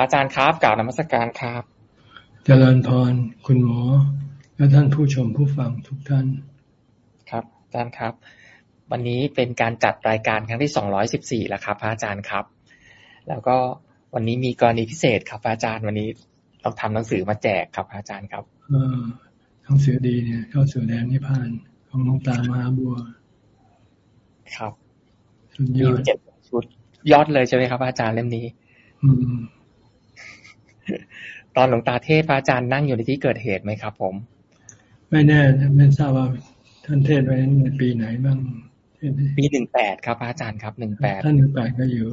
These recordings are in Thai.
อาจารย์ครับกล่าวนมัสการครับ เจริญพร คุณหมอ และท่านผู้ชมผู้ฟังทุกท่าน ครับอาจารย์ครับ วันนี้เป็นการจัดรายการครั้งที่สองร้อยสิบสี่แล้วครับพระอาจารย์ครับ แล้วก็วันนี้มีกรณีพิเศษครับพระอาจารย์วันนี้เราทำหนังสือมาแจกครับพระอาจารย์ครับเออหนังสือดีเนี่ยเข้าสู่แดนนิพพานของหลวงตามหาบัว ครับมีเจ็ดชุดยอดเลยใช่ไหมครับ อาจารย์เล่มนี้ อืม ตอนหลวงตาเทศพระอาจารย์นั่งอยู่ในที่เกิดเหตุไหมครับ ผม ไม่แน่ไม่ทราบว่าท่านเทศไว้ในปีไหนบ้างปีหนึ่งแปดครับอาจารย์ครับหนึ่งแปดท่านหนึ่งแปดก็อยู่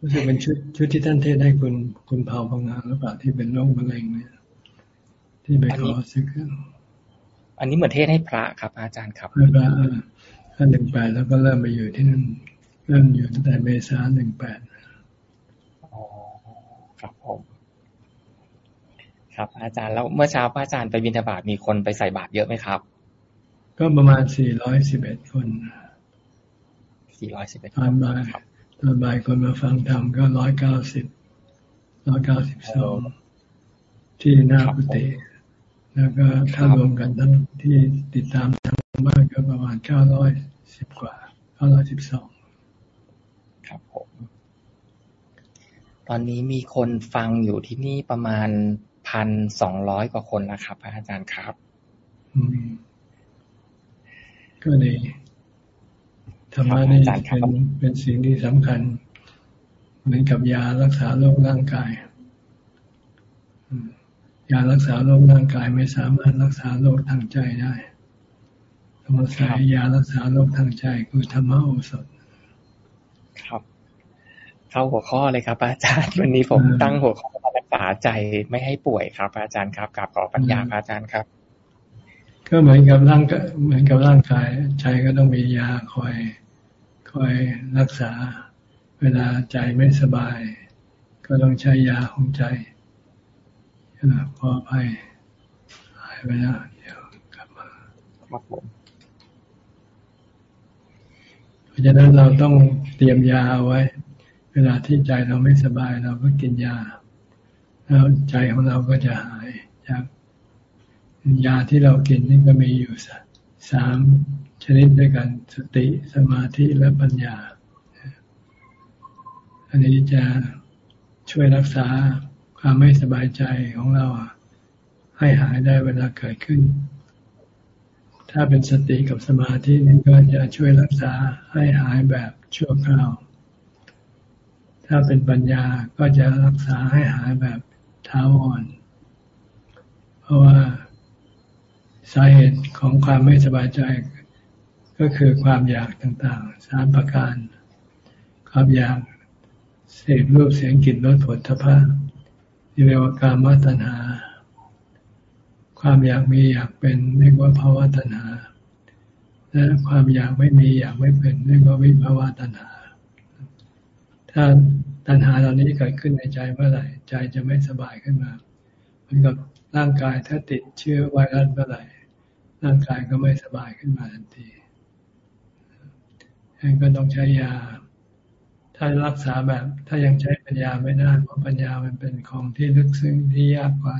รู้สึกเป็นชุดชุดที่ท่านเทศให้คุณคุณเผาพังงานหรือเปล่าที่เป็นโรคมะเร็งเนี่ยที่ไปขอซึกอันนี้เหมือนเทศให้พระครับ อาจารย์ครับพระท่านหนึ่งแปดแล้วก็เริ่มไปอยู่ที่นั่นเริ่มอยู่ตั้งแต่เมษาหนึ่งแปดอ๋อครับผม ครับ อาจารย์แล้วเมื่อเช้าพระอาจารย์ไปบิณฑบาตมีคนไปใส่บาตรเยอะไหมครับ ก็ประมาณสี่ร้อยสิบเอ็ดคนสี่ร้อยสิบเอ็ดตอนบ่ายตอนบ่ายคนมาฟังธรรมก็ร้อยเก้าสิบร้อยเก้าสิบสองที่หน้ากุฏิแล้วก็ถ้ารวมกันทั้งที่ติดตามทางบ้านก็ประมาณเก้าร้อยสิบกว่าเก้าร้อยสิบสองครับผมตอนนี้มีคนฟังอยู่ที่นี่ประมาณ พันสองร้อยกว่าคนนะครับ พระอาจารย์ครับก็ดีธรรมะนี่เป็นเป็นสิ่งที่สำคัญ เหมือนกับยารักษาโรคร่างกายยารักษาโรคร่างกายไม่สามารถรักษาโรคทางใจได้ธรรมสายยารักษาโรคทางใจคือธรรมโอสถ ครับ เข้าหัวข้อเลยครับ อาจารย์วันนี้ผมตั้งหัวข้อรัก ษาใจไม่ให้ป่วยครับ อาจารย์ครับกับขอปัญญาอาจารย์ครับ ก็เหมือนกับร่างเหมือนกับร่างกายใจก็ต้องมียาคอยคอยรักษา เวลาใจไม่สบาย ก็ต้องใช้ยาของใจพอไปหายไปแล้วเดี๋ยวกลับมาครับผมเพราะฉะนั้นเราต้องเตรียมยาเอาไว้ เวลาที่ใจเราไม่สบายเราก็กินยา แล้วใจของเราก็จะหายจากยาที่เรากินนี่ก็มีอยู่สามชนิดด้วยกันสติสมาธิและปัญญา อันนี้จะช่วยรักษาความไม่สบายใจของเราให้หายได้เวลาเกิดขึ้น ถ้าเป็นสติกับสมาธินี่ก็จะช่วยรักษาให้หายแบบชั่วคราว ถ้าเป็นปัญญาก็จะรักษาให้หายแบบ ท้าอ่อนเพราะว่าสาเหตุของความไม่สบายใจ ก็คือความอยากต่างๆ สามประการ ความอยากเสพรูปเสียงกลิ่นรสผลทพะเรียกว่าการมาตัณหา ความอยากมีอยากเป็นเรียกว่าภาวะตัณหา และความอยากไม่มีอยากไม่เป็นเรียกว่าวิภาวะตัณหา ถ้า ตัณหาเหล่านี้เกิดขึ้นในใจเมื่อไหร่ ใจจะไม่สบายขึ้นมาเหมือนกับร่างกายถ้าติดเชื้อไวรัสเมื่อไหร่ ร่างกายก็ไม่สบายขึ้นมาทันทีดังนั้นก็ต้องใช้ยา ถ้ารักษาแบบ ถ้ายังใช้ปัญญาไม่ได้เพราะปัญญามันเป็นของที่ลึกซึ้งที่ยากกว่า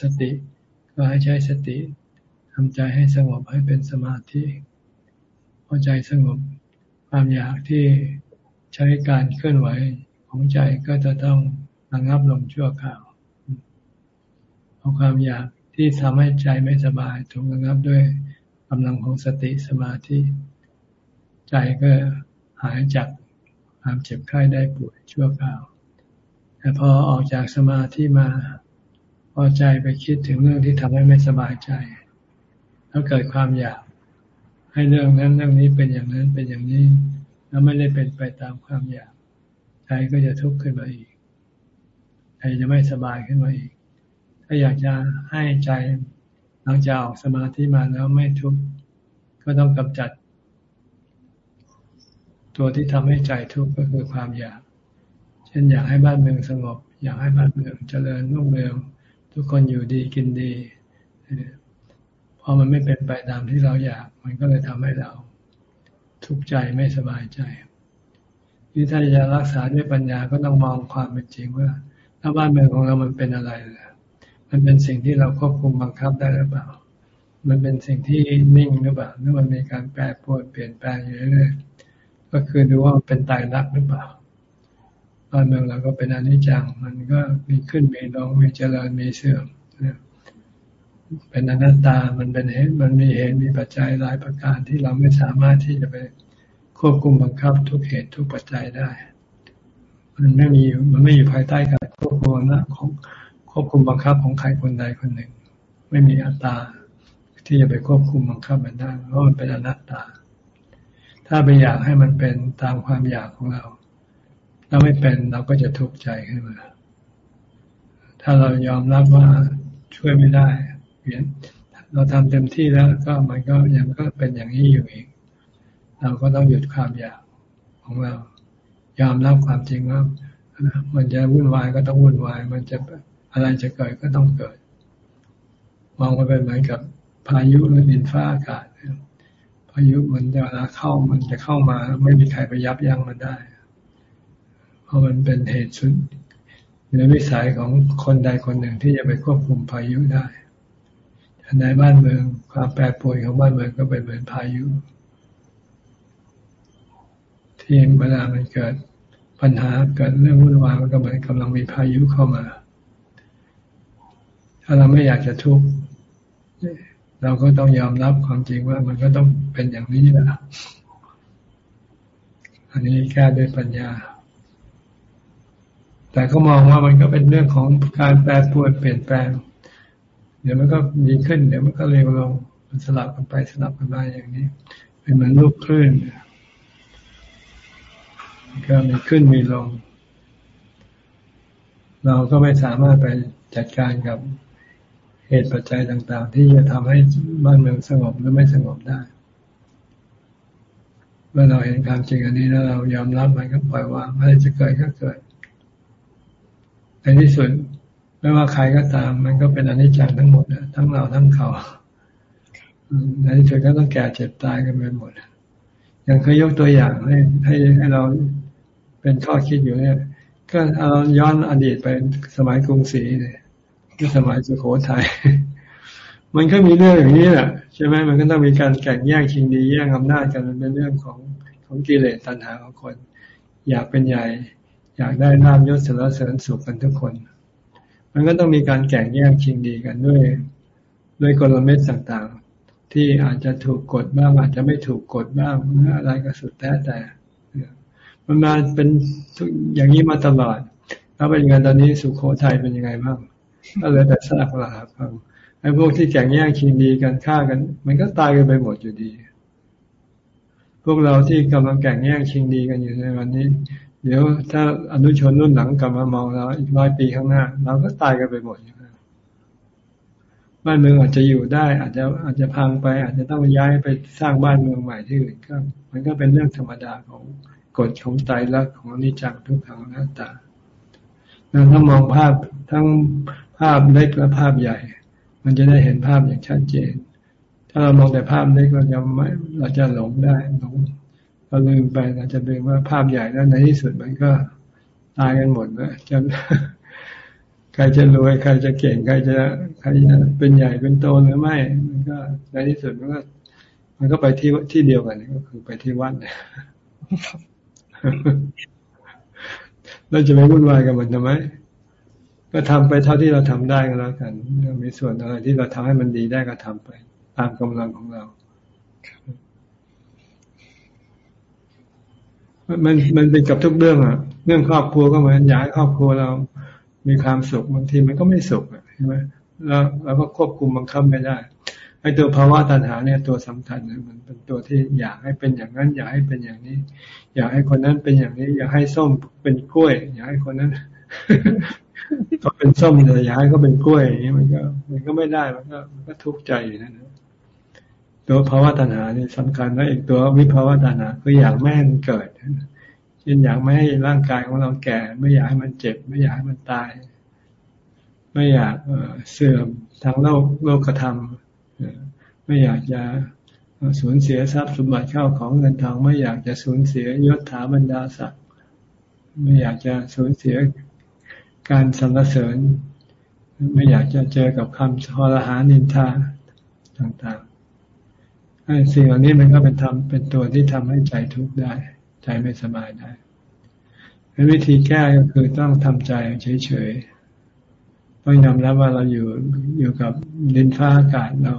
สติ ก็ให้ใช้สติทำใจให้สงบให้เป็นสมาธิพอใจสงบความอยากที่ ใช้การเคลื่อนไหวของใจก็จะต้องระงับลงชั่วคราวเอาความอยากที่ทำให้ใจไม่สบายถูกระงับด้วยกำลังของสติสมาธิใจก็หายจากความเจ็บไข้ได้ป่วยชั่วคราวแต่พอออกจากสมาธิมา พอใจไปคิดถึงเรื่องที่ทำให้ไม่สบายใจ แล้วเกิดความอยากให้เรื่องนั้นเรื่องนี้เป็นอย่างนั้นเป็นอย่างนี้ แล้วไม่ได้เป็นไปตามความอยากใจก็จะทุกข์ขึ้นมาอีกใจจะไม่สบายขึ้นมาอีก ถ้าอยากจะให้ใจหลังจากออกสมาธิมาแล้วไม่ทุกข์ก็ต้องกำจัด ตัวที่ทำให้ใจทุกข์ก็คือความอยาก เช่นอยากให้บ้านเมืองสงบ อยากให้บ้านเมืองเจริญรุ่งเรืองทุกคนอยู่ดีกินดีพอมันไม่เป็นไปตามที่เราอยาก มันก็เลยทำให้เรา ทุกข์ใจไม่สบายใจนี่ถ้าจะรักษาด้วยปัญญาก็ต้องมองความเป็นจริงว่า ถ้าบ้านเมืองของเรามันเป็นอะไรมันเป็นสิ่งที่เราควบคุมบังคับได้หรือเปล่า มันเป็นสิ่งที่นิ่งหรือเปล่าหรือมันมีการแปรปรวนเปลี่ยนแปลงอยู่เรื่อยๆก็คือดูว่ามันเป็นตายรักหรือเปล่าบ้านเมืองเราก็เป็นอนิจจัง มันก็มีขึ้นมีลงมีเจริญมีเสื่อม เป็นอนัตตา มันเป็นเหตุมันมีเหตุมีปัจจัยหลายประการที่เราไม่สามารถที่จะไปควบคุมบังคับทุกเหตุทุกปัจจัยได้ มันไม่มีมันไม่อยู่ภายใต้การควบคุมนะของควบคุมบังคับของใครคนใดคนหนึ่ง ไม่มีอัตตาที่จะไปควบคุมบังคับมันได้เพราะมันเป็นอนัตตา ถ้าไปอยากให้มันเป็นตามความอยากของเราเราไม่เป็นเราก็จะทุกข์ใจขึ้นมา ถ้าเรายอมรับว่าช่วยไม่ได้ เปลี่ยน เราทำเต็มที่แล้วก็มันก็ยังก็เป็นอย่างนี้อยู่อีก เราก็ต้องหยุดความอยากของเรา ยอมรับความจริงว่ามันจะวุ่นวายก็ต้องวุ่นวาย มันจะอะไรจะเกิดก็ต้องเกิด มองมันเป็นเหมือนกับพายุหรือดินฟ้าอากาศพายุมันจะเวลาเข้ามันจะเข้ามา ไม่มีใครไปยับยั้งมันได้ เพราะมันเป็นเหตุสุดในวิสัยของคนใดคนหนึ่งที่จะไปควบคุมพายุได้ ในบ้านเมือง ความแปรปรวนของบ้านเมืองก็เป็นเหมือนพายุ ที่เวลามันเกิดปัญหาเกิดเรื่องวุ่นวายมันก็เหมือนกำลังมีพายุเข้ามา ถ้าเราไม่อยากจะทุกข์เราก็ต้องยอมรับความจริงว่ามันก็ต้องเป็นอย่างนี้แหละอันนี้แก้ด้วยปัญญา แต่ก็มองว่ามันก็เป็นเรื่องของการแปรปรวนเปลี่ยนแปลง ดี๋ยวมันก็ดีขึ้น เดี๋ยวมันก็เร็วลงมันสลับกันไปสลับกันมาอย่างนี้ เป็นเหมือนลูกคลื่นก็มีขึ้นมีลง เราก็ไม่สามารถไปจัดการกับเหตุปัจจัยต่าง ๆ ที่จะทำให้บ้านเมืองสงบหรือไม่สงบได้เมื่อเราเห็นความจริงอันนี้แล้วเรายอมรับมันก็ปล่อยวางอะไรจะเกิดก็เกิดในที่สุด ไม่ว่าใครก็ตาม มันก็เป็นอนิจจังทั้งหมดนะทั้งเราทั้งเขาในที่สุดก็ต้องแก่เจ็บตายกันไปหมดอย่างเคยยกตัวอย่างให้ให้ให้เราเป็นข้อคิดอยู่เนี่ยก็เอาย้อนอดีตไปสมัยกรุงศรีเนี่ยสมัยสุโขทัยมันก็มีเรื่องอย่างนี้แหละใช่ไหมมันก็ต้องมีการแข่งแย่งชิงดีแย่งอำนาจกันมันเป็นเรื่องของของกิเลสตัณหาของคน อยากเป็นใหญ่ อยากได้ลาบยศสารเสริญสุขกันทุกคน มันก็ต้องมีการแข่งแย่งชิงดีกันด้วย ด้วยกลเม็ดต่างๆ ที่อาจจะถูกกดบ้าง อาจจะไม่ถูกกดบ้างอะไรก็สุดแท้แต่มันมาเป็นอย่างนี้มาตลอดแล้วเป็นงไงตอนนี้สุขโขทัยเป็นยังไงบ้างก็เลยแต่ซากลาครับไอ้พวกที่แข่งแย่งชิงดีกันฆ่ากัน มันก็ตายกันไปหมดอยู่ดี พวกเราที่กำลังแข่งแย่งชิงดีกันอยู่ในวันนี้ เดี๋ยวถ้าอนุชนรุ่นหลังกลับมามองเราอีกร้อยปีข้างหน้า เราก็ตายกันไปหมดบ้านเมืองอาจจะอยู่ได้ อาจจะอาจจะพังไป อาจจะต้องย้ายไปสร้างบ้านเมืองใหม่ที่อื่นก็ มันก็เป็นเรื่องธรรมดาของกฎของใจรักของนิจังทุกขังหน้าตาเราต้องมองภาพทั้งภาพเล็กและภาพใหญ่ มันจะได้เห็นภาพอย่างชัดเจน ถ้าเรามองแต่ภาพเล็กเราจะไม่เราจะหลงได้หลง เราลืมไปเราจะลืมว่าภาพใหญ่แล้วในที่สุดมันก็ตายกันหมดนะจะใครจะรวยใครจะเก่งใครจะใครจะเป็นใหญ่เป็นโตหรือไม่ มันก็ในที่สุดมันก็ มันก็ไปที่ที่เดียวกันก็คือไปที่วัดเราจะไม่วุ่นวายกับมันทำไม ก็ทำไปเท่าที่เราทำได้ก็แล้วกันมีส่วนอะไรที่เราทำให้มันดีได้ก็ทำไป ตามกำลังของเรา มันมันเป็นกับทุกเรื่องอะ เรื่องครอบครัวก็เหมือนอยากให้ครอบครัวเรา มีความสุขบางทีมันก็ไม่สุขใช่ไหมแล้วเราก็ควบคุมบังคับไม่ได้ไอ้ตัวภาวะตัณหาเนี่ยตัวสำคัญมันเป็นตัวที่อยากให้เป็นอย่างนั้น อยากให้เป็นอย่างนี้ อยากให้คนนั้นเป็นอย่างนี้ อยากให้ส้มเป็นกล้วย อยากให้คนนั้นก็เป็นส้มแต่อยากให้เขาเป็นกล้วยอย่างนี้มันก็ มันก็ไม่ได้มันก็มันก็ทุกข์ใจอยู่นั่นนะตัวภาวะตัณหาเนี่ยสำคัญแล้วอีกตัววิภาวะตัณหาคืออยากไม่มันเกิด เช่นอยากไม่ให้ร่างกายของเราแก่ ไม่อยากให้มันเจ็บ ไม่อยากให้มันตาย ไม่อยากเสื่อมทางโลกโลกธรรมไม่อยากจะสูญเสียทรัพย์สมบัติเข้าของเงินทองไม่อยากจะสูญเสียยศถาบรรดาศักดิ์ไม่อยากจะสูญเสียการสรรเสริญ ไม่อยากจะเจอกับคำทรหานินทาต่างๆไอ้สิ่งเหล่านี้มันก็เป็นทำเป็นตัวที่ทำให้ใจทุกข์ได้ ใจไม่สบายได้วิธีแก้ก็คือต้องทำใจเฉยๆ ต้องยอมรับว่าเราอยู่อยู่กับดินฟ้าอากาศเรา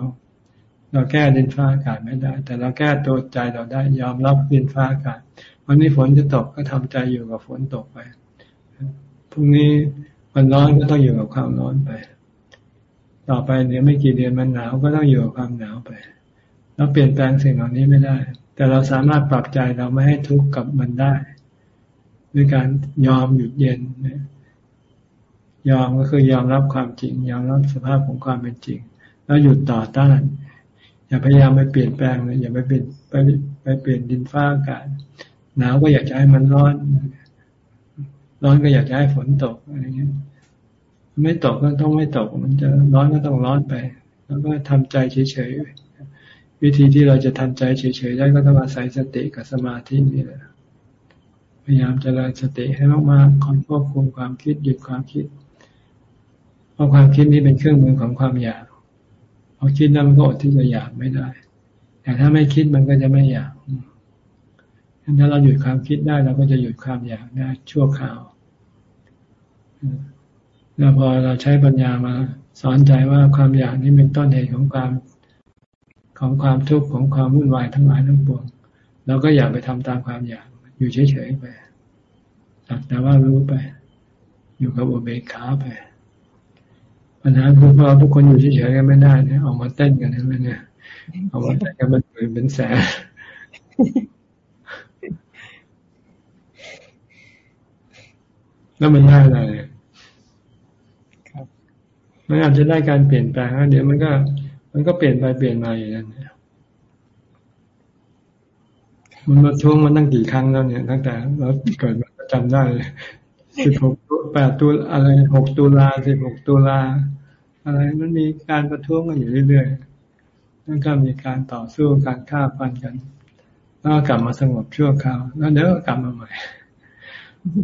เราแก้ดินฟ้าอากาศไม่ได้ แต่เราแก้ตัวใจเราได้ยอมรับดินฟ้าอากาศ วันนี้ฝนจะตกก็ทำใจอยู่กับฝนตกไป พรุ่งนี้มันร้อนก็ต้องอยู่กับความร้อนไป ต่อไปเดี๋ยไม่กี่เดือนมันหนาวก็ต้องอยู่กับความหนาวไปเราเปลี่ยนแปลงสิ่งเหล่านี้ไม่ได้ แต่เราสามารถปรับใจเราไม่ให้ทุกข์กับมันได้ ด้วยการยอมหยุดเย็นยอมก็คือยอมรับความจริง ยอมรับสภาพของความเป็นจริง แล้วหยุดต่อต้าน อย่าพยายามไปเปลี่ยนแปลงเลยอย่าไปเปลี่ยนไปไปเปลี่ยนดินฟ้าอากาศหนาวก็อยากจะให้มันร้อน ร้อนก็อยากจะให้ฝนตกอะไรเงี้ยไม่ตกก็ต้องไม่ตกมันจะร้อนก็ต้องร้อนไป แล้วก็ทำใจเฉยๆ วิธีที่เราจะทำใจเฉยๆได้ก็ต้องอาศัยสติกับสมาธินี่แหละพยายามเจริญสติให้มากๆคอยควบคุมความคิดหยุดความคิด เพราะความคิดนี้เป็นเครื่องมือของความอยากพอคิดแล้วมันก็อดที่จะอยากไม่ได้ แต่ถ้าไม่คิดมันก็จะไม่อยากถ้าเราหยุดความคิดได้เราก็จะหยุดความอยากได้ชั่วคราวแล้วพอเราใช้ปัญญามาสอนใจว่าความอยากนี้เป็นต้นเหตุของความ ของความทุกข์ของความวุ่นวายทั้งหลายทั้งปวงเราก็อยากไปทำตามความอยาก อยู่เฉยๆไปแต่ว่ารู้ไป อยู่กับอุเบกขาไป ปัญหาคือพอทุกคนอยู่เฉยๆกันไม่ได้เนี่ยออกมาเต้นกันใช่ไหมเนี่ยออกมาเต้นกันเป็นเป็นแสนแล้วมันได้อะไรมันอาจจะได้การเปลี่ยนแปลงเดี๋ยวมันก็ มันก็เปลี่ยนไปเปลี่ยนมาอย่างนั้นมันมาช่วงมันตั้งกี่ครั้งแล้วเนี่ยตั้งแต่เราเกิดมาจำได้สิบหกแปดตุลอะไรหกตุลาสิบหกตุลาอะไรมันมีการประท้วงกันอยู่เรื่อยๆแล้วก็มีการต่อสู้การฆ่าฟันกัน แล้วกลับมาสงบชั่วคราวแล้วเดี๋ยวก็กลับมาใหม่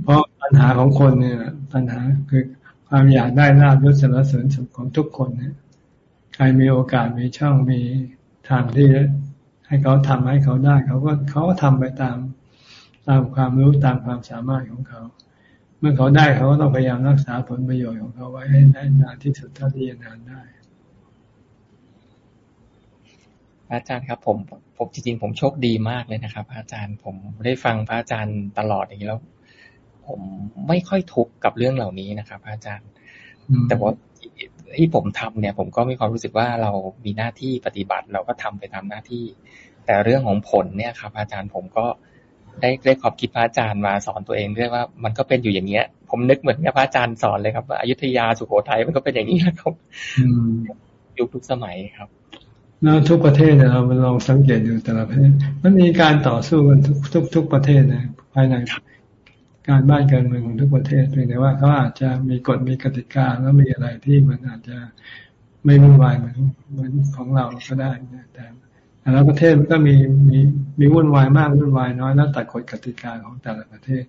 เพราะปัญหาของคนเนี่ยปัญหาคือความอยากได้ลาบยศสารเสริญสุขของทุกคนเนี่ย ใครมีโอกาสมีช่องมีทางที่ให้เขาทำให้เขาได้ เขาก็เขาก็ทำไปตามตามความรู้ตามความสามารถของเขา เมื่อเขาได้เขาก็ต้องพยายามรักษาผลประโยชน์ของเขาไว้ให้ได้นานที่สุดเท่าที่จะนานได้ อาจารย์ครับ ผมผมจริงๆผมโชคดีมากเลยนะครับ อาจารย์ผมได้ฟังพระอาจารย์ตลอดอย่างนี้แล้ว ผมไม่ค่อยทุกข์กับเรื่องเหล่านี้นะครับ อาจารย์ แต่ว่า ที่ผมทำเนี่ย ผมก็มีความรู้สึกว่าเรามีหน้าที่ปฏิบัติเราก็ทำไปตามหน้าที่ แต่เรื่องของผลเนี่ยครับ อาจารย์ผมก็ได้ได้ขอบคิดพระอาจารย์มาสอนตัวเองด้วยว่า มันก็เป็นอยู่อย่างเงี้ย ผมนึกเหมือนกับพระอาจารย์สอนเลยครับว่าอยุธยาสุโขทัยมันก็เป็นอย่างนี้นะครับยุคทุกสมัยครับแล้วทุกประเทศเนี่ยเราลองสังเกตดูแต่ละประเทศมันมีการต่อสู้กันทุกทุกทุกประเทศนะภายใน การบ้านการเมืองของทุกประเทศเพียงแต่ว่าเขาอาจจะมีกฎมีกติกาแล้วมีอะไรที่มันอาจจะไม่วุ่นวายเหมือนเหมือนของเราก็ได้นะแต่แต่ละประเทศมันก็มีมีมีวุ่นวายมากวุ่นวายน้อยแล้วแต่กฎกติกาของแต่ละประเทศ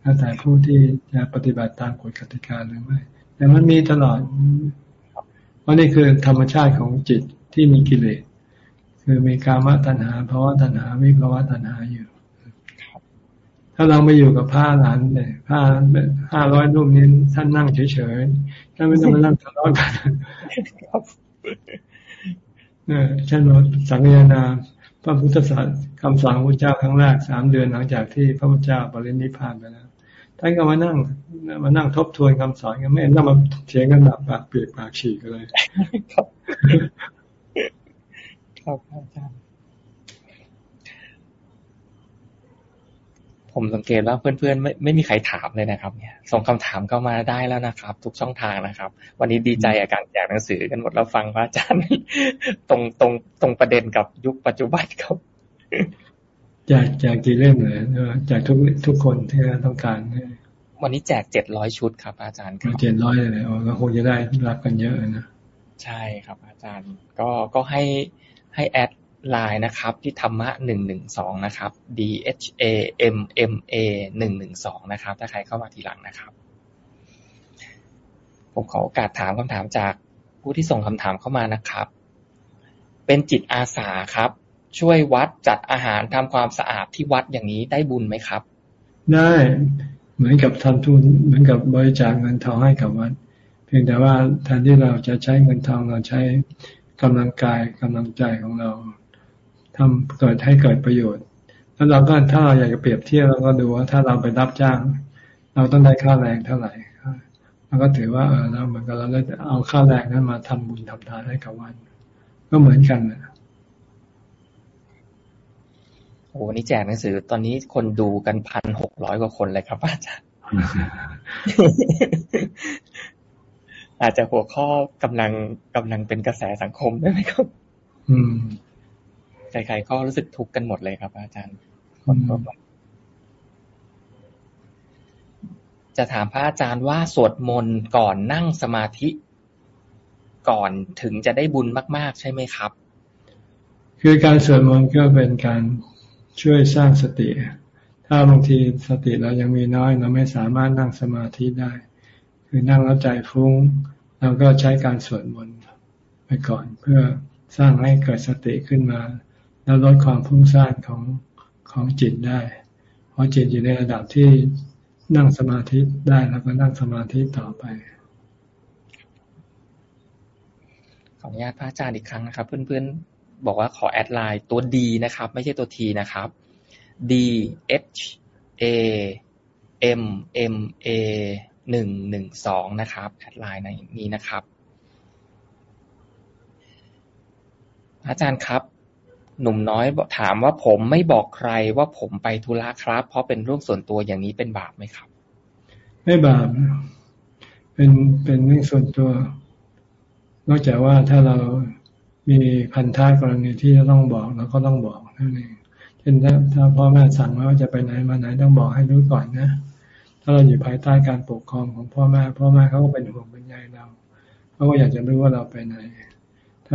แล้วแต่ผู้ที่จะปฏิบัติตามกฎกติกาหรือไม่แต่มันมีตลอดเพราะนี่คือธรรมชาติของจิตที่มีกิเลสคือมีกามตัณหาภาวะตัณหาวิภาวะตัณหาอยู่ ถ้าเราไปอยู่กับผ้าหลานเนี่ยผ้าห้าร้อยรูปนี้ท่านนั่งเฉยๆท่านไม่ต้องมานั่งทะเลาะกันเนี่ยเช่นว่าสังเกตนาพระพุทธศาสนาคำสอนพระเจ้าครั้งแรกสามเดือนหลังจากที่พระพุทธเจ้าปรินิพพานไปแล้วท่านก็มานั่งมานั่งทบทวนคำสอนกันไม่ต้องมาเถียงกันแบบปากเปียกปากฉีกเลย ครับ ครับอาจารย์ ผมสังเกตว่าเพื่อนๆไม่ไม่มีใครถามเลยนะครับเนี่ยส่งคำถามเข้ามาได้แล้วนะครับ ทุกช่องทางนะครับ วันนี้ดีใจอาการอยากหนังสือกันหมดแล้วฟังพระอาจารย์ตรงตรงตรงประเด็นกับยุคปัจจุบันครับจากจากกี่เล่มเลยจากทุกทุกคนที่ต้องการวันนี้แจกเจ็ดร้อยชุดครับ อาจารย์ครับเจ็ดร้อยเลยอ๋อก็คงจะได้รับกันเยอะนะใช่ครับ อาจารย์ก็ก็ให้ให้แอด ไลน์นะครับ ที่ธรรมะหนึ่งหนึ่งสองนะครับ D H A M M A หนึ่งหนึ่งสองนะครับ ถ้าใครเข้ามาทีหลังนะครับ ผมขอโอกาสถามคำถามจากผู้ที่ส่งคำถามเข้ามานะครับ เป็นจิตอาสาครับ ช่วยวัดจัดอาหารทำความสะอาดที่วัดอย่างนี้ได้บุญไหมครับ ได้เหมือนกับทำทุนเหมือนกับบริจาคเงินทองให้กับวัด เพียงแต่ว่าแทนที่เราจะใช้เงินทองเราใช้กำลังกายกำลังใจของเรา ทำเกิดให้เกิดประโยชน์ แล้วเราก็ถ้าเราอยากจะเปรียบเทียบเราก็ดูว่าถ้าเราไปรับจ้าง เราต้องได้ค่าแรงเท่าไหร่เราก็ถือว่าเออเราเหมือนกับเราได้เอาค่าแรงนั้นมาทำบุญทำทานให้กับวันก็เหมือนกันนะโอ้นี่แจกหนังสือ ตอนนี้คนดูกันพันหกร้อยกว่าคนเลยครับอาจารย์ อาจจะหัวข้อกำลังกำลังเป็นกระแสสังคมได้ไหมครับ อืม ใครๆก็รู้สึกทุกข์กันหมดเลยครับ อาจารย์จะถามพระอาจารย์ว่าสวดมนต์ก่อนนั่งสมาธิ ก่อนถึงจะได้บุญมาก ๆ ใช่ไหมครับ คือการสวดมนต์ก็เป็นการช่วยสร้างสติ ถ้าบางทีสติเรายังมีน้อย เราไม่สามารถนั่งสมาธิได้ คือนั่งแล้วใจฟุ้งเราก็ใช้การสวดมนต์ไปก่อนเพื่อสร้างให้เกิดสติขึ้นมา แล้วลดความฟุ้งซ่านของของจิตได้เพราะจิตอยู่ในระดับที่นั่งสมาธิได้แล้วก็นั่งสมาธิต่อไปขออนุญาตพระอาจารย์อีกครั้งนะครับ เพื่อนๆบอกว่าขอ add LINE ตัว D นะครับ ไม่ใช่ตัว T นะครับ D H A M M A หนึ่งหนึ่งสองนะครับ add LINE ในนี้นะครับ อาจารย์ครับ หนุ่มน้อยถามว่าผมไม่บอกใครว่าผมไปธุระครับ เพราะเป็นเรื่องส่วนตัวอย่างนี้เป็นบาปไหมครับ ไม่บาปเป็นเป็นเรื่องส่วนตัวนอกจากว่าถ้าเรามีพันธะกรณีที่จะต้องบอกเราก็ต้องบอกนั่นเองเช่นถ้าถ้าพ่อแม่สั่งว่าจะไปไหนมาไหนต้องบอกให้รู้ก่อนนะ ถ้าเราอยู่ภายใต้การปกครองของพ่อแม่ พ่อแม่เขาก็เป็นห่วงเป็นใยเราเขาก็อยากจะรู้ว่าเราไปไหน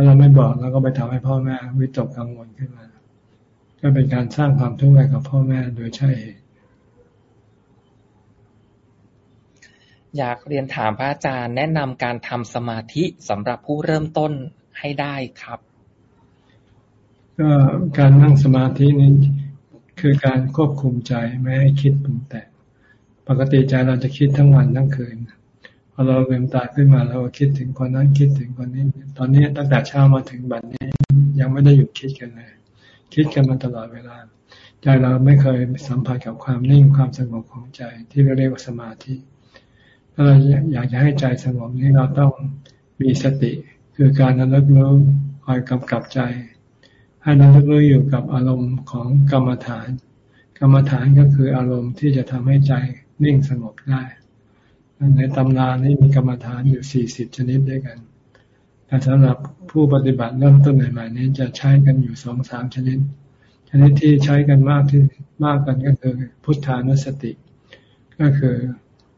ถ้าเราไม่บอกเราก็ไปทำให้พ่อแม่วิตกกังวลขึ้นมา ก็เป็นการสร้างความทุกข์ให้กับพ่อแม่โดยใช่เหตุอยากเรียนถามพระอาจารย์แนะนำการทำสมาธิสำหรับผู้เริ่มต้นให้ได้ครับก็การนั่งสมาธินี้คือการควบคุมใจไม่ให้คิดปรุงแต่งปกติใจเราจะคิดทั้งวันทั้งคืนพ อเราเริ่มตาขึ้นมาเราคิดถึงคนนั้นคิดถึงคนนี้ ตอนนี้ตั้งแต่เช้ามาถึงบัดนี้ยังไม่ได้หยุดคิดกันเลย คิดกันมาตลอดเวลา ใจเราไม่เคยสัมผัสกับความนิ่งความสงบของใจที่เราเรียกว่าสมาธิถ้าเราอยากจะให้ใจสงบนี้เราต้องมีสติ คือการระลึกรู้คอยกำกับใจ ให้ระลึกรู้อยู่กับอารมณ์ของกรรมฐาน กรรมฐานก็คืออารมณ์ที่จะทำให้ใจนิ่งสงบได้ ในตำรานี้มีกรรมฐานอยู่สี่สิบชนิดด้วยกัน แต่สำหรับผู้ปฏิบัติเริ่มต้นใหม่ๆนี้จะใช้กันอยู่สองสามชนิด ชนิดที่ใช้กันมากที่มากกันก็คือพุทธานุสติ ก็คือ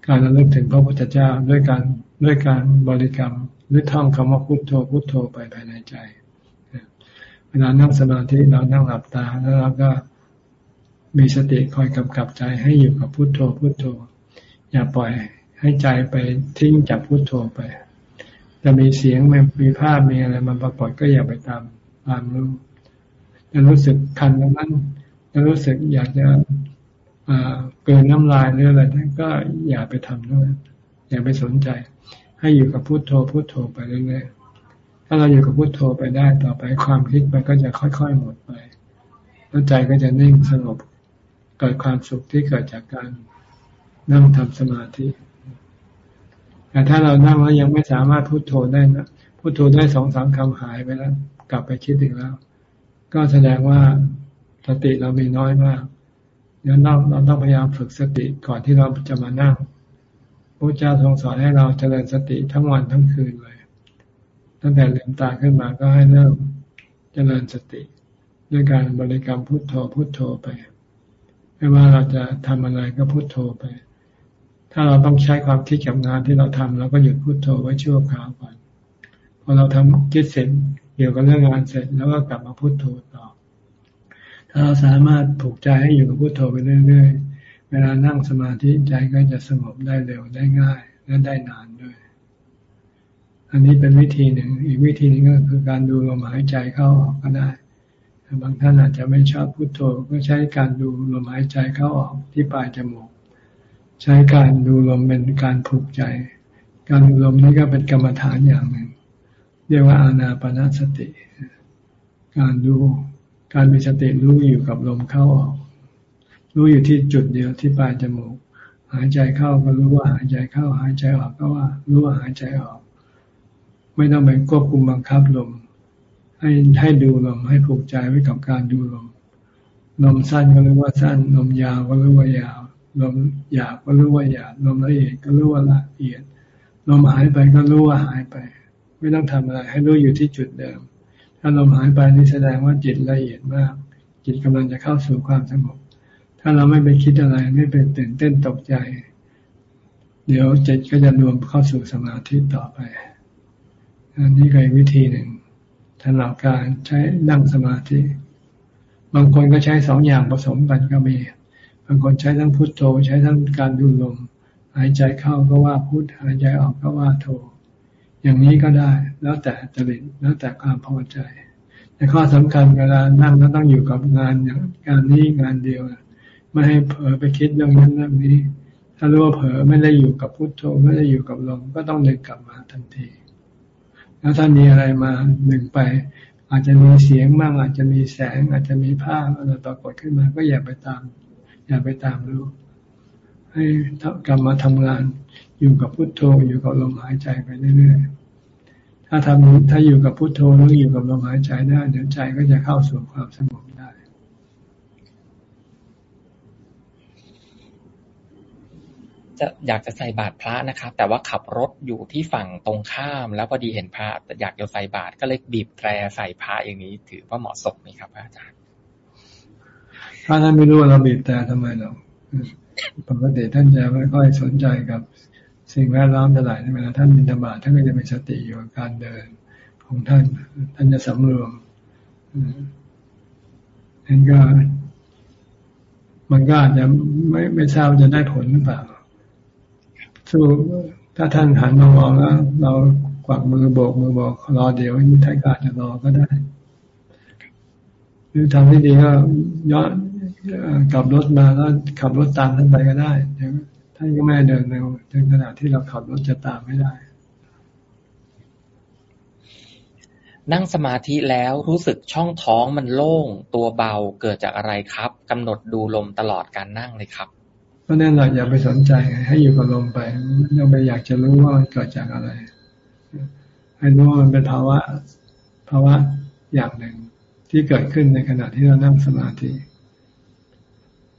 การระลึกถึงพระพุทธเจ้าด้วยการด้วยการบริกรรมหรือท่องคำว่าพุทโธพุทโธไปภายในใจเวลานั่งสมาธิเรานั่งหลับตาแล้วเราก็มีสติคอยกำกับใจให้อยู่กับพุทโธพุทโธ อย่าปล่อย ให้ใจไปทิ้งจากพุโทโธไป จะมีเสียงมีภาพมีอะไรมาปรากฏก็อย่าไปตามตามรู้จะรู้สึกคันตรงนั้นจะรู้สึกอยากจะเกินน้ำลายหรืออะไรนั่นก็อย่าไปทำด้วยอย่าไปสนใจ ให้อยู่กับพุโทโธพุโทโธไปเรื่อยๆถ้าเราอยู่กับพุโทโธไปได้ต่อไปความคิดมันก็จะค่อยๆหมดไปแล้วใจก็จะนิ่งสงบเกิดความสุขที่เกิดจากการนั่งทำสมาธิ แต่ถ้าเรานั่งแล้วยังไม่สามารถพูดโทได้นะพูดโทได้สองสามคำหายไปแล้ว กลับไปคิดอีกแล้ว ก็แสดงว่าสติเรามีน้อยมากเดี๋ยวเราเราต้องพยายามฝึกสติก่อนที่เราจะมานั่งพระเจ้าทรงสอนให้เราเจริญสติทั้งวันทั้งคืนเลย ตั้งแต่ลืมตาขึ้นมาก็ให้เริ่มเจริญสติ ด้วยการบริกรรมพุทโธพุทโธไป ไม่ว่าเราจะทำอะไรก็พุโทโธไป ถ้าเราต้องใช้ความคิดกับงานที่เราทำเราก็หยุดพุโทโธไว้ชั่วคราวก่อน พอเราทำคิดเสร็จเกี่ยวกับเรื่องงานเสร็จแล้วก็กลับมาพุโทโธต่อ ถ้าเราสามารถผูกใจให้อยู่กับพุโทโธไปเรื่อยๆ เวลานั่งสมาธิใจก็จะสงบได้เร็วได้ง่ายและได้นานด้วย อันนี้เป็นวิธีหนึ่ง อีกวิธีนึงก็คือการดูลมหายใจเข้าออกก็ได้บางท่านอาจจะไม่ชอบพุโทโธก็ใช้การดูลมหายใจเข้าออกที่ปลายจมูก ใช้การดูลมเป็นการผูกใจ การดูลมนี้ก็เป็นกรรมฐานอย่างหนึ่ง เรียกว่าอานาปนาสติ การดูการมีสติรู้อยู่กับลมเข้าออก รู้อยู่ที่จุดเดียวที่ปลายจมูก หายใจเข้าก็รู้ว่าหายใจเข้า หายใจออกก็ว่า รู้ว่าหายใจออก ไม่ต้องไปควบคุมบังคับลม ให้ให้ดูลมให้ผูกใจไว้กับการดูลมลมสั้นก็รู้ว่าสั้นลมยาวก็รู้ว่ายาว ลมหยาบก็รู้ว่าหยาบลมละเอียดก็รู้ว่าละเอียดลมหายไปก็รู้ว่าหายไป ไม่ต้องทำอะไร ให้รู้อยู่ที่จุดเดิม ถ้าลมหายไปนี่แสดงว่าจิตละเอียดมาก จิตกำลังจะเข้าสู่ความสงบ ถ้าเราไม่ไปคิดอะไรไม่ไปตื่นเต้นตกใจ เดี๋ยวจิตก็จะรวมเข้าสู่สมาธิต่อไป อันนี้ก็อีกวิธีหนึ่งสำหรับการใช้นั่งสมาธิ บางคนก็ใช้สองอย่างผสมกันก็มีางคนใช้ทั้งพุทโธใช้ทั้งการดูลม หายใจเข้าก็ว่าพุทหายใจออกก็ว่าโธอย่างนี้ก็ได้ แล้วแต่จริตแล้วแต่ความพอใจ แต่ข้อสำคัญเวลานั่งก็ต้องอยู่กับงานอย่างการนี้งานเดียวไม่ให้เผลอไปคิดเรื่องนั้นเรื่องนี้ ถ้ารู้ว่าเผลอไม่ได้อยู่กับพุทโธไม่ได้อยู่กับลมก็ต้องเดินกลับมาทันทีแล้วถ้ามีอะไรมาหนึ่งไป อาจจะมีเสียงบ้างอาจจะมีแสง อาจจะมีภาพอะไรปรากฏขึ้นมา ก็อย่าไปตาม อย่าไปตามรู้ ให้กลับมาทำงาน อยู่กับพุทโธ อยู่กับลมหายใจไปเรื่อยๆถ้าทำถ้าอยู่กับพุทโธแล้วอยู่กับลมหายใจได้เดี๋ยวใจก็จะเข้าสู่ความสงบได้จะอยากจะใส่บาตรพระนะครับ แต่ว่าขับรถอยู่ที่ฝั่งตรงข้าม แล้วพอดีเห็นพระอยากจะใส่บาตรก็เลยบีบแตรใส่พระอย่างนี้ ถือว่าเหมาะสมไหมครับอาจารย์ ถ้าท่านไม่รู้ว่าเราบีบแต่ทำไมเราปกติท่านจะไม่ค่อยสนใจกับสิ่งแวดล้อมเท่าไหร่เวลาท่านมินธบาตท่านก็จะมีสติอยู่กับการเดินของท่าน ท่านจะสำรวมนั่นก็มันก็อาจจะไม่ไม่ทราบจะได้ผลหรือเปล่าสู้ถ้าท่านหันมามองแล้วเรากวักมือโบกมือบอกรอเดี๋ยวท่านก็อาจจะรอก็ได้ หรือทำที่ดีก็ย้อน กลับรถมาแล้วขับรถตามท่านไปก็ได้เดี๋ยวท่านก็ไม่เดินเร็วถึงขนาดที่เราขับรถจะตามไม่ได้ นั่งสมาธิแล้วรู้สึกช่องท้องมันโล่งตัวเบาเกิดจากอะไรครับกำหนดดูลมตลอดการนั่งเลยครับก็แน่นอนอย่าไปสนใจให้อยู่กับลมไปเราไปอยากจะรู้ว่ามันเกิดจากอะไร ให้รู้ว่ามันเป็นภาวะภาวะอย่างหนึ่งที่เกิดขึ้นในขณะที่เรานั่งสมาธิ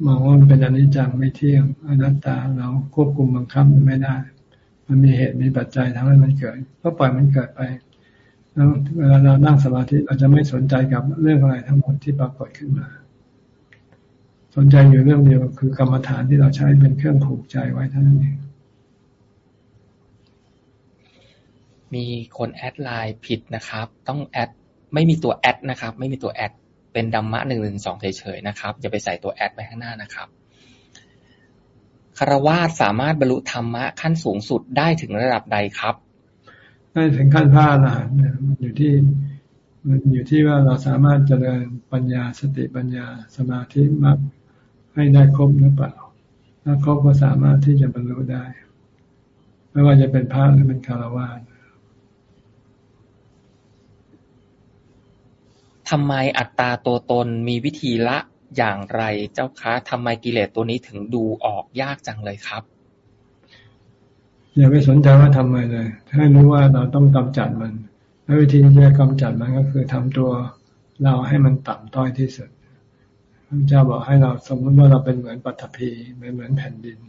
มองว่ามันเป็นอนิจจังไม่เที่ยงอนัตตาเราควบคุมบังคับมันไม่ได้ มันมีเหตุมีปัจจัยทำให้มันเกิด ก็ปล่อยมันเกิดไปแล้วเวลาเรานั่งสมาธิเราจะไม่สนใจกับเรื่องอะไรทั้งหมดที่ปรากฏขึ้นมา สนใจอยู่เรื่องเดียวคือกรรมฐานที่เราใช้เป็นเครื่องผูกใจไว้เท่านั้นเองมีคน add LINE ผิดนะครับ ต้อง add ไม่มีตัว at นะครับ ไม่มีตัว at เป็น dhamma หนึ่งหนึ่งสองเฉยๆนะครับ อย่าไปใส่ตัว at ไปข้างหน้านะครับฆราวาสสามารถบรรลุธรรมะขั้นสูงสุดได้ถึงระดับใดครับ ได้ถึงขั้นพระอรหันต์มันอยู่ที่มันอยู่ที่ว่าเราสามารถเจริญปัญญาสติปัญญาสมาธิมากให้ได้ครบหรือเปล่า ถ้าครบก็สามารถที่จะบรรลุได้ ไม่ว่าจะเป็นพระหรือเป็นคารวาส ทำไมอัตตาตัวตนมีวิธีละอย่างไรเจ้าคะ ทำไมกิเลสตัวนี้ถึงดูออกยากจังเลยครับ อย่าไปสนใจว่าทำไมเลย ให้รู้ว่าเราต้องกำจัดมันและวิธีที่จะกำจัดมันก็คือทำตัวเราให้มันต่ำต้อยที่สุดพระเจ้าบอกให้เราสมมติว่าเราเป็นเหมือนปัตภีเหมือนเหมือนแผ่นดิน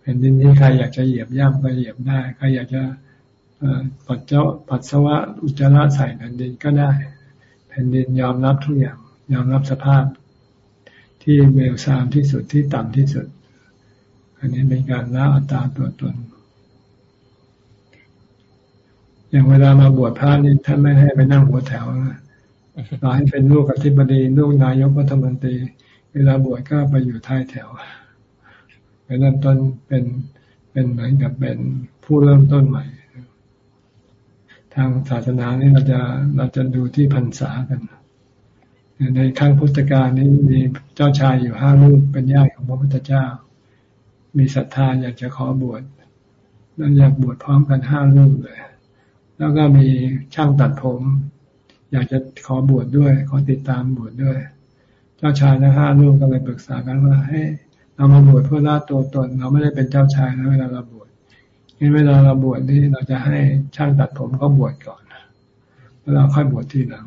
แผ่นดินที่ใครอยากจะเหยียบย่ำก็เหยียบได้ ใครอยากจะปัดเจ้าปัสสาวะอุจจาระใส่แผ่นดินก็ได้ แผ่นดินยอมรับทุกอย่าง ยอมรับสภาพที่เวลซามที่สุดที่ต่ำที่สุด อันนี้เป็นการละอัตตาตัวตน อย่างเวลามาบวชพระนี่ท่านไม่ให้ไปนั่งหัวแถวนะเราให้เป็นลูกอธิบดีลูกนายกรัฐมนตรี เวลาบวชก็ไปอยู่ท้ายแถวไปเริ่มต้นเป็นเป็นเหมือนกับเป็นผู้เริ่มต้นใหม่ ทางศาสนานี่เราจะเราจะดูที่พรรษากัน ในครั้งพุทธกาลนี้มีเจ้าชายอยู่ห้ารูปเป็นญาติของพระพุทธเจ้า มีศรัทธาอยากจะขอบวชแล้วอยากบวชพร้อมกันห้ารูปเลย แล้วก็มีช่างตัดผม อยากจะขอบวชดด้วย ขอติดตามบวชดด้วย เจ้าชายทั้งห้ารูปก็เลยปรึกษากันว่าให้เรามาบวชเพื่อละตัวตน เราไม่ได้เป็นเจ้าชายนะเวลาเราบวช งั้นเวลาเราบวชนี่เราจะให้ช่างตัดผมเขาบวชก่อนแล้วเราค่อยบวชทีหลัง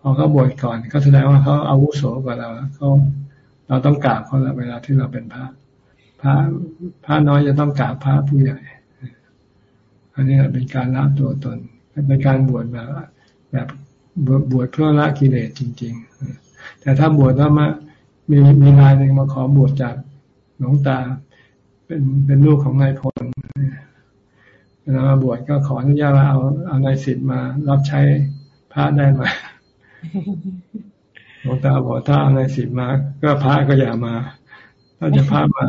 พอเขาบวชก่อน ก็แสดงว่าเขาอาวุโสกว่าเราเขาเราต้องกราบเขาล้วเวลาที่เราเป็นพระพระพระน้อยจะต้องกราบพระผู้ใหญ่ อันนี้เป็นการละตัวตนเป็นการบวชแบบแบบบวชเพื่อละกิเลสจริง ๆ แต่ถ้าบวชแล้วมามีมีนายหนึ่งมาขอบวชจากหลวงตา เป็นเป็นลูกของนายพล เวลามาบวชก็ขออนุญาตเอาเอานายสิทธิ์มารับใช้พระได้ไหมหลวงตาบอกถ้าเอานายสิทธิ์มา ก็พระก็อย่ามา ถ้าจะพามา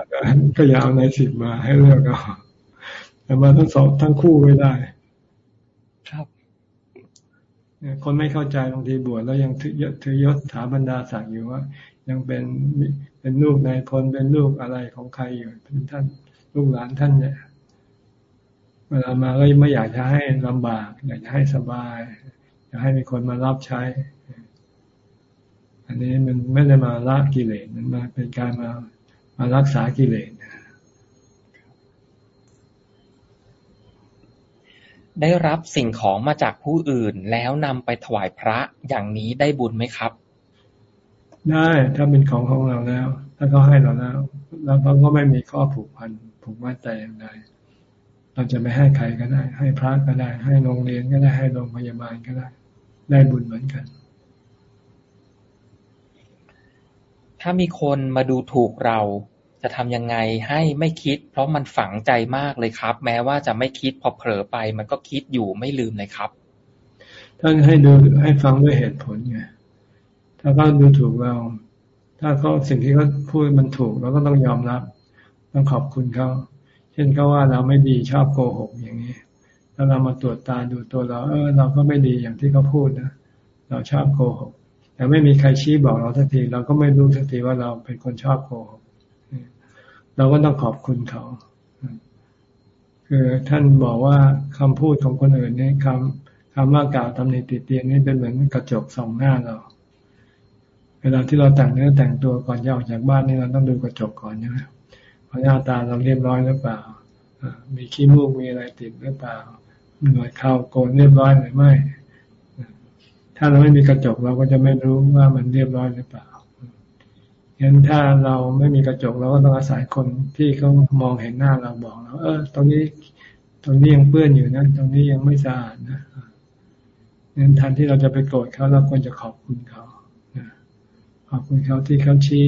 ก็อย่าเอานายสิทธิ์มาให้เลือกเอาแต่มาทั้งสองทั้งคู่ไม่ได้ ครับคนไม่เข้าใจบางทีบวชแล้วยังถือถือยศถาบรรดาศักดิ์อยู่ว่า ยังเป็นเป็นลูกนายพลเป็นลูกอะไรของใครอยู่เป็นท่านลูกหลานท่านเนี่ย เวลามาก็ไม่อยากจะให้ลำบาก อยากจะให้สบาย อยากให้มีคนมารับใช้ อันนี้มันไม่ได้มาละกิเลสมันมาเป็นการมามารักษากิเลสได้รับสิ่งของมาจากผู้อื่นแล้วนำไปถวายพระอย่างนี้ได้บุญไหมครับ ได้ถ้าเป็นของของเราแล้ว ถ้าเขาให้เราแล้ว แล้วเขาก็ไม่มีข้อผูกพันผูกมัดแต่อย่างใด เราจะไม่ให้ใครก็ได้ ให้พระก็ได้ ให้โรงเรียนก็ได้ ให้โรงพยาบาลก็ได้ ได้บุญเหมือนกัน ถ้ามีคนมาดูถูกเราจะทำยังไงให้ไม่คิด เพราะมันฝังใจมากเลยครับ แม้ว่าจะไม่คิดพอเผลอไป มันก็คิดอยู่ไม่ลืมเลยครับ ท่านให้ดูให้ฟังด้วยเหตุผลไงถ้าเขาดูถูกเรา ถ้าเขาสิ่งที่เขาพูดมันถูกเราก็ต้องยอมรับ ต้องขอบคุณเขา เช่นเขาว่าเราไม่ดีชอบโกหกอย่างนี้ถ้าเรามาตรวจตาดูตัวเรา เออ เราก็ไม่ดีอย่างที่เขาพูดนะ เราชอบโกหก แต่ไม่มีใครชี้บอกเราทันที เราก็ไม่รู้ทันทีว่าเราเป็นคนชอบโกหก เราก็ต้องขอบคุณเขา คือท่านบอกว่าคำพูดของคนอื่นนี่คำคำว่ากล่าวตำหนิติเตียนนี่เป็นเหมือนกระจกสองหน้าเราเวลาที่เราแต่งเนื้อแต่งตัวก่อนจะออกจากบ้านนี่เราต้องดูกระจกก่อนใช่ไหม พหน้าตาเราเรียบร้อยหรือเปล่า มีขี้มูกมีอะไรติดหรือเปล่า หน่วดเข้าโกนเรียบร้อยหรือไม่ ถ้าเราไม่มีกระจกเราก็จะไม่รู้ว่ามันเรียบร้อยหรือเปล่างั้นถ้าเราไม่มีกระจกเราก็ต้องอาศัยคนที่เขามองเห็นหน้าเราบอกเราเออ ตรงนี้ตรงนี้ยังเปื้อนอยู่นะ ตรงนี้ยังไม่สะอาดนะงั้นทันที่เราจะไปโกรธเขาเราควรจะขอบคุณเขาขอบคุณเขาที่เขาชี้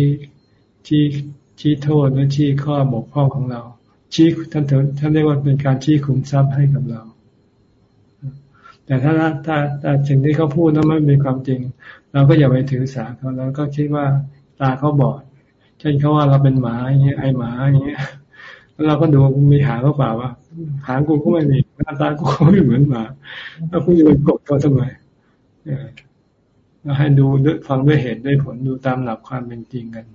ชี้ ชี้โทษหรือชี้ข้อบกพร่องของเรา ชี้ท่านเถท่านเรียกว่าเป็นการชี้ขุมทรัพย์ให้กับเรา แต่ถ้าถ้าถ้าสิ่งที่เขาพูดนั้นไม่มีความจริง เราก็อย่าไปถือสาเขาแล้วก็คิดว่าตาเขาบอด เช่นเขาว่าเราเป็นหมาอย่างเงี้ยไอหมาอย่างเงี้ยแล้วเราก็ดูมีหางเขาเปล่าวะหางกูก็ไม่มีหน้าตากูก็ไม่เหมือนหมาแล้วกูจะไปกดเขาทำไมเราให้ดูด้วยฟังด้วยเหตุด้วยผลดูตามหลักความเป็นจริงกัน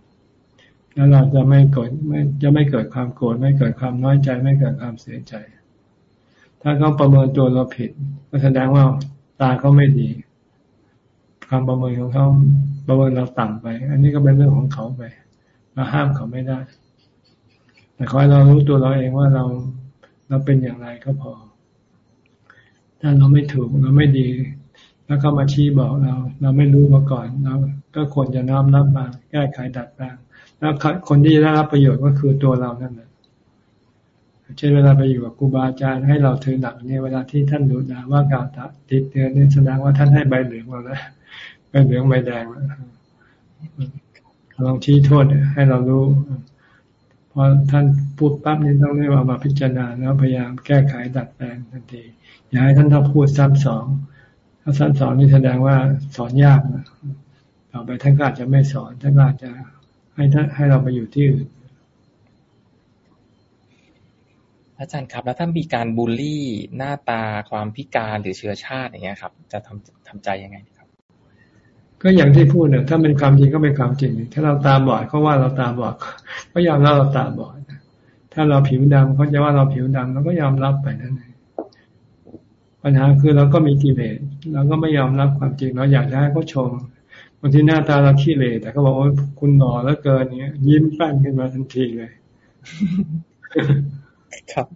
แล้วเราจะไม่เกิดไม่จะไม่เกิดความโกรธไม่เกิดความน้อยใจ ไม่เกิดความเสียใจ ถ้าเขาประเมินตัวเราผิด ก็แสดงว่าตาเขาไม่ดีความประเมินของเขาประเมินเราต่ำไป อันนี้ก็เป็นเรื่องของเขาไปเราห้ามเขาไม่ได้ แต่ขอให้เรารู้ตัวเราเองว่าเราเราเป็นอย่างไรก็พอ ถ้าเราไม่ถูกเราไม่ดี แล้วก็มาชี้บอกเรา เราไม่รู้มาก่อนเราก็ควรจะน้อมรับมา แก้ไขดัดแปลง แล้วคนที่จะได้รับประโยชน์ก็คือตัวเรานั่นแหละเช่นเวลาไปอยู่กับครูบาอาจารย์ให้เราถือหนักเนี่ยเวลาที่ท่านดูด่าว่ากล่าวติดเตือนนี่แสดงว่าท่านให้ใบเหลืองเราแล้วใบเหลืองใบแดงลองชี้โทษให้เรารู้พอท่านพูดปั๊บนี่ต้องเรียกว่ามาพิจารณาแล้วพยายามแก้ไขดัดแปลงทันทีอย่าให้ท่านท้าพูดซ้ำสองถ้าซ้ำสองนี่แสดงว่าสอนยากนะต่อไปท่านก็อาจจะไม่สอนท่านก็อาจจะ ให้ท่านให้เราไปอยู่ที่อื่นอาจารย์ครับ แล้วถ้ามีการบูลลี่หน้าตาความพิการหรือเชื้อชาติอย่างเงี้ยครับ จะทำทำใจยังไงครับ ก็อย่างที่พูดเนี่ยถ้าเป็นความจริงก็เป็นความจริง ถ้าเราตาบอดเขาว่าเราตาบอดก็ยอมรับเราตาบอดถ้าเราผิวดำเขาจะว่าเราผิวดำเราก็ยอมรับไปนั่นเองปัญหาคือเราก็มีกิเลสเราก็ไม่ยอมรับความจริง เราอยากจะให้เขาชม บางทีหน้าตาเราขี้เหร่แต่เขาบอกว่าคุณหน่อแล้วเกินเนี้ย ยิ้มแป้นขึ้นมาทันทีเลย ครับ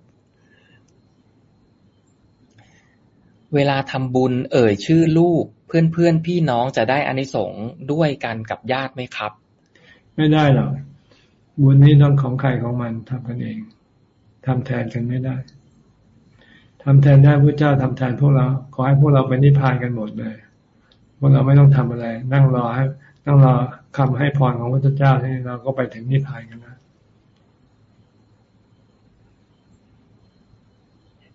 เวลาทำบุญ เอ่ยชื่อลูก เพื่อนเพื่อนพี่น้องจะได้อานิสงส์ด้วยกันกับญาติไหมครับ ไม่ได้หรอกบุญนี้ต้องของใครของมันทำกันเองทำแทนกันไม่ได้ทำแทนได้พระเจ้าทำแทนพวกเรา ขอให้พวกเราไปนิพพานกันหมดเลยพ วกเราไม่ต้องทำอะไร นั่งรอให้นั่งรอคำให้พรของพระเจ้าให้เราก็ไปถึงนิพพานกันนะ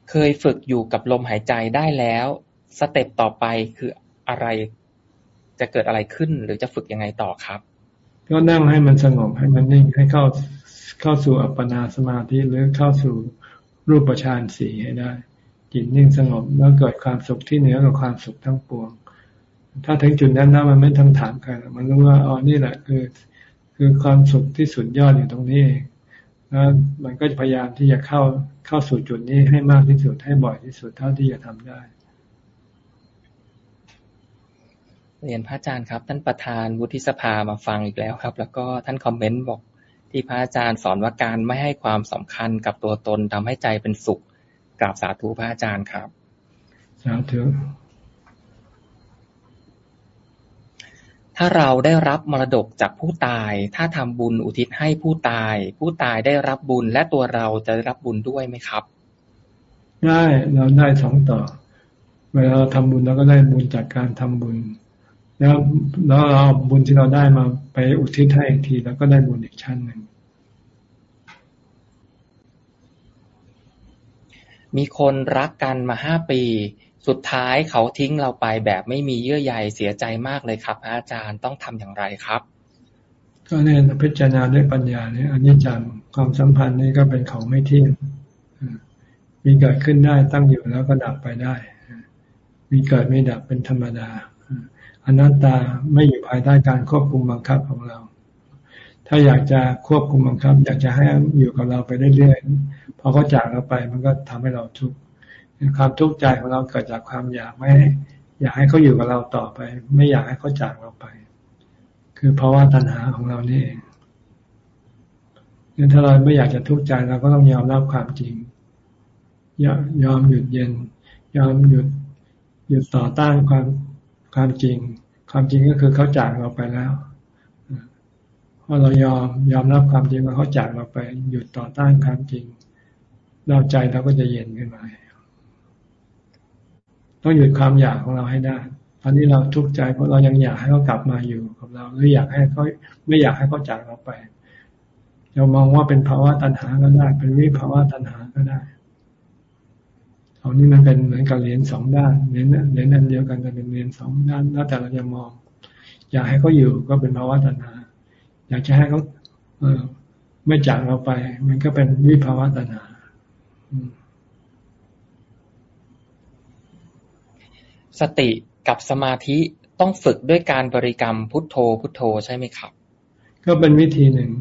เคยฝึกอยู่กับลมหายใจได้แล้ว สเต็ปต่อไปคืออะไรจะเกิดอะไรขึ้นหรือจะฝึกยังไงต่อครับ ก็นั่งให้มันสงบให้มันนิ่งให้เข้าเข้าสู่อัปปนาสมาธิหรือเข้าสู่รูปฌานสี่ให้ได้ จิตนิ่งสงบแล้วเกิดความสุขที่เหนือกว่าความสุขทั้งปวง ถ้าถึงจุดนั้นแล้วมันไม่ต้องถามใครมันรู้ว่าอ๋อนี่แหละคือ คือความสุขที่สุดยอดอยู่ตรงนี้เองแล้วมันก็พยายามที่จะเข้าเข้าสู่จุดนี้ให้มากที่สุดให้บ่อยที่สุดเท่าที่จะทำได้เรียนพระอาจารย์ครับ ท่านประธานวุฒิสภามาฟังอีกแล้วครับ แล้วก็ท่านคอมเมนต์บอกที่พระอาจารย์สอนว่าการไม่ให้ความสำคัญกับตัวตนทำให้ใจเป็นสุขกราบสาธุพระอาจารย์ครับสาธุ ถ้าเราได้รับมรดกจากผู้ตาย ถ้าทำบุญอุทิศให้ผู้ตาย ผู้ตายได้รับบุญและตัวเราจะได้รับบุญด้วยไหมครับ ได้เราได้สองต่อ เวลาเราทำบุญเราก็ได้บุญจากการทำบุญ แล้วแล้วเราบุญที่เราได้มาไปอุทิศให้อีกทีแล้วก็ได้บุญอีกชั้นหนึ่งมีคนรักกันมาห้าปี สุดท้ายเขาทิ้งเราไปแบบไม่มีเยื่อใยเสียใจมากเลยครับ อาจารย์ต้องทำอย่างไรครับ ก็เนี่ยพิจารณาด้วยปัญญาเนี่ยอันนี้จังความสัมพันธ์นี่ก็เป็นของไม่เที่ยงมีเกิดขึ้นได้ตั้งอยู่แล้วก็ดับไปได้ มีเกิดไม่ดับเป็นธรรมดาอนัตตาไม่อยู่ภายใต้การควบคุมบังคับของเรา ถ้าอยากจะควบคุมบังคับ อยากจะให้อยู่กับเราไปเรื่อยๆพอเขาจากเราไปมันก็ทำให้เราทุกข์ ความทุกข์ใจของเราเกิดจากความอยากไม่ อยากให้เขาอยู่กับเราต่อไป ไม่อยากให้เขาจากเราไป คือเพราะว่าตัณหาของเรานี่เองถ้าเราไม่อยากจะทุกข์ใจเราก็ต้องยอมรับความจริง ยอมหยุดเย็น ยอมหยุดหยุดต่อต้านความความจริง ความจริงก็คือเขาจากเราไปแล้วพอเรายอมยอมรับความจริงว่าเขาจากเราไป หยุดต่อต้านความจริง เราใจเราก็จะเย็นขึ้นมา ต้องหยุดความอยากของเราให้ได้ ตอนนี้เราทุกข์ใจเพราะเรายังอยากให้เขากลับมาอยู่กับเรา หรืออยากให้เขาไม่อยากให้เขาจากเราไปเรามองว่าเป็นภาวะตัณหาก็ได้ เป็นวิภาวะตัณหาก็ได้เอานี้มันเป็นเหมือนกับเหรียญสองด้านเหรียญเหรียญอันเดียวกันแต่เป็นเหรียญสองด้านแล้วแต่เราจะมอง อยากให้เขาอยู่ก็เป็นภาวะตัณหา อยากจะให้เขาเออไม่จากเราไป มันก็เป็นวิภาวะตัณหา อืม สติกับสมาธิต้องฝึกด้วยการบริกรรมพุทโธพุทโธใช่ไหมครับ ก็เป็นวิธีหนึ่ง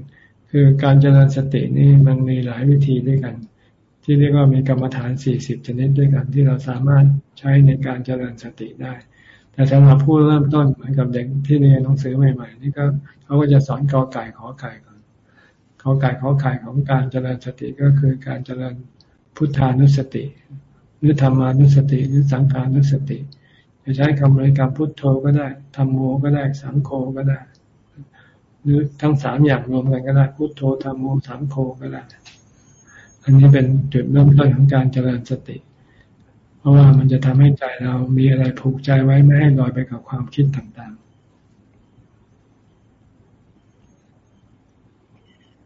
คือการเจริญสตินี่มันมีหลายวิธีด้วยกัน ที่เรียกว่ามีกรรมฐานสี่สิบชนิดด้วยกัน ที่เราสามารถใช้ในการเจริญสติได้ แต่สำหรับผู้เริ่มต้นเหมือนกับเด็กที่เรียนหนังสือใหม่ ๆ นี่ก็เขาก็จะสอนกอไก่ขอไก่ก่อนขอไก่ขอไข่ของการเจริญสติก็คือการเจริญพุทธานุสติหรือธรรมานุสติหรือสังขานุสติ จะใช้คำบริกรรมพุทโธก็ได้ธรรมโมก็ได้ สังโฆก็ได้ หรือทั้งสามอย่างรวมกันก็ได้ พุทโธธรรมโมสังโฆก็ได้ อันนี้เป็นจุดเริ่มต้นของการเจริญสติ เพราะว่ามันจะทำให้ใจเรามีอะไรผูกใจไว้ไม่ให้ลอยไปกับความคิดต่างๆ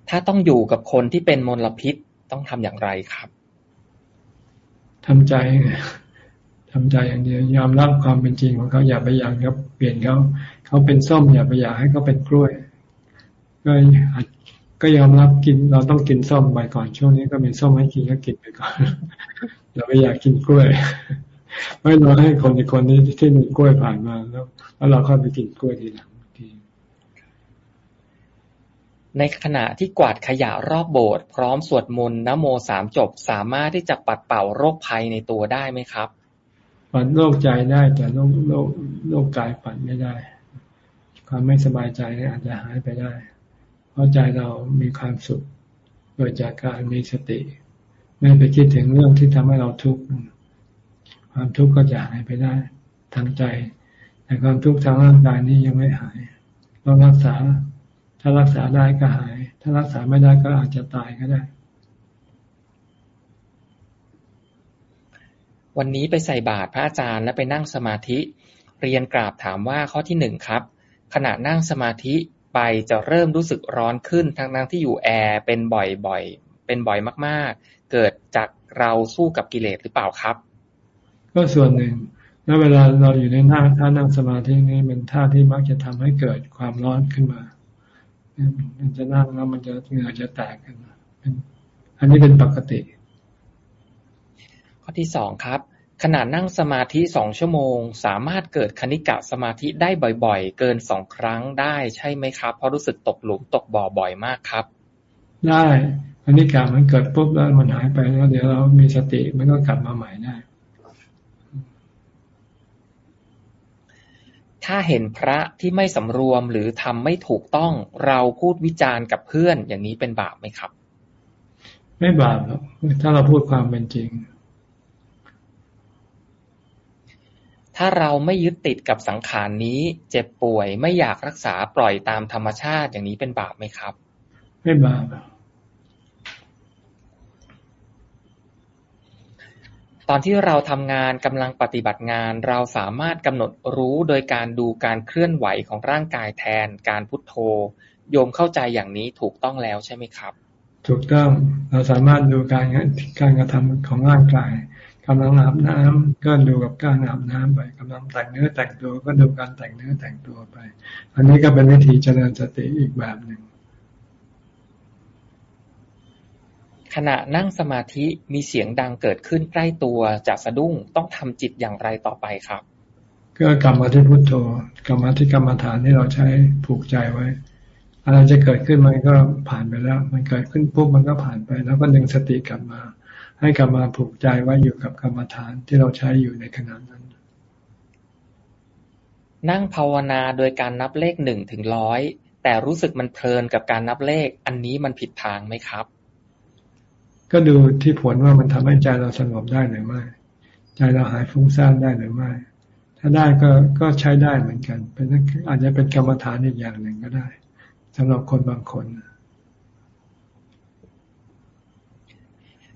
ถ้าต้องอยู่กับคนที่เป็นมลพิษต้องทำอย่างไรครับทำใจ ทำใจอย่างเดียวยอมรับความเป็นจริงของเขาอย่าไปอยากครับเปลี่ยนเขาเขาเป็นส้มอย่าไปอยากให้เขาเป็นกล้วย ก็ก็ยอมรับกินเราต้องกินส้มไปก่อนช่วงนี้ก็มีส้มให้กินก็กินไปก่อนอย่าไปอยากกินกล้วย ไม่รอให้คนอีกคนนี้ที่มีกล้วยผ่านมาแล้วแล้วเราค่อยไปกินกล้วยทีหลังทีในขณะที่กวาดขยะรอบโบสถ์พร้อมสวดมนต์นโมสามจบ สามารถที่จะปัดเป่าโรคภัยในตัวได้ไหมครับ ปัดโรคใจได้แต่โรคโรคโรคกายปัดไม่ได้ ความไม่สบายใจนี่อาจจะหายไปได้ เพราะใจเรามีความสุข โดยจากการมีสติ ไม่ไปคิดถึงเรื่องที่ทำให้เราทุกข์ความทุกข์ก็จะหายไปได้ทางใจ แต่ความทุกข์ทางร่างกายนี้ยังไม่หายต้องรักษา ถ้ารักษาได้ก็หาย ถ้ารักษาไม่ได้ก็อาจจะตายก็ได้ วันนี้ไปใส่บาตรพระอาจารย์และไปนั่งสมาธิ เรียนกราบถามว่าข้อที่หนึ่งครับ ขณะนั่งสมาธิไปจะเริ่มรู้สึกร้อนขึ้นทั้งนั่งที่อยู่แอร์เป็นบ่อยๆ เป็นบ่อยมากๆ เกิดจากเราสู้กับกิเลสหรือเปล่าครับ ก็ส่วนหนึ่ง แล้วเวลาเราอยู่ในท่าท่านั่งสมาธินี้เป็นท่าที่มักจะทำให้เกิดความร้อนขึ้นมา มันจะนั่งแล้วมันจะเหงื่อจะแตกกันเป็นอันนี้เป็นปกติ อที่สองครับ ขณะนั่งสมาธิสองชั่วโมง สามารถเกิดคณิกะสมาธิได้บ่อยๆ เกินสองครั้งได้ใช่ไหมครับ เพราะรู้สึกตกหลุมตกบ่อบ่อยมากครับ ได้คณิกะมันเกิดปุ๊บแล้วมันหายไปแล้วเดี๋ยวเรามีสติมันก็กลับมาใหม่ได้ถ้าเห็นพระที่ไม่สำรวมหรือทำไม่ถูกต้องเราพูดวิจารณ์กับเพื่อนอย่างนี้เป็นบาปไหมครับ ไม่บาปหรอกถ้าเราพูดความเป็นจริง ถ้าเราไม่ยึดติดกับสังขารนี้ เจ็บป่วย ไม่อยากรักษาปล่อยตามธรรมชาติอย่างนี้เป็นบาปไหมครับ ไม่บาปตอนที่เราทำงานกำลังปฏิบัติงาน เราสามารถกำหนดรู้โดยการดูการเคลื่อนไหวของร่างกายแทน การพุทโธ โยมเข้าใจอย่างนี้ถูกต้องแล้วใช่ไหมครับ ถูกต้องเราสามารถดูการการกระทำของร่างกาย กำลังอาบน้ำก็ดูกับการอาบน้ำไปกำลังแต่งเนื้อแต่งตัวก็ดูการแต่งเนื้อแต่งตัวไป อันนี้ก็เป็นวิธีเจริญสติอีกแบบหนึ่งขณะนั่งสมาธิมีเสียงดังเกิดขึ้นใกล้ตัวจะสะดุ้งต้องทำจิตอย่างไรต่อไปครับ ก็กลับมาที่พุทโธกลับมาที่กรรมฐานที่เราใช้ผูกใจไว้ อะไรจะเกิดขึ้นมันก็ผ่านไปแล้ว มันเกิดขึ้นปุ๊บมันก็ผ่านไป แล้วก็ดึงสติกลับมา ให้กลับมาผูกใจไว้อยู่กับกรรมฐานที่เราใช้อยู่ในขณะนั้น นั่งภาวนาโดยการนับเลขหนึ่งถึงร้อยแต่รู้สึกมันเพลินกับการนับเลข อันนี้มันผิดทางไหมครับ ก็ดูที่ผลว่ามันทำให้ใจเราสงบได้หรือไม่ใจเราหายฟุ้งซ่านได้หรือไม่ ถ้าได้ก็ก็ใช้ได้เหมือนกัน เป็นอาจจะเป็นกรรมฐานอีกอย่างหนึ่งก็ได้สำหรับคนบางคน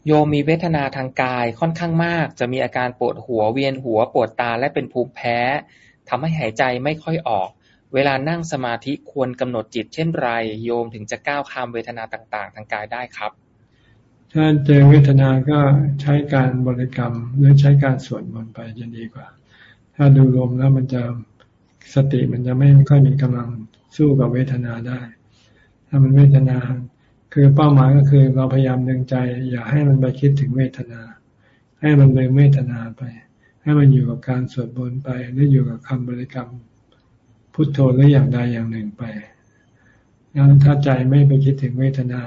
โยมมีเวทนาทางกายค่อนข้างมาก จะมีอาการปวดหัวเวียนหัวปวดตาและเป็นภูมิแพ้ทำให้หายใจไม่ค่อยออก เวลานั่งสมาธิควรกำหนดจิตเช่นไร โยมถึงจะก้าวข้ามเวทนาต่างๆ ทางกายได้ครับ ถ้าเจอเวทนาก็ใช้การบริกรรมหรือใช้การสวดมนต์ไปจะดีกว่า ถ้าดูลมแล้วมันจะสติมันจะไม่ค่อยมีกำลังสู้กับเวทนาได้ ถ้ามันเวทนา คือเป้าหมายก็คือเราพยายามดึงใจ อย่าให้มันไปคิดถึงเวทนา ให้มันเลยเวทนาไป ให้มันอยู่กับการสวดมนต์ไปหรืออยู่กับคำบริกรรมพุทโธหรืออย่างใดอย่างหนึ่งไปงั้นถ้าใจไม่ไปคิดถึงเวทนา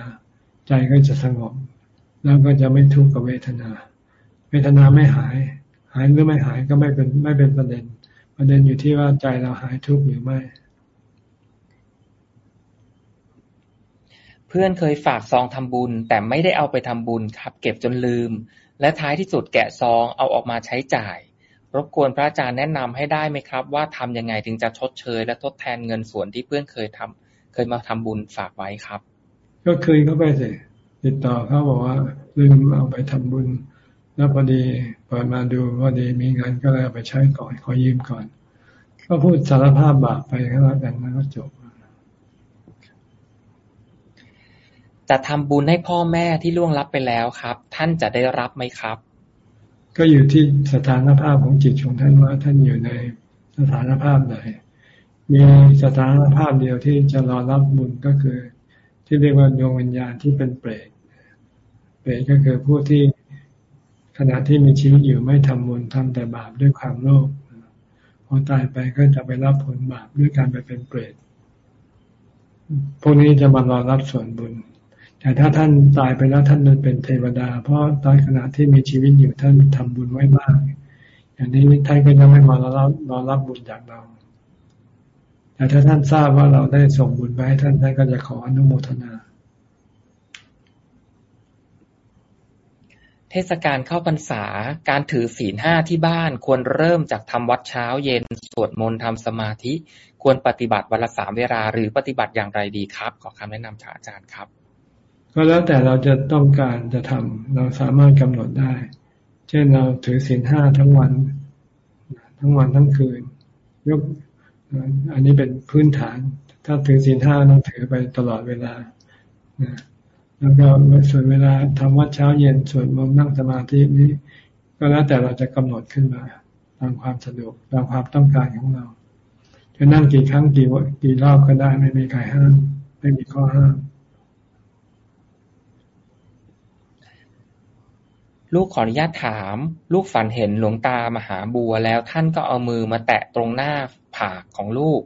ใจก็จะสงบ แล้วก็จะไม่ทุกข์กับเวทนา เวทนาไม่หาย หายหรือไม่หายก็ไม่เป็นไม่เป็นประเด็น ประเด็นอยู่ที่ว่าใจเราหายทุกข์หรือไม่ เพื่อนเคยฝากซองทำบุญ แต่ไม่ได้เอาไปทำบุญครับ เก็บจนลืม และท้ายที่สุดแกะซองเอาออกมาใช้จ่าย รบกวนพระอาจารย์แนะนำให้ได้ไหมครับ ว่าทำยังไงถึงจะชดเชย และทดแทนเงินส่วนที่เพื่อนเคยทำเคยมาทำบุญฝากไว้ครับ ก็คืนเข้าไปสิติดต่อเขาบอกว่าลืมเอาไปทำบุญ แล้วพอดีเปิดมาดูพอดีมีเงินก็เลยเอาไปใช้ก่อนขอยืมก่อน ก็พูดสารภาพบาปไปก็แล้วกันแล้วก็จบ จะทำบุญให้พ่อแม่ที่ล่วงลับไปแล้วครับ ท่านจะได้รับไหมครับ ก็อยู่ที่สถานภาพของจิตของท่านว่าท่านอยู่ในสถานภาพไหนมีสถานภาพเดียวที่จะรอรับบุญก็คือ ที่เรียกว่าดวงวิญญาณที่เป็นเปรตเปรตก็คือผู้ที่ขณะที่มีชีวิตอยู่ไม่ทำบุญทำแต่บาปด้วยความโลภพอตายไปก็จะไปรับผลบาปด้วยการไปเป็นเปรตพวกนี้จะมารอรับส่วนบุญ แต่ถ้าท่านตายไปแล้วท่านเป็นเทวดา เพราะตอนขณะที่มีชีวิตอยู่ท่านทำบุญไว้มาก อย่างนี้ท่านก็จะไม่มารับรอรับบุญจากเรา แต่ถ้าท่านทราบว่าเราได้ส่งบุญไปให้ท่านท่านก็จะขออนุโมทนา เทศกาลเข้าพรรษาการถือศีลห้าที่บ้านควรเริ่มจากทำวัดเช้าเย็นสวดมนต์ทำสมาธิ ควรปฏิบัติวันละสามเวลา หรือปฏิบัติอย่างไรดีครับ ขอคำแนะนำจากอาจารย์ครับ ก็แล้วแต่เราจะต้องการจะทำเราสามารถกำหนดได้ เช่นเราถือศีลห้าทั้งวัน ทั้งวันทั้งคืน ยกอันนี้เป็นพื้นฐาน ถ้าถือศีลห้าต้องถือไปตลอดเวลาแล้วก็ส่วนเวลาทำวัดเช้าเย็นส่วนมนนั่งสมาธินี้ ก็แล้วแต่เราจะกำหนดขึ้นมาตามความสะดวกตามความต้องการของเรา จะนั่งกี่ครั้งกี่วกี่รอบก็ได้ไม่มีใครห้ามไม่มีข้อห้าม ลูกขออนุญาตถาม ลูกฝันเห็นหลวงตามหาบัว แล้วท่านก็เอามือมาแตะตรงหน้าผากของลูก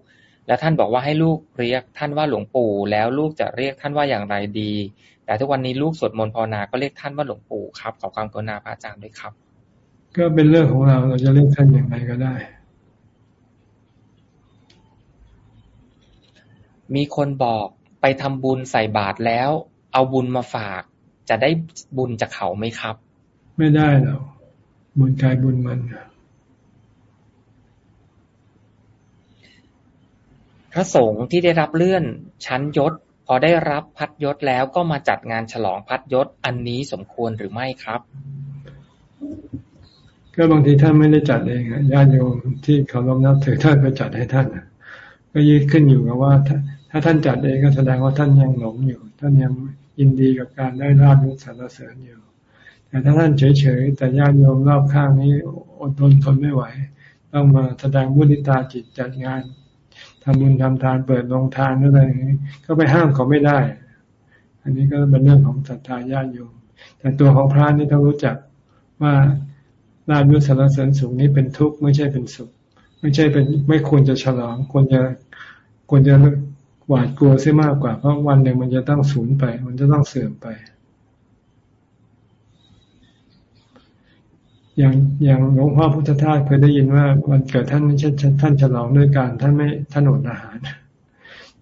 แล้วท่านบอกว่าให้ลูกเรียกท่านว่าหลวงปู่ แล้วลูกจะเรียกท่านว่าอย่างไรดี แต่ทุกวันนี้ลูกสวดมนต์ภาวนา ก็เรียกท่านว่าหลวงปู่ครับ ขอความกรุณาพระอาจารย์ด้วยครับ ก็เป็นเรื่องของเรา เราจะเรียกท่านอย่างไรก็ได้ มีคนบอกไปทำบุญใส่บาตรแล้ว เอาบุญมาฝาก จะได้บุญจากเขาไหมครับ ไม่ได้หรอก บุญกายบุญมันพระสงฆ์ที่ได้รับเลื่อนชั้นยศ พอได้รับพัดยศแล้วก็มาจัดงานฉลองพัดยศอันนี้สมควรหรือไม่ครับ ก็บางทีท่านไม่ได้จัดเองญาติโยมที่เขารพนับถือท่านไปจัดให้ท่านก็ยืดขึ้นอยู่กับว่า ถ้าท่านจัดเองก็แสดงว่าท่านยังหลงอยู่ ท่านยังยินดีกับการได้ราบยศสรรเสริญอยู่ แต่ถ้าท่านเฉยๆแต่ญาติโยมรอบข้างนี้อดทนทนไม่ไหว ต้องมาแสดงมุทิตาจิตจัดงานทำบุญทำทานเปิดโรงทานอะไรอย่างนี้ ก็ไปห้ามเขาไม่ได้ อันนี้ก็เป็นเรื่องของศรัทธาญาติโยม แต่ตัวของพระนี่ต้องรู้จักว่าลาบยศสารเสริญสูงนี้เป็นทุกข์ไม่ใช่เป็นสุข ไม่ใช่เป็นไม่ควรจะฉลองควรจะควรจะหวาดกลัวเสียมากกว่า เพราะวันหนึ่งมันจะต้องสูญไป มันจะต้องเสื่อมไป อย่างอย่างหลวงพ่อพุทธทาสเคยได้ยินว่าวันเกิดท่านไม่ใช่ท่านฉลองด้วยการท่านไม่ท่านอดอาหาร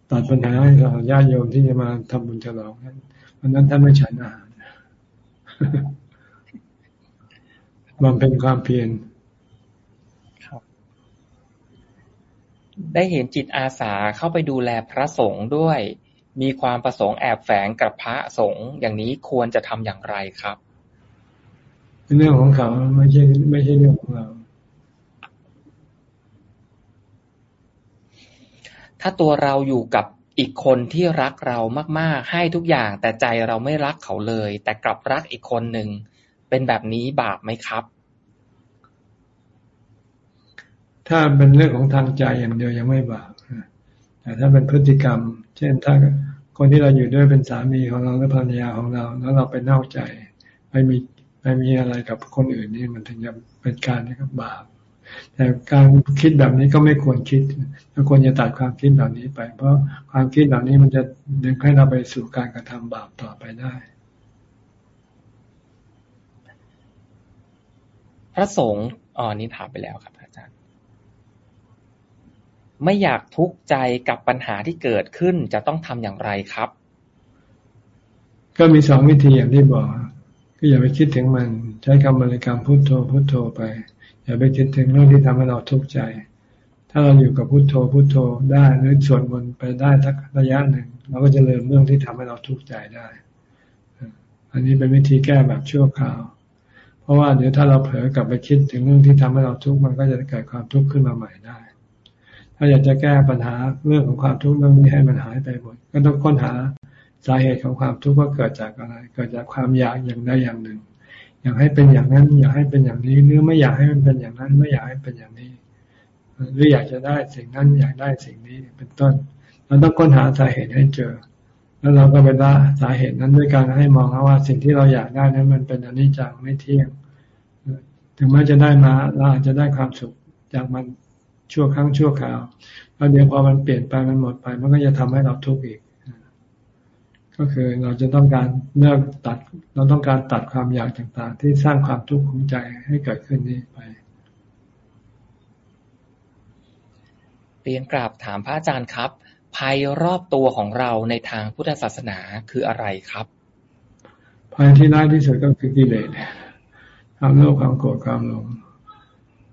ตัดปัญหาให้เราญาติโยมที่จะมาทำบุญฉลองนั้นวันนั้นท่านไม่ฉันอาหารบำเพ็ญความเพียรได้เห็นจิตอาสาเข้าไปดูแลพระสงฆ์ด้วย มีความประสงค์แอบแฝงกับพระสงฆ์อย่างนี้ควรจะทำอย่างไรครับ เรื่องของเขาไม่ใช่ไม่ใช่เรื่องของเรา ถ้าตัวเราอยู่กับอีกคนที่รักเรามาก ๆ ให้ทุกอย่าง แต่ใจเราไม่รักเขาเลย แต่กลับรักอีกคนหนึ่งเป็นแบบนี้บาปไหมครับ ถ้าเป็นเรื่องของทางใจอย่างเดียวยังไม่บาปแต่ถ้าเป็นพฤติกรรม เช่นถ้าคนที่เราอยู่ด้วยเป็นสามีของเราหรือภรรยาของเรา แล้วเราไปนอกใจ ไปมี ไปมีอะไรกับคนอื่นนี่มันถึงจะเป็นการนี่ก็บาปแต่การคิดแบบนี้ก็ไม่ควรคิดเราควรจะตัดความคิดเหล่านี้ไป เพราะความคิดเหล่านี้มันจะดึงให้เราไปสู่การกระทำบาปต่อไปได้ พระสงฆ์อ๋อนี้ถามไปแล้วครับ อาจารย์ ไม่อยากทุกข์ใจกับปัญหาที่เกิดขึ้นจะต้องทำอย่างไรครับ ก็มีสองวิธีอย่างที่บอก ก็อย่าไปคิดถึงมัน ใช้คำบริกรรมพุทโธพุทโธไป อย่าไปคิดถึงเรื่องที่ทำให้เราทุกข์ใจ ถ้าเราอยู่กับพุทโธพุทโธได้หรือสวดมนต์ไปได้ทักระยะหนึ่งเราก็จะเริ่มเรื่องที่ทำให้เราทุกข์ใจได้ อันนี้เป็นวิธีแก้แบบชั่วคราว เพราะว่าเดี๋ยวถ้าเราเผลอกลับไปคิดถึงเรื่องที่ทำให้เราทุกข์มันก็จะเกิดความทุกข์ขึ้นมาใหม่ได้ ถ้าอยากจะแก้ปัญหาเรื่องของความทุกข์เรื่องนี้ให้มันหายไปหมดก็ต้องค้นหา สาเหตุของความทุกข์ว่าเกิดจากอะไร เกิดจากความอยากอย่างใดอย่างหนึ่ง อยากให้เป็นอย่างนั้น อยากให้เป็นอย่างนี้หรือไม่อยากให้มันเป็นอย่างนั้น ไม่อยากให้เป็นอย่างนี้ หรืออยากจะได้สิ่งนั้นอยากได้สิ่งนี้เป็นต้น เราต้องค้นหาสาเหตุให้เจอ แล้วเราก็ไปละสาเหตุนั้นด้วยการให้มองว่าสิ่งที่เราอยากได้นั้นมันเป็นอนิจจังไม่เที่ยง ถึงแม้จะได้มาเราอาจจะได้ความสุขจากมันชั่วครั้งชั่วคราวแล้วเดี๋ยวพอมันเปลี่ยนไปมันหมดไป มันก็จะทำให้เราทุกข์อีก ก็คือเราจะต้องการเลิกตัด เราต้องการตัดความอยากต่างๆ ที่สร้างความทุกข์ของใจให้เกิดขึ้นนี้ไป เรียนกราบถามพระอาจารย์ครับ ภัยรอบตัวของเราในทางพุทธศาสนาคืออะไรครับ ภัยที่ร้ายที่สุดก็คือกิเลสความโลภความโกรธความหลง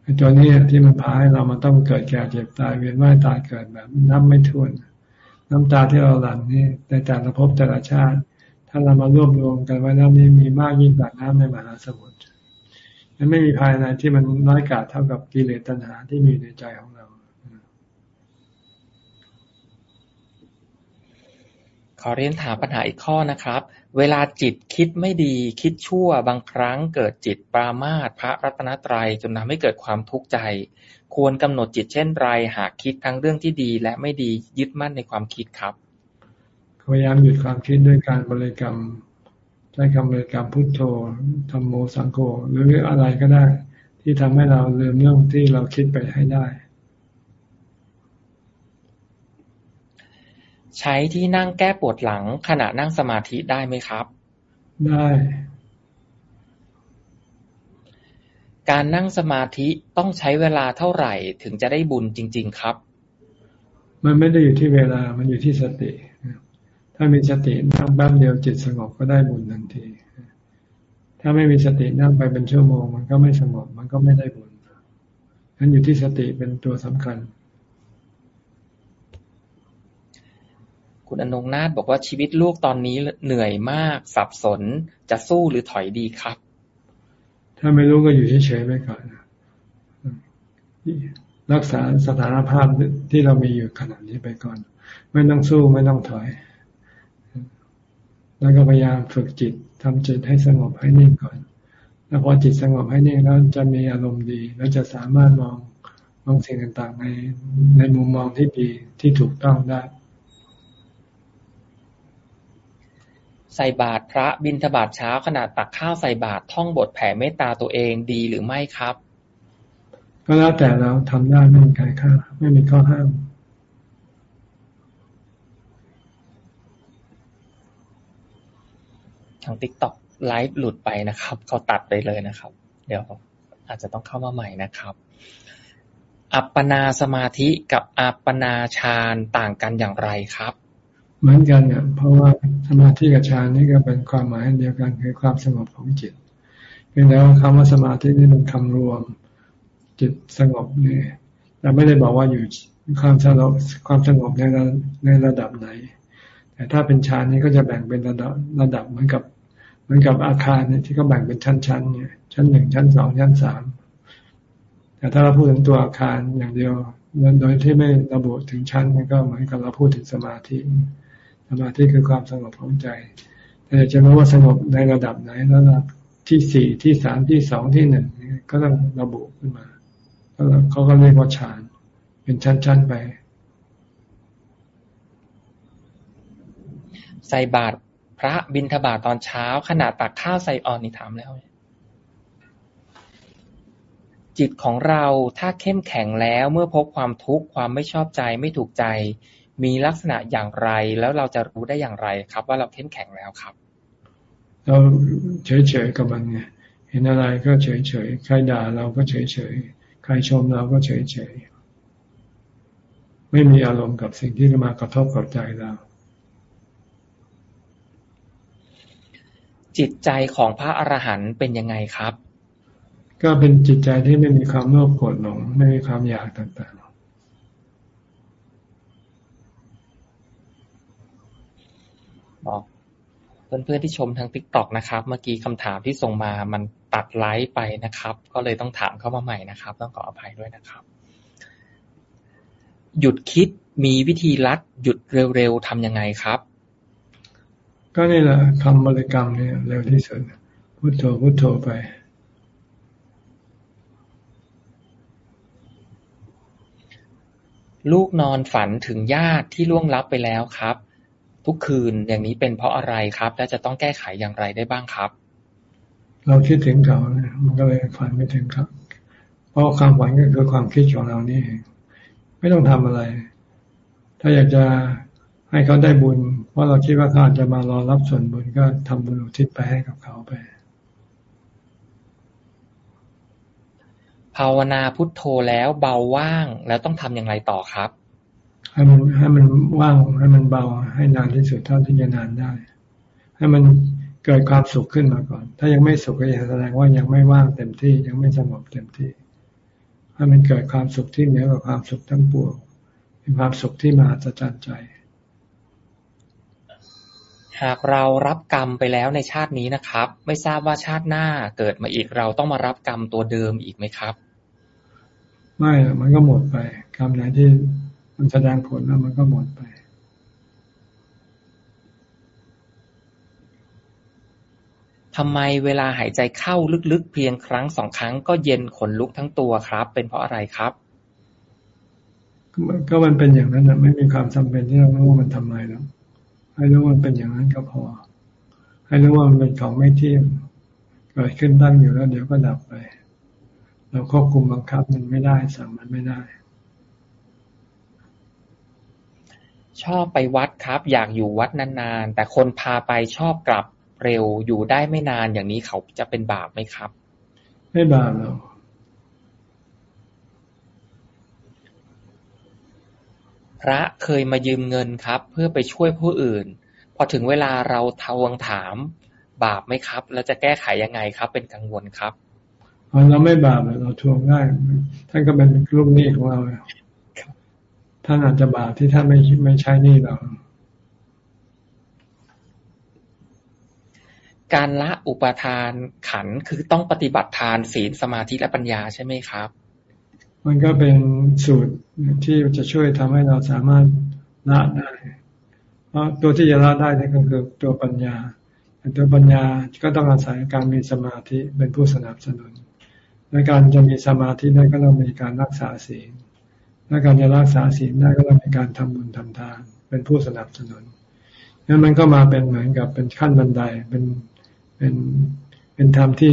ไอ้ตัวนี้ที่มันพาให้เรามาต้องเกิดแก่เจ็บตายเวียนว่ายตายเกิดแบบนับไม่ถ้วน น้ำตาที่เราหลั่งนี่ในแต่ละภพแต่ละชาติ ถ้าเรามารวบรวมกันไว้แล้วนี่มีมากยิ่งกว่าน้ำในมหาสมุทรมันไม่มีภายในที่มันน้อยกาเท่ากับกิเลสตัณหาที่มีในใจของเรา ขอเรียนถามปัญหาอีกข้อนะครับ เวลาจิตคิดไม่ดีคิดชั่วบางครั้งเกิดจิตปรามาสพระรัตนตรัยจนทำให้เกิดความทุกข์ใจ ควรกำหนดจิตเช่นไรหากคิดทั้งเรื่องที่ดีและไม่ดียึดมั่นในความคิดครับพยายามหยุดความคิดด้วยการบริกรรมใช้คำบริกรรมพุทโธธรรมโมสังโฆหรืออะไรก็ได้ ที่ทำให้เราลืมเรื่องที่เราคิดไปให้ได้ ใช้ที่นั่งแก้ปวดหลังขณะนั่งสมาธิได้ไหมครับ ได้ การนั่งสมาธิต้องใช้เวลาเท่าไหร่ถึงจะได้บุญจริง ๆ ครับ มันไม่ได้อยู่ที่เวลา มันอยู่ที่สติ ถ้ามีสตินั่งแป๊บเดียวจิตสงบก็ได้บุญทันที ถ้าไม่มีสตินั่งไปเป็นชั่วโมง มันก็ไม่สงบ มันก็ไม่ได้บุญนั้นอยู่ที่สติเป็นตัวสำคัญ คุณอนงนาถบอกว่าชีวิตลูกตอนนี้เหนื่อยมาก สับสน จะสู้หรือถอยดีครับ ถ้าไม่รู้ก็อยู่เฉยๆไปก่อนรักษาสถานภาพที่เรามีอยู่ขณะนี้ไปก่อน ไม่ต้องสู้ไม่ต้องถอย แล้วก็พยายามฝึกจิตทำจิตให้สงบให้นิ่งก่อน แล้วพอจิตสงบให้นิ่งแล้วจะมีอารมณ์ดี แล้วจะสามารถมองมองสิ่งต่างๆในในมุมมองที่ดีที่ถูกต้องได้ ใส่บาตรพระ บิณฑบาตเช้า ขณะตักข้าวใส่บาตรท่องบทแผ่เมตตาตัวเองดีหรือไม่ครับ ก็แล้วแต่เราทำได้ไม่มีใครข้าไม่มีข้อห้ามทางติ๊กต็อกไลฟ์หลุดไปนะครับ เขาตัดไปเลยนะครับ เดี๋ยวอาจจะต้องเข้ามาใหม่นะครับ อัปปนาสมาธิกับอัปปนาฌานต่างกันอย่างไรครับ เหมือนกันเนี่ยเพราะว่าสมาธิกับฌานนี่ก็เป็นความหมายเดียวกันคือความสงบของจิตเพียงแต่ว่าคำว่าสมาธินี่เป็นคำรวม จิตสงบเนี่ยแต่ไม่ได้บอกว่าอยู่ความสงบความสงบในในระดับไหน แต่ถ้าเป็นฌานนี่ก็จะแบ่งเป็นระดับระดับเหมือนกับเหมือนกับอาคารเนี่ยที่เขาแบ่งเป็นชั้นๆเนี่ยชั้นหนึ่งชั้นสองชั้นสามแต่ถ้าเราพูดถึงตัวอาคารอย่างเดียวโดยที่ไม่ระบุถึงชั้นมันก็เหมือนกับเราพูดถึงสมาธิ สมาธิคือความสงบของใจแต่จะรู้ว่าสงบในระดับไหนระดับที่สี่ที่สามที่สองที่หนึ่งก็ต้องระบุขึ้นมาแล้วเขาก็เรียกว่าฌาน เป็นชั้นๆไป ใส่บาตรพระบิณฑบาตตอนเช้า ขณะตักข้าวใส่อ่อนนี่ถามแล้ว จิตของเราถ้าเข้มแข็งแล้วเมื่อพบความทุกข์ความไม่ชอบใจไม่ถูกใจ มีลักษณะอย่างไร แล้วเราจะรู้ได้อย่างไรครับ ว่าเราเข้มแข็งแล้วครับ เราเฉยๆกับมันไงเห็นอะไรก็เฉยๆใครด่าเราก็เฉยๆใครชมเราก็เฉยๆไม่มีอารมณ์กับสิ่งที่มากระทบกับใจเราจิตใจของพระอรหันต์เป็นยังไงครับ ก็เป็นจิตใจที่ไม่มีความโลภโกรธหลงไม่มีความอยากต่าง บอกเพื่อนๆที่ชมทาง TikTok นะครับ เมื่อกี้คำถามที่ส่งมามันตัดไลฟ์ไปนะครับ ก็เลยต้องถามเข้ามาใหม่นะครับ ต้องขออภัยด้วยนะครับ หยุดคิดมีวิธีลัดหยุดเร็วๆทำยังไงครับ ก็นี่แหละคำบริกรรมเนี่ยเร็วที่สุดพุโทโธพุโทโธไปลูกนอนฝันถึงญาติที่ล่วงลับไปแล้วครับ ทุกคืน อย่างนี้เป็นเพราะอะไรครับ และจะต้องแก้ไขอย่างไรได้บ้างครับ เราคิดถึงเขาเนี่ยมันก็เลยฝันไม่ถึงครับ เพราะความฝันก็คือความคิดของเรานี่เองไม่ต้องทำอะไร ถ้าอยากจะให้เขาได้บุญ เพราะเราคิดว่าเขาอาจจะมารอรับส่วนบุญก็ทำบุญอุทิศไปให้กับเขาไป ภาวนาพุทโธแล้วเบาว่างแล้วต้องทำอย่างไรต่อครับ ให้มันให้มันว่างให้มันเบาให้นานที่สุดเท่าที่จะนานได้ ให้มันเกิดความสุขขึ้นมาก่อน ถ้ายังไม่สุขก็แสดงว่ายังไม่ว่างเต็มที่ยังไม่สงบเต็มที่ ให้มันเกิดความสุขที่เหนือกว่าความสุขทั้งปวงเป็นความสุขที่มาจะจันใจ หากเรารับกรรมไปแล้วในชาตินี้นะครับ ไม่ทราบว่าชาติหน้าเกิดมาอีกเราต้องมารับกรรมตัวเดิมอีกไหมครับ ไม่มันก็หมดไปกรรมไหนที่ มันแสดงผลแล้วมันก็หมดไป ทำไมเวลาหายใจเข้าลึกๆ เพียงครั้งสองครั้งก็เย็นขนลุกทั้งตัวครับ เป็นเพราะอะไรครับ ก็มันเป็นอย่างนั้นนะไม่มีความจำเป็นที่เราต้องว่ามันทำไมแล้วให้รู้ว่ามันเป็นอย่างนั้นก็พอ ให้รู้ว่ามันเป็นของไม่เที่ยงเกิดขึ้นตั้งอยู่แล้ว เดี๋ยวก็ดับไป เราควบคุมบังคับมันไม่ได้สั่งมันไม่ได้ ชอบไปวัดครับ อยากอยู่วัดนานๆ แต่คนพาไปชอบกลับเร็วอยู่ได้ไม่นานอย่างนี้เขาจะเป็นบาปไหมครับ ไม่บาปหรอกพระเคยมายืมเงินครับ เพื่อไปช่วยผู้อื่น พอถึงเวลาเราทวงถาม บาปไหมครับ แล้วจะแก้ไขยังไงครับ เป็นกังวลครับเราไม่บาปเราทวงได้ท่านก็เป็นลูกหนี้ของเรา ท่านอาจจะบาปที่ท่านไม่ไม่ใช้หนี้เรา การละอุปทานขันคือต้องปฏิบัติทานศีลสมาธิและปัญญาใช่ไหมครับ มันก็เป็นสูตรที่จะช่วยทำให้เราสามารถละได้เพราะตัวที่จะละได้นี่ก็คือตัวปัญญาตัวปัญญาก็ต้องอาศัยการมีสมาธิเป็นผู้สนับสนุนและการจะมีสมาธิได้ก็ต้องมีการรักษาศีล และการจะรักษาศีลได้ก็ต้องมีการทำบุญทำทาน เป็นผู้สนับสนุนนั้นมันก็มาเป็นเหมือนกับเป็นขั้นบันไดเป็นเป็นเป็นธรรมที่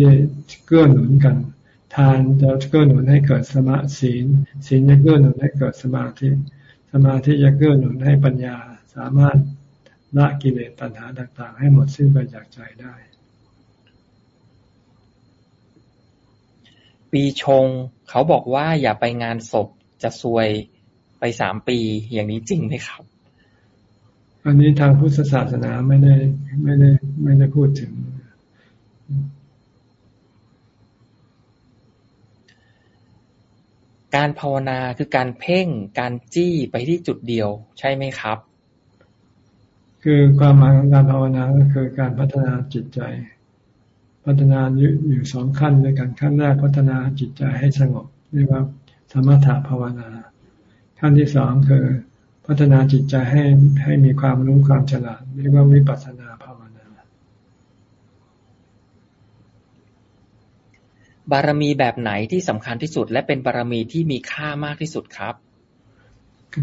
เกื้อหนุนกัน ทานจะเกื้อหนุนให้เกิดสมาศีลศีลจะเกื้อหนุนให้เกิดสมาธิสมาธิจะเกื้อหนุนให้ปัญญาสามารถละกิเลสตัณหาต่าง ๆ ให้หมดสิ้นไปจากใจได้ ปีชงเขาบอกว่าอย่าไปงานศพ จะซวยไปสามปีอย่างนี้จริงไหมครับ อันนี้ทางพุทธศาสนาไม่ได้ไม่ได้ไม่ได้พูดถึง การภาวนาคือการเพ่งการจี้ไปที่จุดเดียว ใช่ไหมครับ คือความหมายของการภาวนาก็คือการพัฒนาจิตใจ พัฒนาอยู่สองขั้นด้วยกันขั้นแรกพัฒนาจิตใจให้สงบเรียกว่าส มถะภาวนา ขั้นที่สองคือ พัฒนาจิตใจให้ให้มีความรู้ความฉลาดเรียกว่าวิปัสสนาภาวนา บารมีแบบไหนที่สำคัญที่สุด และเป็นบารมีที่มีค่ามากที่สุดครับ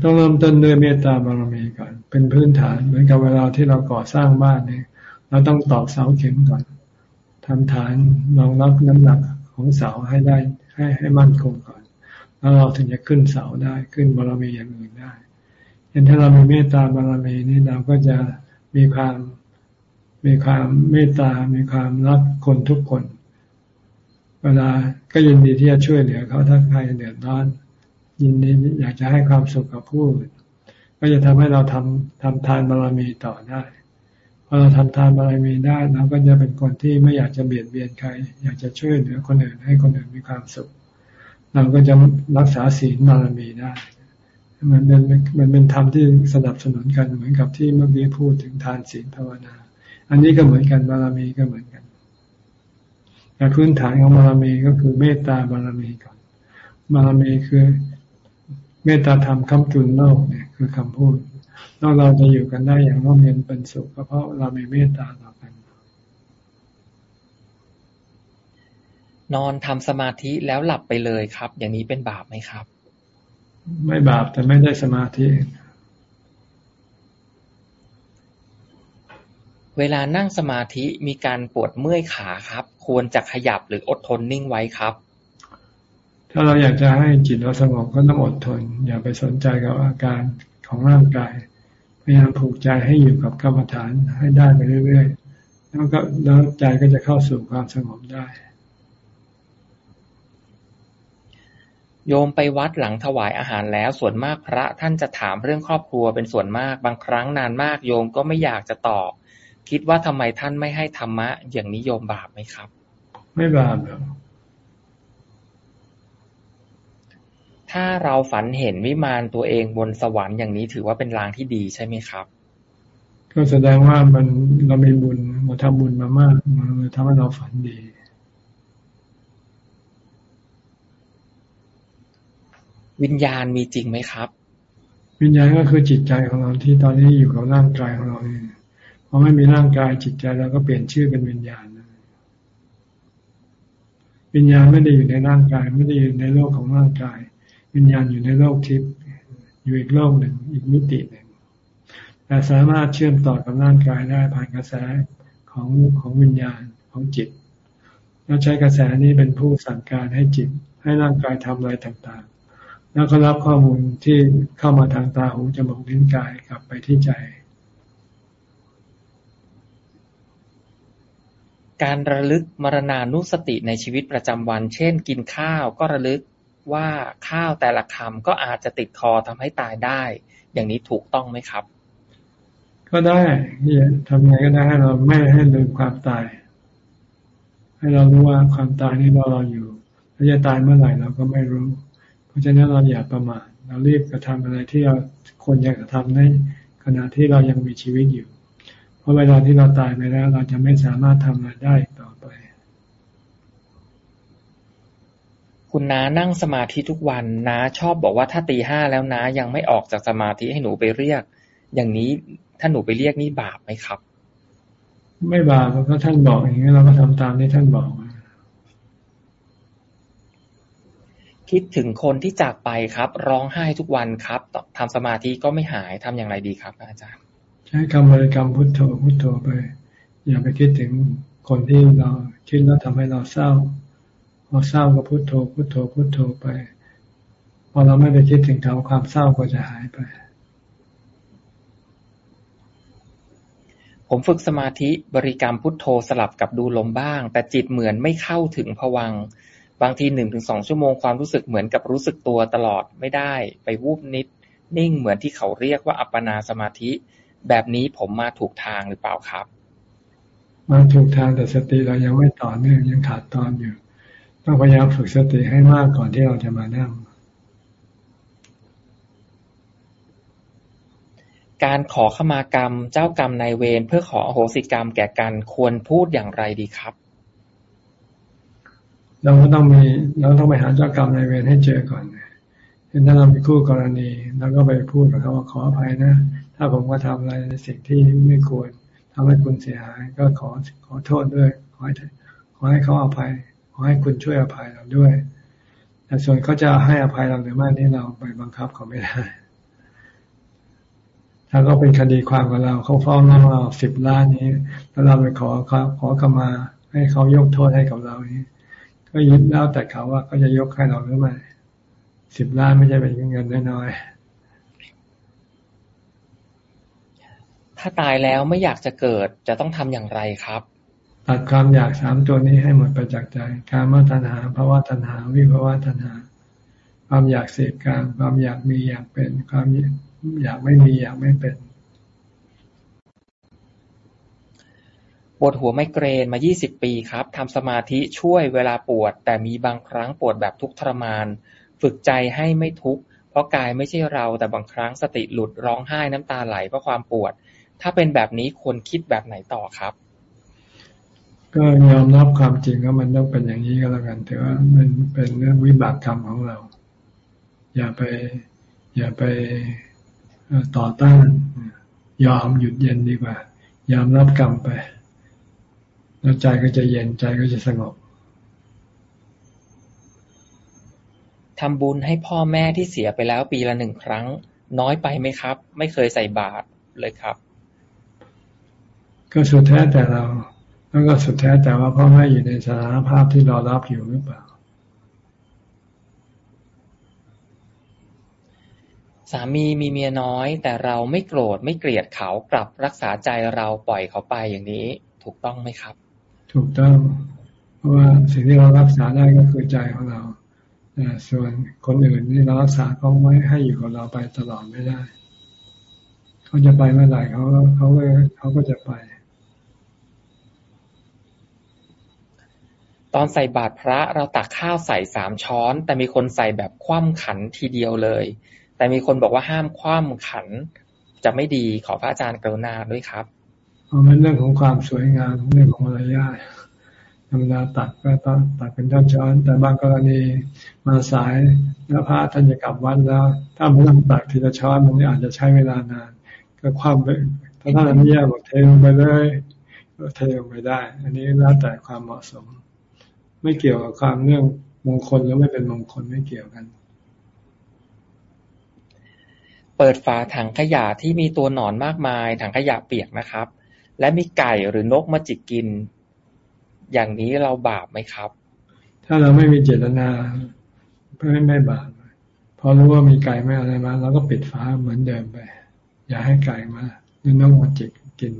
ต้องเริ่มต้นด้วยเมตตาบารมีก่อน เป็นพื้นฐานเหมือนกับเวลาที่เราก่อสร้างบ้านเนี่ยเราต้องตอกเสาเข็มก่อนทำฐานรองรับน้ำหนักของเสาให้ได้ให้ให้มั่นคงก่อน แล้วเราถึงจะขึ้นเสาได้ขึ้นบารมีอย่างอื่นได้เห็นถ้าเรามีเมตตาบารมีนี่เราก็จะมีความมีความเมตตา มีความรักคนทุกคน เวลาก็ยินดีที่จะช่วยเหลือเขาถ้าใครเดือดร้อน ยินดีอยากจะให้ความสุขกับผู้อื่นก็จะทำให้เราทำทำทานบารมีต่อได้พอเราทำทานบารมีได้เราก็จะเป็นคนที่ไม่อยากจะเบียดเบียนใคร อยากจะช่วยเหลือคนอื่นให้คนอื่นมีความสุข เราก็จะรักษาศีลบารมีได้ มันเป็นมันเป็นธรรมที่สนับสนุนกันเหมือนกับที่เมื่อกี้พูดถึงทานศีลภาวนา อันนี้ก็เหมือนกันบารมีก็เหมือนกันแต่พื้นฐานของบารมีก็คือเมตตาบารมีก่อน บารมีคือเมตตาธรรมคำจุนโลกเนี่ยคือคำพูดแล้วเราจะอยู่กันได้อย่างร่มเย็นเป็นสุขก็เพราะเรามีเมตตาต่อกัน นอนทำสมาธิแล้วหลับไปเลยครับ อย่างนี้เป็นบาปไหมครับ ไม่บาปแต่ไม่ได้สมาธิ เวลานั่งสมาธิมีการปวดเมื่อยขาครับ ควรจะขยับหรืออดทนนิ่งไว้ครับ ถ้าเราอยากจะให้จิตเราสงบก็ต้องอดทน อย่าไปสนใจกับอาการของร่างกายพยายามผูกใจให้อยู่กับกรรมฐานให้ได้ไปเรื่อยๆแล้วก็แล้วใจก็จะเข้าสู่ความสงบได้ โยมไปวัดหลังถวายอาหารแล้ว ส่วนมากพระท่านจะถามเรื่องครอบครัวเป็นส่วนมาก บางครั้งนานมากโยมก็ไม่อยากจะตอบ คิดว่าทำไมท่านไม่ให้ธรรมะ อย่างนี้โยมบาปไหมครับ ไม่บาปหรอกถ้าเราฝันเห็นวิมานตัวเองบนสวรรค์อย่างนี้ถือว่าเป็นลางที่ดีใช่ไหมครับ ก็แสดงว่ามันเรามีบุญเราทำบุญมามากมันเลยทำให้เราฝันดี วิญญาณมีจริงไหมครับ วิญญาณก็คือจิตใจของเราที่ตอนนี้อยู่กับร่างกายของเราเองพอไม่มีร่างกายจิตใจเราก็เปลี่ยนชื่อเป็นวิญญาณวิญญาณไม่ได้อยู่ในร่างกาย ไม่ได้อยู่ในโลกของร่างกาย วิญญาณอยู่ในโลกทิพย์อยู่อีกโลกหนึ่งอีกมิติหนึ่งแต่สามารถเชื่อมต่อกับร่างกายได้ผ่านกระแสของของวิญญาณของจิต แล้วใช้กระแสนี้เป็นผู้สั่งการให้จิต ให้ร่างกายทำอะไรต่าง แล้วก็รับข้อมูลที่เข้ามาทางตาหูจมูกลิ้นกายกลับไปที่ใจ การระลึกมรณานุสติในชีวิตประจำวัน เช่น กินข้าวก็ระลึกว่าข้าวแต่ละคำก็อาจจะติดคอทำให้ตายได้ อย่างนี้ถูกต้องไหมครับ ก็ได้ที่ทำไงก็ได้ให้เราไม่ให้ลืมความตาย ให้เรารู้ว่าความตายนี่รอเราอยู่เราจะตายเมื่อไหร่เราก็ไม่รู้ เพราะฉะนั้นเราอย่าประมาทเรารีบกระทำอะไรที่เราควรอยากจะทำในขณะที่เรายังมีชีวิตอยู่ เพราะเวลาที่เราตายไปแล้ว เราจะไม่สามารถทำอะไรได้ต่อไป คุณน้านั่งสมาธิทุกวันน้าชอบบอกว่าถ้าตีห้าแล้วน้ายังไม่ออกจากสมาธิให้หนูไปเรียก อย่างนี้ถ้าหนูไปเรียกนี่บาปไหมครับ ไม่บาปเพราะท่านบอกอย่างนี้เราก็ทำตามที่ท่านบอก คิดถึงคนที่จากไปครับ ร้องไห้ทุกวันครับ ทำสมาธิก็ไม่หาย ทำอย่างไรดีครับ อาจารย์ ใช้คำบริกรรมพุทโธพุทโธไป อย่าไปคิดถึงคนที่เราคิดแล้วทำให้เราเศร้า พอเศร้าก็พุทโธพุทโธพุทโธไป พอเราไม่ไปคิดถึงเขาความเศร้าก็จะหายไป ผมฝึกสมาธิบริกรรมพุทโธสลับกับดูลมบ้าง แต่จิตเหมือนไม่เข้าถึงผวังค์ บางทีหนึ่งถึงสองชั่วโมงความรู้สึกเหมือนกับรู้สึกตัวตลอดไม่ได้ ไปวูบนิด นิ่งเหมือนที่เขาเรียกว่าอัปปนาสมาธิ แบบนี้ผมมาถูกทางหรือเปล่าครับ มาถูกทางแต่สติเรายังไม่ต่อเนื่องยังขาดตอนอยู่ ต้องพยายามฝึกสติให้มากก่อนที่เราจะมานั่งการขอขมากรรมเจ้ากรรมนายเวรเพื่อขออโหสิกรรมแก่กันควรพูดอย่างไรดีครับ เราก็ต้องมีเราต้องไปหาเจ้ากรรมนายเวรให้เจอก่อนเช่นถ้าเรามีคู่กรณีเราก็ไปพูดกับเขาว่าขออภัยนะ ถ้าผมก็ทำอะไรในสิ่งที่ไม่ควรทำให้คุณเสียหาย ก็ขอขอโทษด้วย ขอให้ขอให้เขาอภัย ขอให้คุณช่วยอภัยเราด้วย แต่ส่วนเขาจะให้อภัยเราหรือไม่นี่เราไปบังคับเขาไม่ได้ ถ้าเขาเป็นคดีความกับเราเขาฟ้องเราสิบล้านนี้ แล้วเราไปขอขอขอกมา ให้เขายกโทษให้กับเรานี้ ก็ยึดแล้วแต่เขาว่าเขาจะยกให้เราหรือไม่สิบล้านไม่ใช่เป็นเงินน้อยๆถ้าตายแล้วไม่อยากจะเกิดจะต้องทำอย่างไรครับ ตัดความอยากสามตัวนี้ให้หมดไปจากใจการมาตัณหาภาวะตัณหา วิภาวะตัณหา ความอยากเสพการ ความอยากมีอยากเป็น ความอยากไม่มีอยากไม่เป็น ปวดหัวไมเกรนมา 20 ปีครับ ทำสมาธิช่วยเวลาปวด แต่มีบางครั้งปวดแบบทุกทรมาน ฝึกใจให้ไม่ทุกข์เพราะกายไม่ใช่เราแต่บางครั้งสติหลุดร้องไห้น้ำตาไหลเพราะความปวด ถ้าเป็นแบบนี้ควรคิดแบบไหนต่อครับ ก็ยอมรับความจริงว่ามันต้องเป็นอย่างนี้ก็แล้วกัน แต่ว่ามันเป็นเรื่องวิบากกรรมของเรา อย่าไป อย่าไปต่อต้าน ยอมหยุดเย็นดีกว่า ยอมรับกรรมไป แล้วใจก็จะเย็นใจก็จะสงบทำบุญให้พ่อแม่ที่เสียไปแล้วปีละหนึ่งครั้ง น้อยไปไหมครับ ไม่เคยใส่บาตรเลยครับ ก็สุดแท้แต่เราแล้วก็สุดแท้แต่ว่าพ่อแม่อยู่ในสถานภาพที่รอรับอยู่หรือเปล่า สามีมีเมียน้อย แต่เราไม่โกรธไม่เกลียดเขากลับรักษาใจเราปล่อยเขาไปอย่างนี้ ถูกต้องไหมครับ ถูกต้อง เพราะว่าสิ่งที่เรารักษาได้ก็คือใจของเราแต่ส่วนคนอื่นนี่เรารักษาเขาไว้ให้อยู่กับเราไปตลอดไม่ได้ เขาจะไปเมื่อไหร่เขาเขาก็เขาก็จะไป ตอนใส่บาตรพระเราตักข้าวใส่สามช้อน แต่มีคนใส่แบบคว่ำขันทีเดียวเลย แต่มีคนบอกว่าห้ามคว่ำขันจะไม่ดีขอพระอาจารย์กรุณาด้วยครับ เอาเป็นเรื่องของความสวยงามเรื่องของมารยาทธรรมดาตักก็ต้องตักเป็นช้อนช้อน แต่บางกรณีมาสายแล้วพระท่านจะกลับวัดแล้ว ถ้าไม่ต้องตักทีละช้อนมันอาจจะใช้เวลานาน ก็ความไปถ้าท่านอนุญาตบอกเทลงไปเลยก็เทลงไปได้ อันนี้แล้วแต่ความเหมาะสม ไม่เกี่ยวกับความเรื่องมงคลหรือไม่เป็นมงคลไม่เกี่ยวกัน เปิดฝาถังขยะที่มีตัวหนอนมากมาย ถังขยะเปียกนะครับ และมีไก่หรือนกมาจิกกิน อย่างนี้เราบาปไหมครับ ถ้าเราไม่มีเจตนาไม่ไม่บาปพอรู้ว่ามีไก่ไม่อะไรมาเราก็ปิดฝาเหมือนเดิมไป อย่าให้ไก่มาหรือนกมาจิกกิน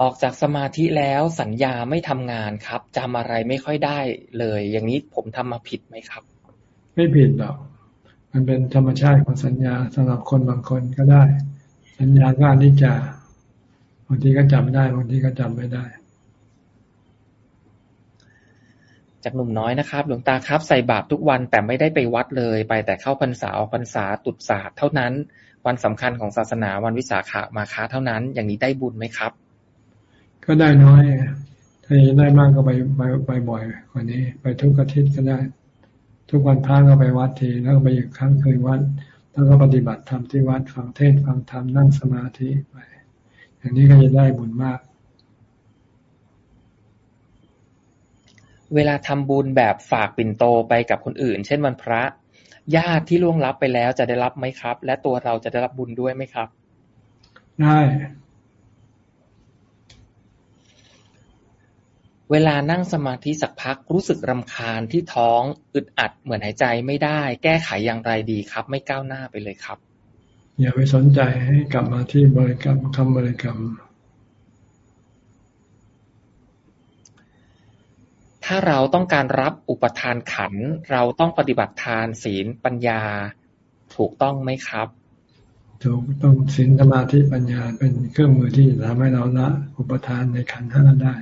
ออกจากสมาธิแล้วสัญญาไม่ทำงานครับจำอะไรไม่ค่อยได้เลย อย่างนี้ผมทำมาผิดไหมครับ ไม่ผิดหรอกมันเป็นธรรมชาติของสัญญาสำหรับคนบางคนก็ได้ สัญญาก็อนิจจา บางทีก็จำได้บางทีก็จำไม่ได้ จากหนุ่มน้อยนะครับ หลวงตาครับใส่บาตรทุกวันแต่ไม่ได้ไปวัดเลย ไปแต่เข้าพรรษาออกพรรษาตุดศาสตร์เท่านั้น วันสำคัญของศาสนาวันวิสาขะมาค้าเท่านั้น อย่างนี้ได้บุญไหมครับ ก็ได้น้อยถ้าอยากได้มากก็ไปไปไปบ่อยกว่านี้ ไปทุกอาทิตย์ก็ได้ ทุกวันพระก็ไปวัดทีแล้วก็ไปอยู่ครั้งคืนวัด แล้วก็ปฏิบัติธรรมที่วัดฟังเทศน์ฟังธรรมนั่งสมาธิไป อย่างนี้ก็จะได้บุญมาก เวลาทำบุญแบบฝากปิ่นโตไปกับคนอื่น เช่นวันพระ ญาติที่ล่วงลับไปแล้วจะได้รับไหมครับ และตัวเราจะได้รับบุญด้วยไหมครับ ได้เวลานั่งสมาธิสักพักรู้สึกรำคาญที่ท้องอึดอัดเหมือนหายใจไม่ได้ แก้ไขอย่างไรดีครับ ไม่ก้าวหน้าไปเลยครับ อย่าไปสนใจให้กลับมาที่บริกรรมคำบริกรรม ถ้าเราต้องการรับอุปทานขันธ์เราต้องปฏิบัติทานศีลปัญญาถูกต้องไหมครับ ถูกต้องศีลสมาธิปัญญาเป็นเครื่องมือที่จะทำให้เราละอุปทานในขันธ์ห้าได้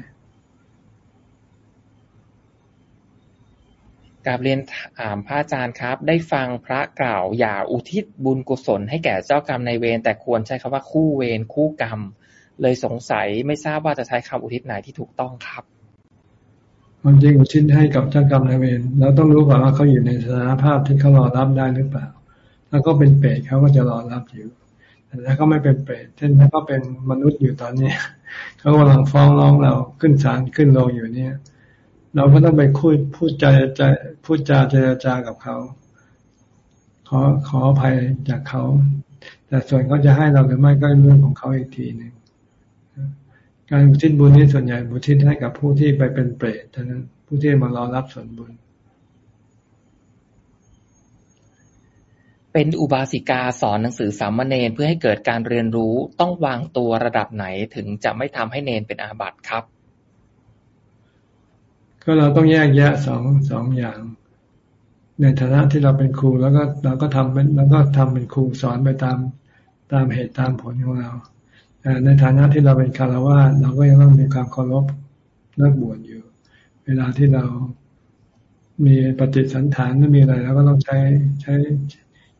กราบเรียนถามพระอาจารย์ครับ ได้ฟังพระกล่าว อย่าอุทิศบุญกุศลให้แก่เจ้ากรรมในเวรแต่ควรใช้คำว่าคู่เวรคู่กรรม เลยสงสัยไม่ทราบว่าจะใช้คำอุทิศไหนที่ถูกต้องครับความจริงอุทิศให้กับเจ้ากรรมนายเวรเราต้องรู้ก่อนว่าเขาอยู่ในสถานภาพที่เขารอรับได้หรือเปล่า ถ้าก็เป็นเปรตเขาก็จะรอรับอยู่แต่ถ้าเขาไม่เป็นเปรตเช่นถ้าเขาเป็นมนุษย์อยู่ตอนนี้เขากำลังฟ้องร้องเราขึ้นศาลขึ้นลงอยู่เนี่ย เราก็ต้องไปพูดพูดใจาจพูดจาเจรจากับเขา ขอขออภัยจากเขา แต่ส่วนเขาจะให้เราหรือไม่ก็เรื่องของเขาอีกทีหนึ่งการอุทิศบุญนี่ส่วนใหญ่อุทิศให้กับผู้ที่ไปเป็นเปรตเท่านั้นผู้ที่มารอรับส่วนบุญ เป็นอุบาสิกาสอนหนังสือสามเณรเพื่อให้เกิดการเรียนรู้ต้องวางตัวระดับไหนถึงจะไม่ทำให้เนนเป็นอาบัติครับ ก็เราต้องแยกแยะสองสองอย่าง ในฐานะที่เราเป็นครูแล้วก็เราก็ทำเป็นแล้วก็ทำเป็นครูสอนไปตามตามเหตุตามผลของเราแต่ในฐานะที่เราเป็นคารวะเราก็ยังต้องมีความเคารพนักบวชอยู่ เวลาที่เรามีปฏิสันฐานหรือมีอะไรเราก็ต้องใช้ใช้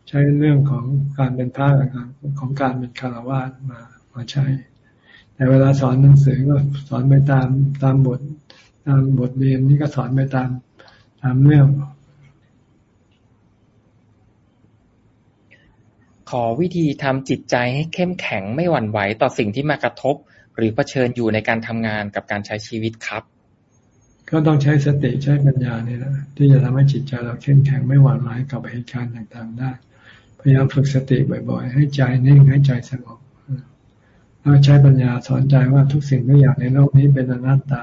ใช้เรื่องของการเป็นพระของการเป็นคารวะมามาใช้แต่เวลาสอนหนังสือก็สอนไปตามตามบท บทเรียนนี่ก็สอนไปตามตามเรื่อง ขอวิธีทำจิตใจให้เข้มแข็งไม่หวั่นไหวต่อสิ่งที่มากระทบ หรือเผชิญอยู่ในการทำงานกับการใช้ชีวิตครับ ก็ต้องใช้สติใช้ปัญญานี่แหละที่จะทำให้จิตใจเราเข้มแข็งไม่หวั่นไหวกับเหตุการณ์ต่างๆได้พยายามฝึกสติบ่อยๆ ให้ใจนิ่งให้ใจสงบแล้วใช้ปัญญาสอนใจว่าทุกสิ่งทุกอย่างในโลกนี้เป็นอนัตตา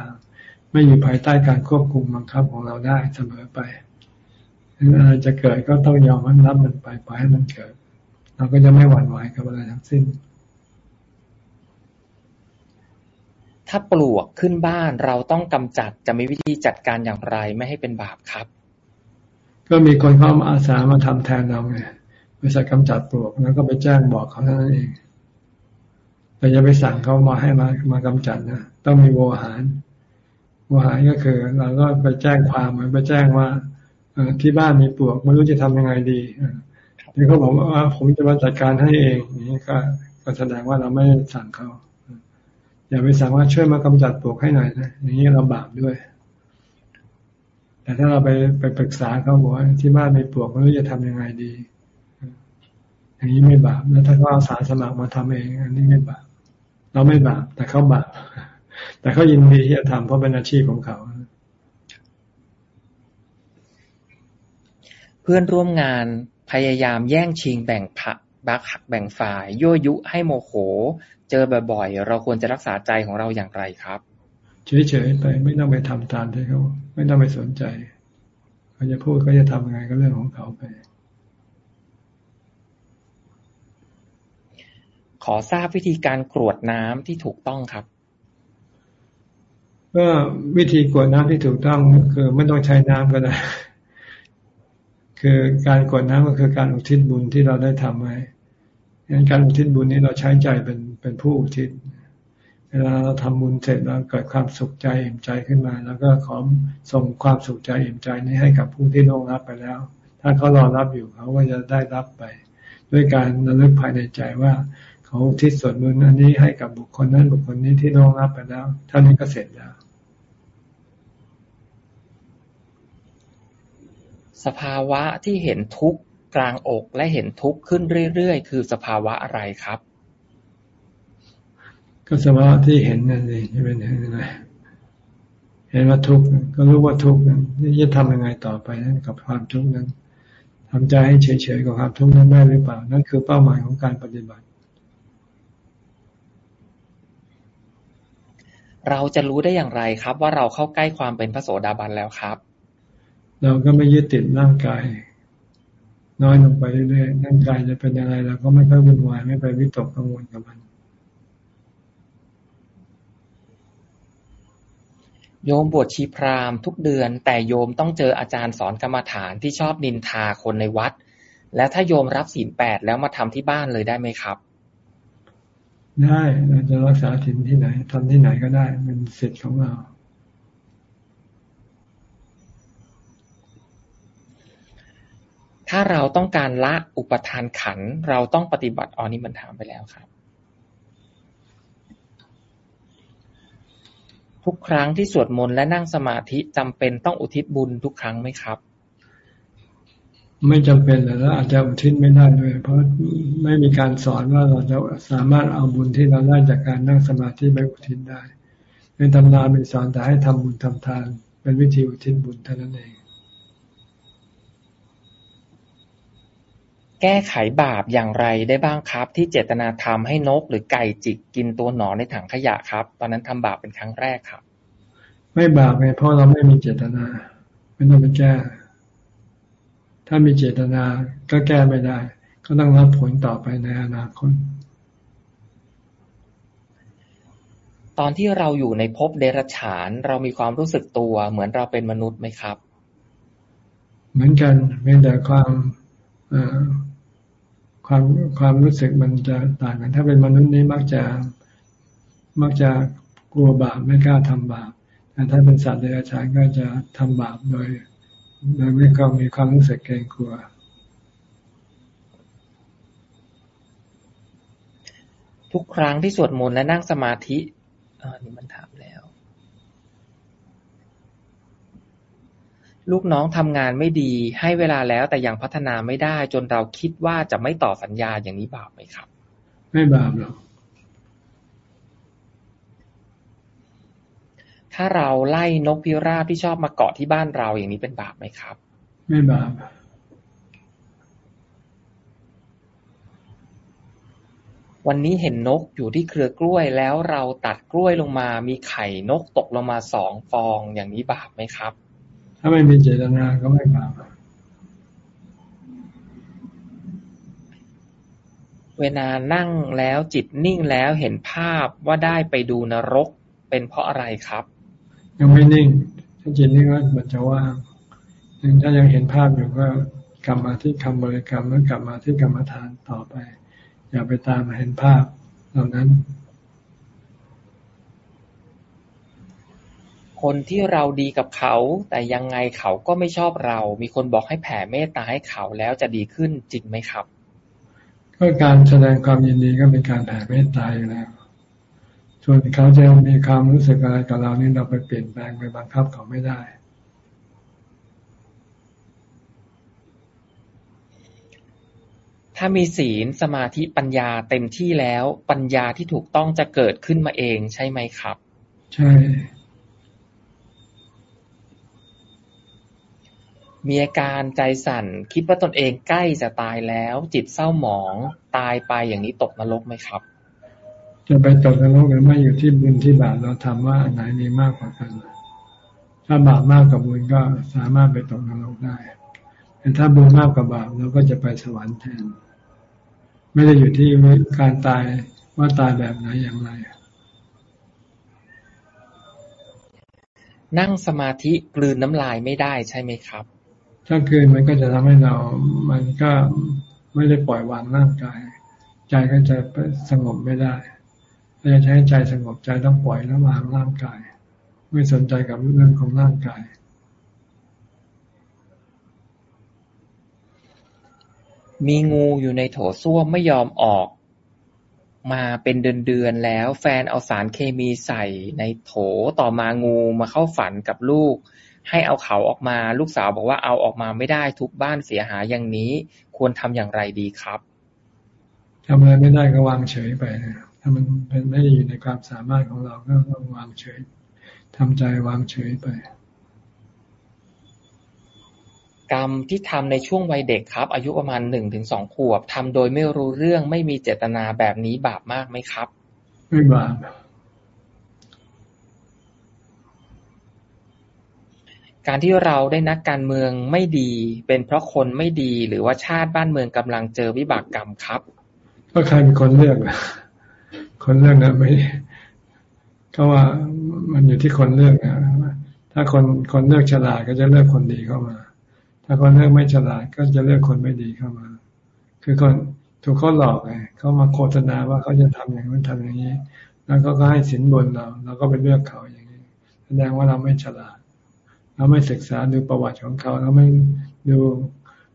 ไม่อยู่ภายใต้การควบคุมบังคับของเราได้เสมอไปอะไรจะเกิดก็ต้องยอมรับมันไปปล่อยให้มันเกิด เราก็จะไม่หวั่นไหวกับอะไรทั้งสิ้น ถ้าปลวกขึ้นบ้านเราต้องกำจัดจะมีวิธีจัดการอย่างไรไม่ให้เป็นบาปครับ ก็มีคนเข้ามาอาสามาทำแทนเราไงบริษัทกำจัดปลวกแล้วก็ไปแจ้งบอกเขาเท่านั้นเองแต่อย่าไปสั่งเขามาให้มามากำจัดนะต้องมีโวหาร โวหารก็คือ เราก็ไปแจ้งความเหมือนไปแจ้งว่าที่บ้านมีปลวกไม่รู้จะทำยังไงดีเดี๋ยวเขาบอกว่าผมจะมาจัดการให้เองนี่ก็แสดงว่าเราไม่สั่งเขาอย่าไปสั่งว่าช่วยมากำจัดปลวกให้หน่อยนะอย่างนี้เราบาปด้วย แต่ถ้าเราไปไปปรึกษาเขาบอกว่าที่บ้านมีปลวกไม่รู้จะทำยังไงดี อย่างนี้ไม่บาปแล้วถ้าเขาเอาสารสมัครมาทำเอง อันนี้ไม่บาปเราไม่บาปแต่เขาบาป แต่เขายินดีที่จะทำเพราะเป็นอาชีพของเขา เพื่อนร่วมงานพยายามแย่งชิงแบ่งผักบักหักแบ่งฝ่ายยั่วยุให้โมโห เจอบ่อยๆ เราควรจะรักษาใจของเราอย่างไรครับ เฉยๆไปไม่ต้องไปทำตามที่เขาไม่ต้องไปสนใจเขาจะพูดเขาจะทำยังไงก็เรื่องของเขาไป ขอทราบวิธีการกรวดน้ำที่ถูกต้องครับ ก็วิธีกวดน้ำที่ถูกต้องคือไม่ต้องใช้น้ำก็ได้ คือการกวดน้ำก็คือการอุทิศบุญที่เราได้ทำไว้งั้นการอุทิศบุญนี้เราใช้ใจเป็นเป็นผู้อุทิศ เวลาเราทำบุญเสร็จแล้วเกิดความสุขใจอิ่มใจขึ้นมา แล้วก็ขอส่งความสุขใจอิ่มใจนี้ให้กับผู้ที่ล่วงรับไปแล้ว ถ้าเขารอรับอยู่เขาก็จะได้รับไป ด้วยการระลึกภายในใจว่าเขาทิศส่วนบุญอันนี้ให้กับบุคคลนั้นบุคคลนี้ที่ล่วงรับไปแล้วท่านี้ก็เสร็จแล้ว สภาวะที่เห็นทุกข์กลางอกและเห็นทุกข์ขึ้นเรื่อยๆ คือสภาวะอะไรครับ ก็สภาวะที่เห็นนั่นเองใช่ไหมเห็นอะไรเห็นว่าทุกข์ก็รู้ว่าทุกข์นั้นจะทำยังไงต่อไปนั้นกับความทุกข์นั้นทำใจให้เฉยๆกับความทุกข์นั้นได้หรือเปล่า นั่นคือเป้าหมายของการปฏิบัติ เราจะรู้ได้อย่างไรครับ ว่าเราเข้าใกล้ความเป็นพระโสดาบันแล้วครับ เราก็ไม่ยึดติดร่างกาย น้อยลงไปเรื่อยๆร่างกายจะเป็นอะไรเราก็ไม่ค่อยวุ่นวายไม่ไปวิตกกังวลกับมัน โยมบวชชีพราหมณ์ทุกเดือน แต่โยมต้องเจออาจารย์สอนกรรมฐานที่ชอบนินทาคนในวัด และถ้าโยมรับศีลแปดแล้วมาทำที่บ้านเลยได้ไหมครับได้เราจะรักษาถิ่นที่ไหนทำที่ไหนก็ได้เป็นสิทธิ์ของเรา ถ้าเราต้องการละอุปทานขันเราต้องปฏิบัติอ๋อนี่มันถามไปแล้วครับ ทุกครั้งที่สวดมนต์และนั่งสมาธิจำเป็นต้องอุทิศบุญทุกครั้งไหมครับ ไม่จำเป็นแล้วอาจจะอุทิศไม่ได้ด้วย เพราะไม่มีการสอนว่าเราจะสามารถเอาบุญที่เราได้จากการนั่งสมาธิไปอุทิศได้ในตำราเป็นสอนแต่ให้ทำบุญทำทาน เป็นวิธีอุทิศบุญเท่านั้นเอง แก้ไขบาปอย่างไรได้บ้างครับ ที่เจตนาทำให้นกหรือไก่จิกกินตัวหนอนในถังขยะครับ ตอนนั้นทำบาปเป็นครั้งแรกครับ ไม่บาปไงเพราะเราไม่มีเจตนา ไม่ต้องไปแก้ ถ้ามีเจตนาก็แก้ไม่ได้ ก็ต้องรับผลต่อไปในอนาคตตอนที่เราอยู่ในภพเดรัจฉาน เรามีความรู้สึกตัว เหมือนเราเป็นมนุษย์ไหมครับ เหมือนกันเพียงแต่ความ ความความรู้สึกมันจะต่างกัน ถ้าเป็นมนุษย์นี้มักจะมักจะกลัวบาปไม่กล้าทำบาปแต่ถ้าเป็นสัตว์เดรัจฉานก็จะทำบาปโดยโดยไม่ก็มีความรู้สึกเกรงกลัวทุกครั้งที่สวดมนต์และนั่งสมาธิอันนี้มันถามแล้ว ลูกน้องทำงานไม่ดี ให้เวลาแล้วแต่ยังพัฒนาไม่ได้ จนเราคิดว่าจะไม่ต่อสัญญาอย่างนี้บาปไหมครับ ไม่บาปหรอกถ้าเราไล่นกพิราบที่ชอบมาเกาะที่บ้านเราอย่างนี้เป็นบาปไหมครับ ไม่บาปวันนี้เห็นนกอยู่ที่เครือกล้วยแล้วเราตัดกล้วยลงมา มีไข่นกตกลงมาสองฟองอย่างนี้บาปไหมครับ ถ้าไม่มีเจตนาก็ไม่บาปเวลานั่งแล้วจิตนิ่งแล้วเห็นภาพว่าได้ไปดูนรกเป็นเพราะอะไรครับ ยังไม่นิ่ง ถ้าจิตนิ่งก็มันจะว่างถ้ายังเห็นภาพอยู่ก็กลับมาที่คำบริกรรมแล้วกลับมาที่กรรมฐานต่อไป อย่าไปตามเห็นภาพเหล่านั้น คนที่เราดีกับเขา แต่ยังไงเขาก็ไม่ชอบเรา มีคนบอกให้แผ่เมตตาให้เขาแล้วจะดีขึ้นจริงไหมครับ ก็การแสดงความยินดีก็เป็นการแผ่เมตตาอยู่แล้วส่วนเขาจะมีความรู้สึกอะไรกับเรานี่เราไปเปลี่ยนแปลงไปบังคับเขาไม่ได้ถ้ามีศีลสมาธิปัญญาเต็มที่แล้ว ปัญญาที่ถูกต้องจะเกิดขึ้นมาเองใช่ไหมครับ ใช่ มีอาการใจสั่น คิดว่าตนเองใกล้จะตายแล้ว จิตเศร้าหมองตายไปอย่างนี้ตกนรกไหมครับ จะไปตกนรกหรือไม่อยู่ที่บุญที่บาปเราทำว่าอันไหนมีมากกว่ากัน ถ้าบาปมากกว่าบุญก็สามารถไปตกนรกได้ แต่ถ้าบุญมากกว่าบาปเราก็จะไปสวรรค์แทน ไม่ได้อยู่ที่การตายว่าตายแบบไหนอย่างไรนั่งสมาธิกลืนน้ำลายไม่ได้ใช่ไหมครับ ถ้าคืนมันก็จะทำให้เรา มันก็ไม่ได้ปล่อยวางร่างกาย ใจก็จะสงบไม่ได้ถ้าจะใช้ใจสงบใจต้องปล่อยแล้ววางร่างกาย ไม่สนใจกับเรื่องของร่างกายมีงูอยู่ในโถส้วมไม่ยอมออก มาเป็นเดือนๆแล้ว แฟนเอาสารเคมีใส่ในโถต่อมางูมาเข้าฝันกับลูก ให้เอาเขาออกมา ลูกสาวบอกว่าเอาออกมาไม่ได้ทุกบ้านเสียหายอย่างนี้ ควรทำอย่างไรดีครับทำอะไรไม่ได้ก็วางเฉยไปนะถ้ามันเป็นไม่ได้อยู่ในความสามารถของเราก็ต้องวางเฉยทำใจวางเฉยไป กรรมที่ทำในช่วงวัยเด็กครับ อายุประมาณหนึ่งถึงสองขวบทำโดยไม่รู้เรื่องไม่มีเจตนาแบบนี้บาปมากไหมครับ ไม่บาป การที่เราได้นักการเมืองไม่ดี เป็นเพราะคนไม่ดีหรือว่าชาติบ้านเมืองกำลังเจอวิบากกรรมครับ ก็ใครเป็นคนเลือกล่ะคนเลือกนะไม่ก็ว่ามันอยู่ที่คนเลือกนะถ้าคนคนเลือกฉลาดก็จะเลือกคนดีเข้ามา ถ้าคนเลือกไม่ฉลาดก็จะเลือกคนไม่ดีเข้ามา คือคนถูกเขาหลอกไงเขามาโฆษณาว่าเขาจะทำอย่างนั้นทำอย่างนี้ แล้วก็ให้สินบนเราเราก็ไปเลือกเขาอย่างนี้ แสดงว่าเราไม่ฉลาด เราไม่ศึกษาดูประวัติของเขาเราไม่ดู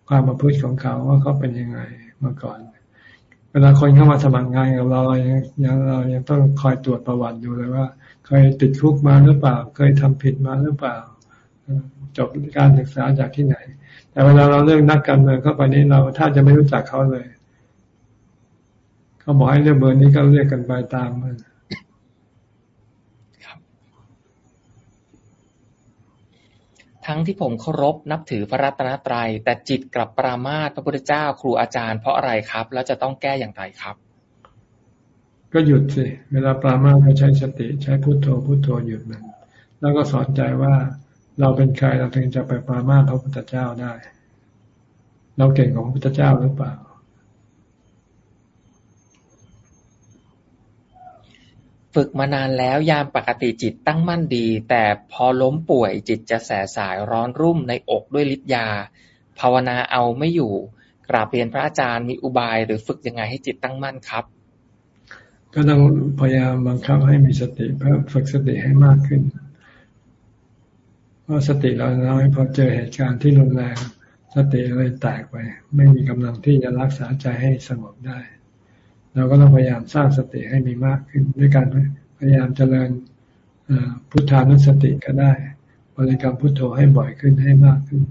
ความประพฤติของเขาว่าเขาเป็นยังไงมาก่อน เวลาคนเข้ามาสมัครงานกับเรายังยังเรายังต้องคอยตรวจประวัติดูเลยว่า เคยติดคุกมาหรือเปล่า เคยทำผิดมาหรือเปล่า จบการศึกษาจากที่ไหน แต่เวลาเราเลือกนักการเมืองเข้าไปนี่เราถ้าจะไม่รู้จักเขาเลย เขาบอกให้เลือกเบอร์นี้ก็เลือกกันไปตามมัน ทั้งที่ผมเคารพนับถือพระรัตนตรัย แต่จิตกลับปรามาสพระพุทธเจ้าครูอาจารย์เพราะอะไรครับ แล้วจะต้องแก้อย่างไรครับ ก็หยุดสิ เวลาปรามาสก็ใช้สติ ใช้พุโทโธพุโทโธหยุดมันแล้วก็สอนใจว่าเราเป็นใครเราถึงจะไปปรามาสพระพุทธเจ้าได้ เราเก่งของพระพุทธเจ้าหรือเปล่า ฝึกมานานแล้ว ยามปกติจิตตั้งมั่นดี แต่พอล้มป่วยจิตจะแสสายร้อนรุ่มในอกด้วยฤทธิ์ยา ภาวนาเอาไม่อยู่ กราบเรียนพระอาจารย์มีอุบาย หรือฝึกยังไงให้จิตตั้งมั่นครับ ก็ต้องพยายามบังคับให้มีสติเพิ่มฝึกสติให้มากขึ้น เพราะสติเราน้อยพอเจอเหตุการณ์ที่รุนแรงสติเลยแตกไป ไม่มีกำลังที่จะรักษาใจให้สงบได้ เราก็ต้องพยายามสร้างสติให้มีมากขึ้น ด้วยการพยายามเจริญพุทธานุสติก็ได้บริกรรมพุทโธให้บ่อยขึ้นให้มากขึ้น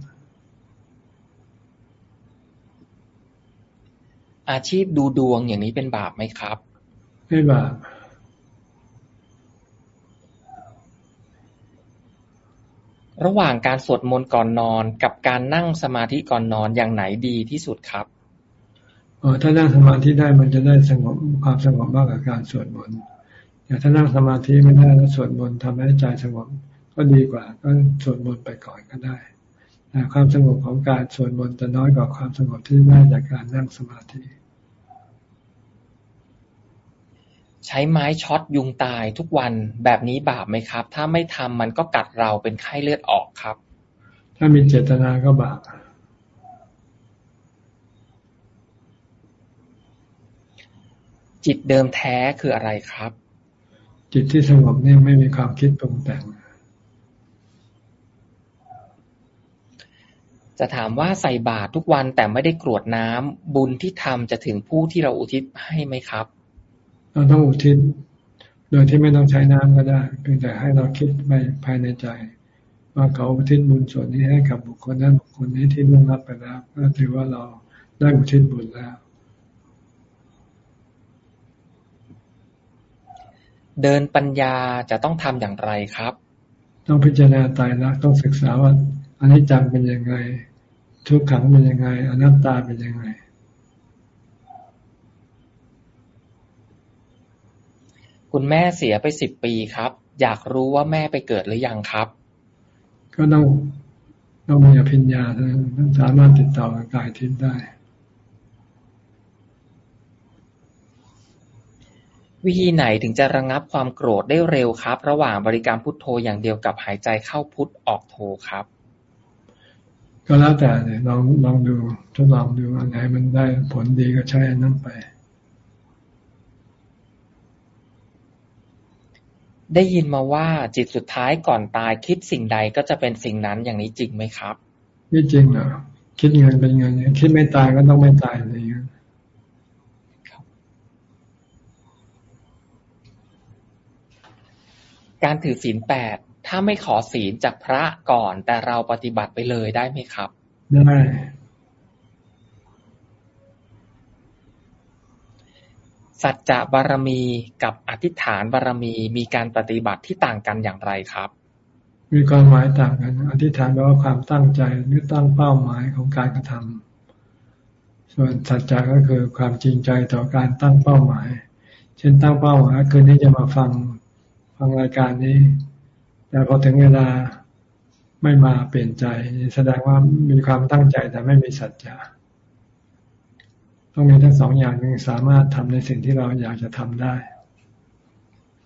อาชีพดูดวงอย่างนี้เป็นบาปไหมครับ ไม่บาประหว่างการสวดมนต์ก่อนนอนกับการนั่งสมาธิก่อนนอนอย่างไหนดีที่สุดครับ ออถ้านั่งสมาธิได้มันจะได้สงบความสงบมากกว่าการสวดมนต์แต่ถ้านั่งสมาธิไม่ได้แล้วสวดมนต์ทำให้ใจสงบก็ดีกว่า ก็สวดมนต์ไปก่อนก็ได้แต่ความสงบของการสวดมนต์จะน้อยกว่าความสงบที่ได้จากการนั่งสมาธิ ใช้ไม้ช็อตยุงตายทุกวันแบบนี้บาปไหมครับ ถ้าไม่ทำมันก็กัดเราเป็นไข้เลือดออกครับ ถ้ามีเจตนาก็บาป จิตเดิมแท้คืออะไรครับ จิตที่สงบนี่ไม่มีความคิดปรุงแต่ง จะถามว่าใส่บาตรทุกวันแต่ไม่ได้กรวดน้ำบุญที่ทำจะถึงผู้ที่เราอุทิศให้ไหมครับ เราต้องอุทิศโดยที่ไม่ต้องใช้น้ำก็ได้เพียงแต่ให้เราคิดไปภายในใจ ว่าเขาอุทิศบุญส่วนนี้ให้กับบุคคลนั้นบุคคลนี้ที่ล่วงลับไปแล้วก็ถือว่าเราได้อุทิศบุญแล้ว เดินปัญญาจะต้องทำอย่างไรครับ ต้องพิจารณาตายรักต้องศึกษาว่าอันนี้จังเป็นยังไง ทุกขังเป็นยังไง อนัตตาเป็นยังไง คุณแม่เสียไปสิบปีครับ อยากรู้ว่าแม่ไปเกิดหรือยังครับ ก็ต้องต้องมีอภิญญาถึงสามารถติดต่อกับกายทิพย์ได้ วิธีไหนถึงจะระงับความโกรธได้เร็วครับ ระหว่างบริการพุทโธอย่างเดียวกับหายใจเข้าพุทออกโธครับ ก็แล้วแต่เนี่ยลองลองดูทดลองดูอันไหนมันได้ผลดีก็ใช้อันนั้นไป ได้ยินมาว่าจิตสุดท้ายก่อนตายคิดสิ่งใดก็จะเป็นสิ่งนั้นอย่างนี้จริงไหมครับไม่จริงเหรอคิดเงินเป็นเงินคิดไม่ตายก็ต้องไม่ตายอะไรอย่างเงี้ย การถือศีลแปด ถ้าไม่ขอศีลจากพระก่อน แต่เราปฏิบัติไปเลยได้ไหมครับ ได้สัจจะบารมีกับอธิษฐานบารมีมีการปฏิบัติที่ต่างกันอย่างไรครับ มีความหมายต่างกัน อธิษฐานแปลว่าความตั้งใจหรือตั้งเป้าหมายของการกระทำส่วนสัจจะก็คือความจริงใจต่อการตั้งเป้าหมาย เช่นตั้งเป้าหมายคืนนี้จะมาฟัง ฟังรายการนี้ แต่พอถึงเวลาไม่มาเปลี่ยนใจ แสดงว่ามีความตั้งใจแต่ไม่มีสัจจะต้องมีทั้งสองอย่างจึงสามารถทำในสิ่งที่เราอยากจะทำได้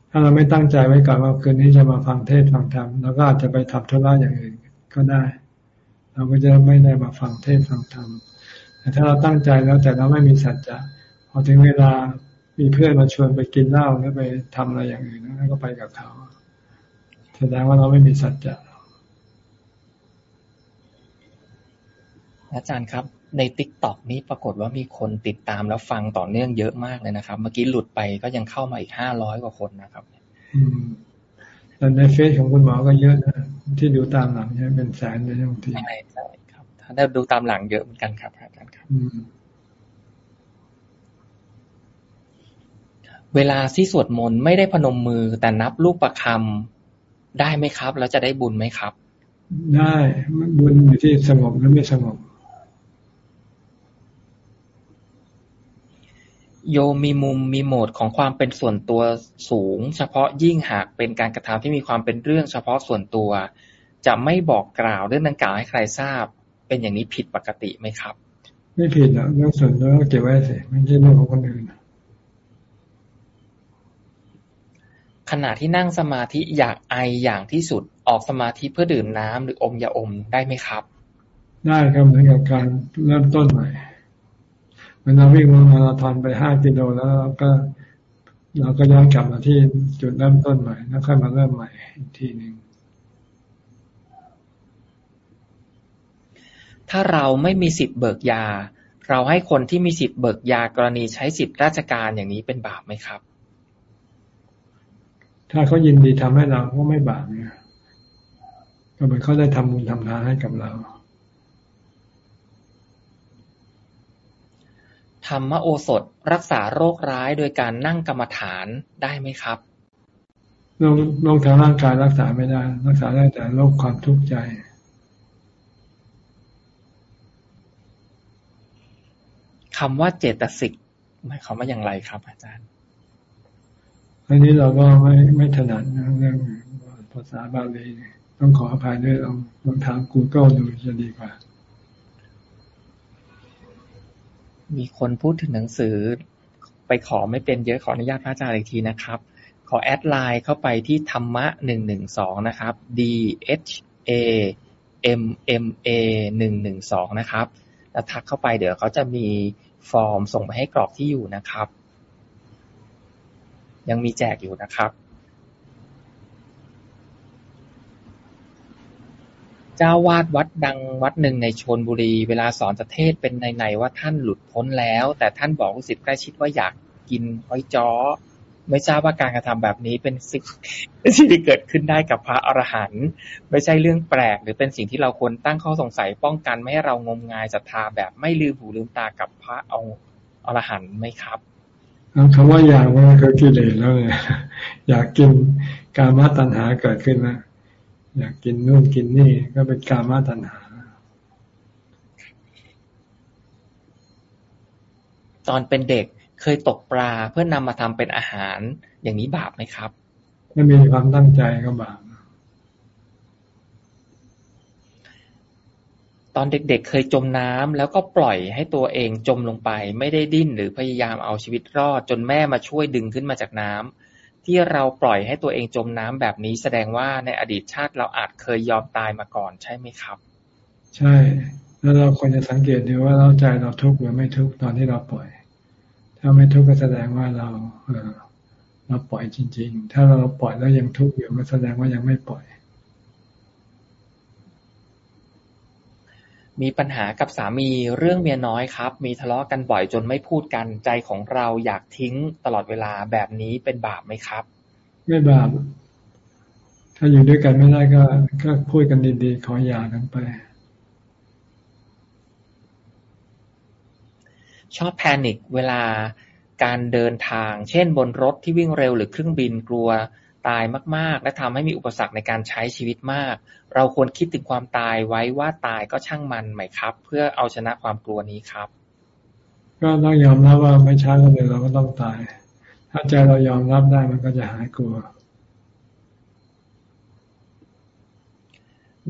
ถ้าเราไม่ตั้งใจไว้ก่อนว่าคืนนี้จะมาฟังเทศฟังธรรมเราก็อาจจะไปทำธุระอย่างอื่นก็ได้ เราก็จะไม่ได้มาฟังเทศฟังธรรมแต่ถ้าเราตั้งใจแล้วแต่เราไม่มีสัจจะพอถึงเวลา มีเพื่อนมาชวนไปกินเหล้าแล้วไปทำอะไรอย่างอื่นแล้วก็ไปกับเขาแสดงว่าเราไม่มีสัจจะอาจารย์ครับ ในติ๊กต็อกนี้ปรากฏว่ามีคนติดตามแล้วฟังต่อเนื่องเยอะมากเลยนะครับ เมื่อกี้หลุดไปก็ยังเข้ามาอีกห้าร้อยกว่าคนนะครับอืมแต่ในเฟซของคุณหมอก็เยอะนะที่ดูตามหลังเนี่ยเป็นแสนเลยบางทีใช่ใช่ครับ ถ้าได้ดูตามหลังเยอะเหมือนกันครับอาจารย์ครับ เวลาที่สวดมนต์ไม่ได้พนมมือ แต่นับลูกประคำได้ไหมครับ แล้วจะได้บุญไหมครับ ได้บุญอยู่ที่สงบหรือไม่สงบโยมีมุมมีโหมดของความเป็นส่วนตัวสูง เฉพาะยิ่งหากเป็นการกระทำที่มีความเป็นเรื่องเฉพาะส่วนตัว จะไม่บอกกล่าวเรื่องดังกล่าวให้ใครทราบ เป็นอย่างนี้ผิดปกติไหมครับ ไม่ผิดนะเรื่องส่วนตัวก็เก็บไว้สิไม่ใช่เรื่องของคนอื่น ขณะที่นั่งสมาธิอยากไออย่างที่สุดออกสมาธิเพื่อดื่มน้ำหรืออมยาอมได้ไหมครับ ได้ครับเหมือนกับการเริ่มต้นใหม่เวลาวิ่งมาราธอนไปห้ากิโลแล้วเราก็ เราก็ย้อนกลับมาที่จุดเริ่มต้นใหม่แล้วค่อยมาเริ่มใหม่อีกทีหนึ่งถ้าเราไม่มีสิทธิ์เบิกยา เราให้คนที่มีสิทธิ์เบิกยากรณีใช้สิทธิราชการอย่างนี้เป็นบาปไหมครับ ถ้าเขายินดีทำให้เราก็ไม่บาปเนี่ยก็เหมือนเขาได้ทำบุญทำทานให้กับเราธรรมโอสถรักษาโรคร้ายโดยการนั่งกรรมฐานได้ไหมครับโรคโรคทางร่างกายรักษาไม่ได้ รักษาได้แต่โรคความทุกข์ใจ คำว่าเจตสิกหมายความว่าอย่างไรครับ อาจารย์ อันนี้เราก็ไม่ไม่ถนัดเรื่องภาษาบาลีต้องขออภัยด้วยลองลองถาม Google ดูจะดีกว่า มีคนพูดถึงหนังสือ ไปขอไม่เป็นเยอะขออนุญาตพระอาจารย์อีกทีนะครับ ขอแอดไลน์เข้าไปที่ธรรมะหนึ่งหนึ่งสองนะครับ D H A M M A หนึ่งหนึ่งสองนะครับ แล้วทักเข้าไปเดี๋ยวเขาจะมีฟอร์มส่งไปให้กรอกที่อยู่นะครับ ยังมีแจกอยู่นะครับ เจ้าวาดวัดดังวัดหนึ่งในชนบุรี เวลาสอนจะเทศเป็นในๆว่าท่านหลุดพ้นแล้ว แต่ท่านบอกลูกศิษย์ใกล้ชิดว่าอยากกินห้อยจ้อไม่ทราบว่าการกระทำแบบนี้เป็นสิ่งที่เกิดขึ้นได้กับพระอรหันต์ไม่ใช่เรื่องแปลก หรือเป็นสิ่งที่เราควรตั้งข้อสงสัยป้องกันไม่ให้เรางมงายศรัทธาแบบไม่ลืมหูลืมตากับพระองค์อรหันต์ไหมครับ คำว่าอยากมันก็กิเลสแล้วเนี่ยอยากกินการมาตัณหาเกิดขึ้นแล้วอยากกินนู่นกินนี่ก็เป็นการมาตัณหา ตอนเป็นเด็กเคยตกปลาเพื่อนำมาทำเป็นอาหารอย่างนี้บาปไหมครับ ไม่มีความตั้งใจก็บาป ตอนเด็ก ๆ เคยจมน้ำ แล้วก็ปล่อยให้ตัวเองจมลงไป ไม่ได้ดิ้นหรือพยายามเอาชีวิตรอด จนแม่มาช่วยดึงขึ้นมาจากน้ำ ที่เราปล่อยให้ตัวเองจมน้ำแบบนี้ แสดงว่าในอดีตชาติเราอาจเคยยอมตายมาก่อนใช่ไหมครับ ใช่ แล้วเราควรจะสังเกตดูว่าเราใจเราทุกข์หรือไม่ทุกข์ตอนที่เราปล่อย ถ้าไม่ทุกข์ก็แสดงว่าเราเออเราปล่อยจริง ๆ ถ้าเราปล่อยแล้วยังทุกข์อยู่ก็แสดงว่ายังไม่ปล่อย มีปัญหากับสามีเรื่องเมียน้อยครับ มีทะเลาะกันบ่อยจนไม่พูดกัน ใจของเราอยากทิ้งตลอดเวลาแบบนี้เป็นบาปไหมครับ ไม่บาป ถ้าอยู่ด้วยกันไม่ได้ก็ก็พูดกันดีๆ ขอหย่ากันไป ชอบแพนิคเวลาการเดินทาง เช่นบนรถที่วิ่งเร็วหรือเครื่องบินกลัว ตายมาก ๆ และทำให้มีอุปสรรคในการใช้ชีวิตมาก เราควรคิดถึงความตายไว้ว่าตายก็ช่างมันไหมครับ เพื่อเอาชนะความกลัวนี้ครับ ก็ต้องยอมรับว่าไม่ช้าก็เดี๋ยวเราก็ต้องตาย ถ้าใจเรายอมรับได้มันก็จะหายกลัว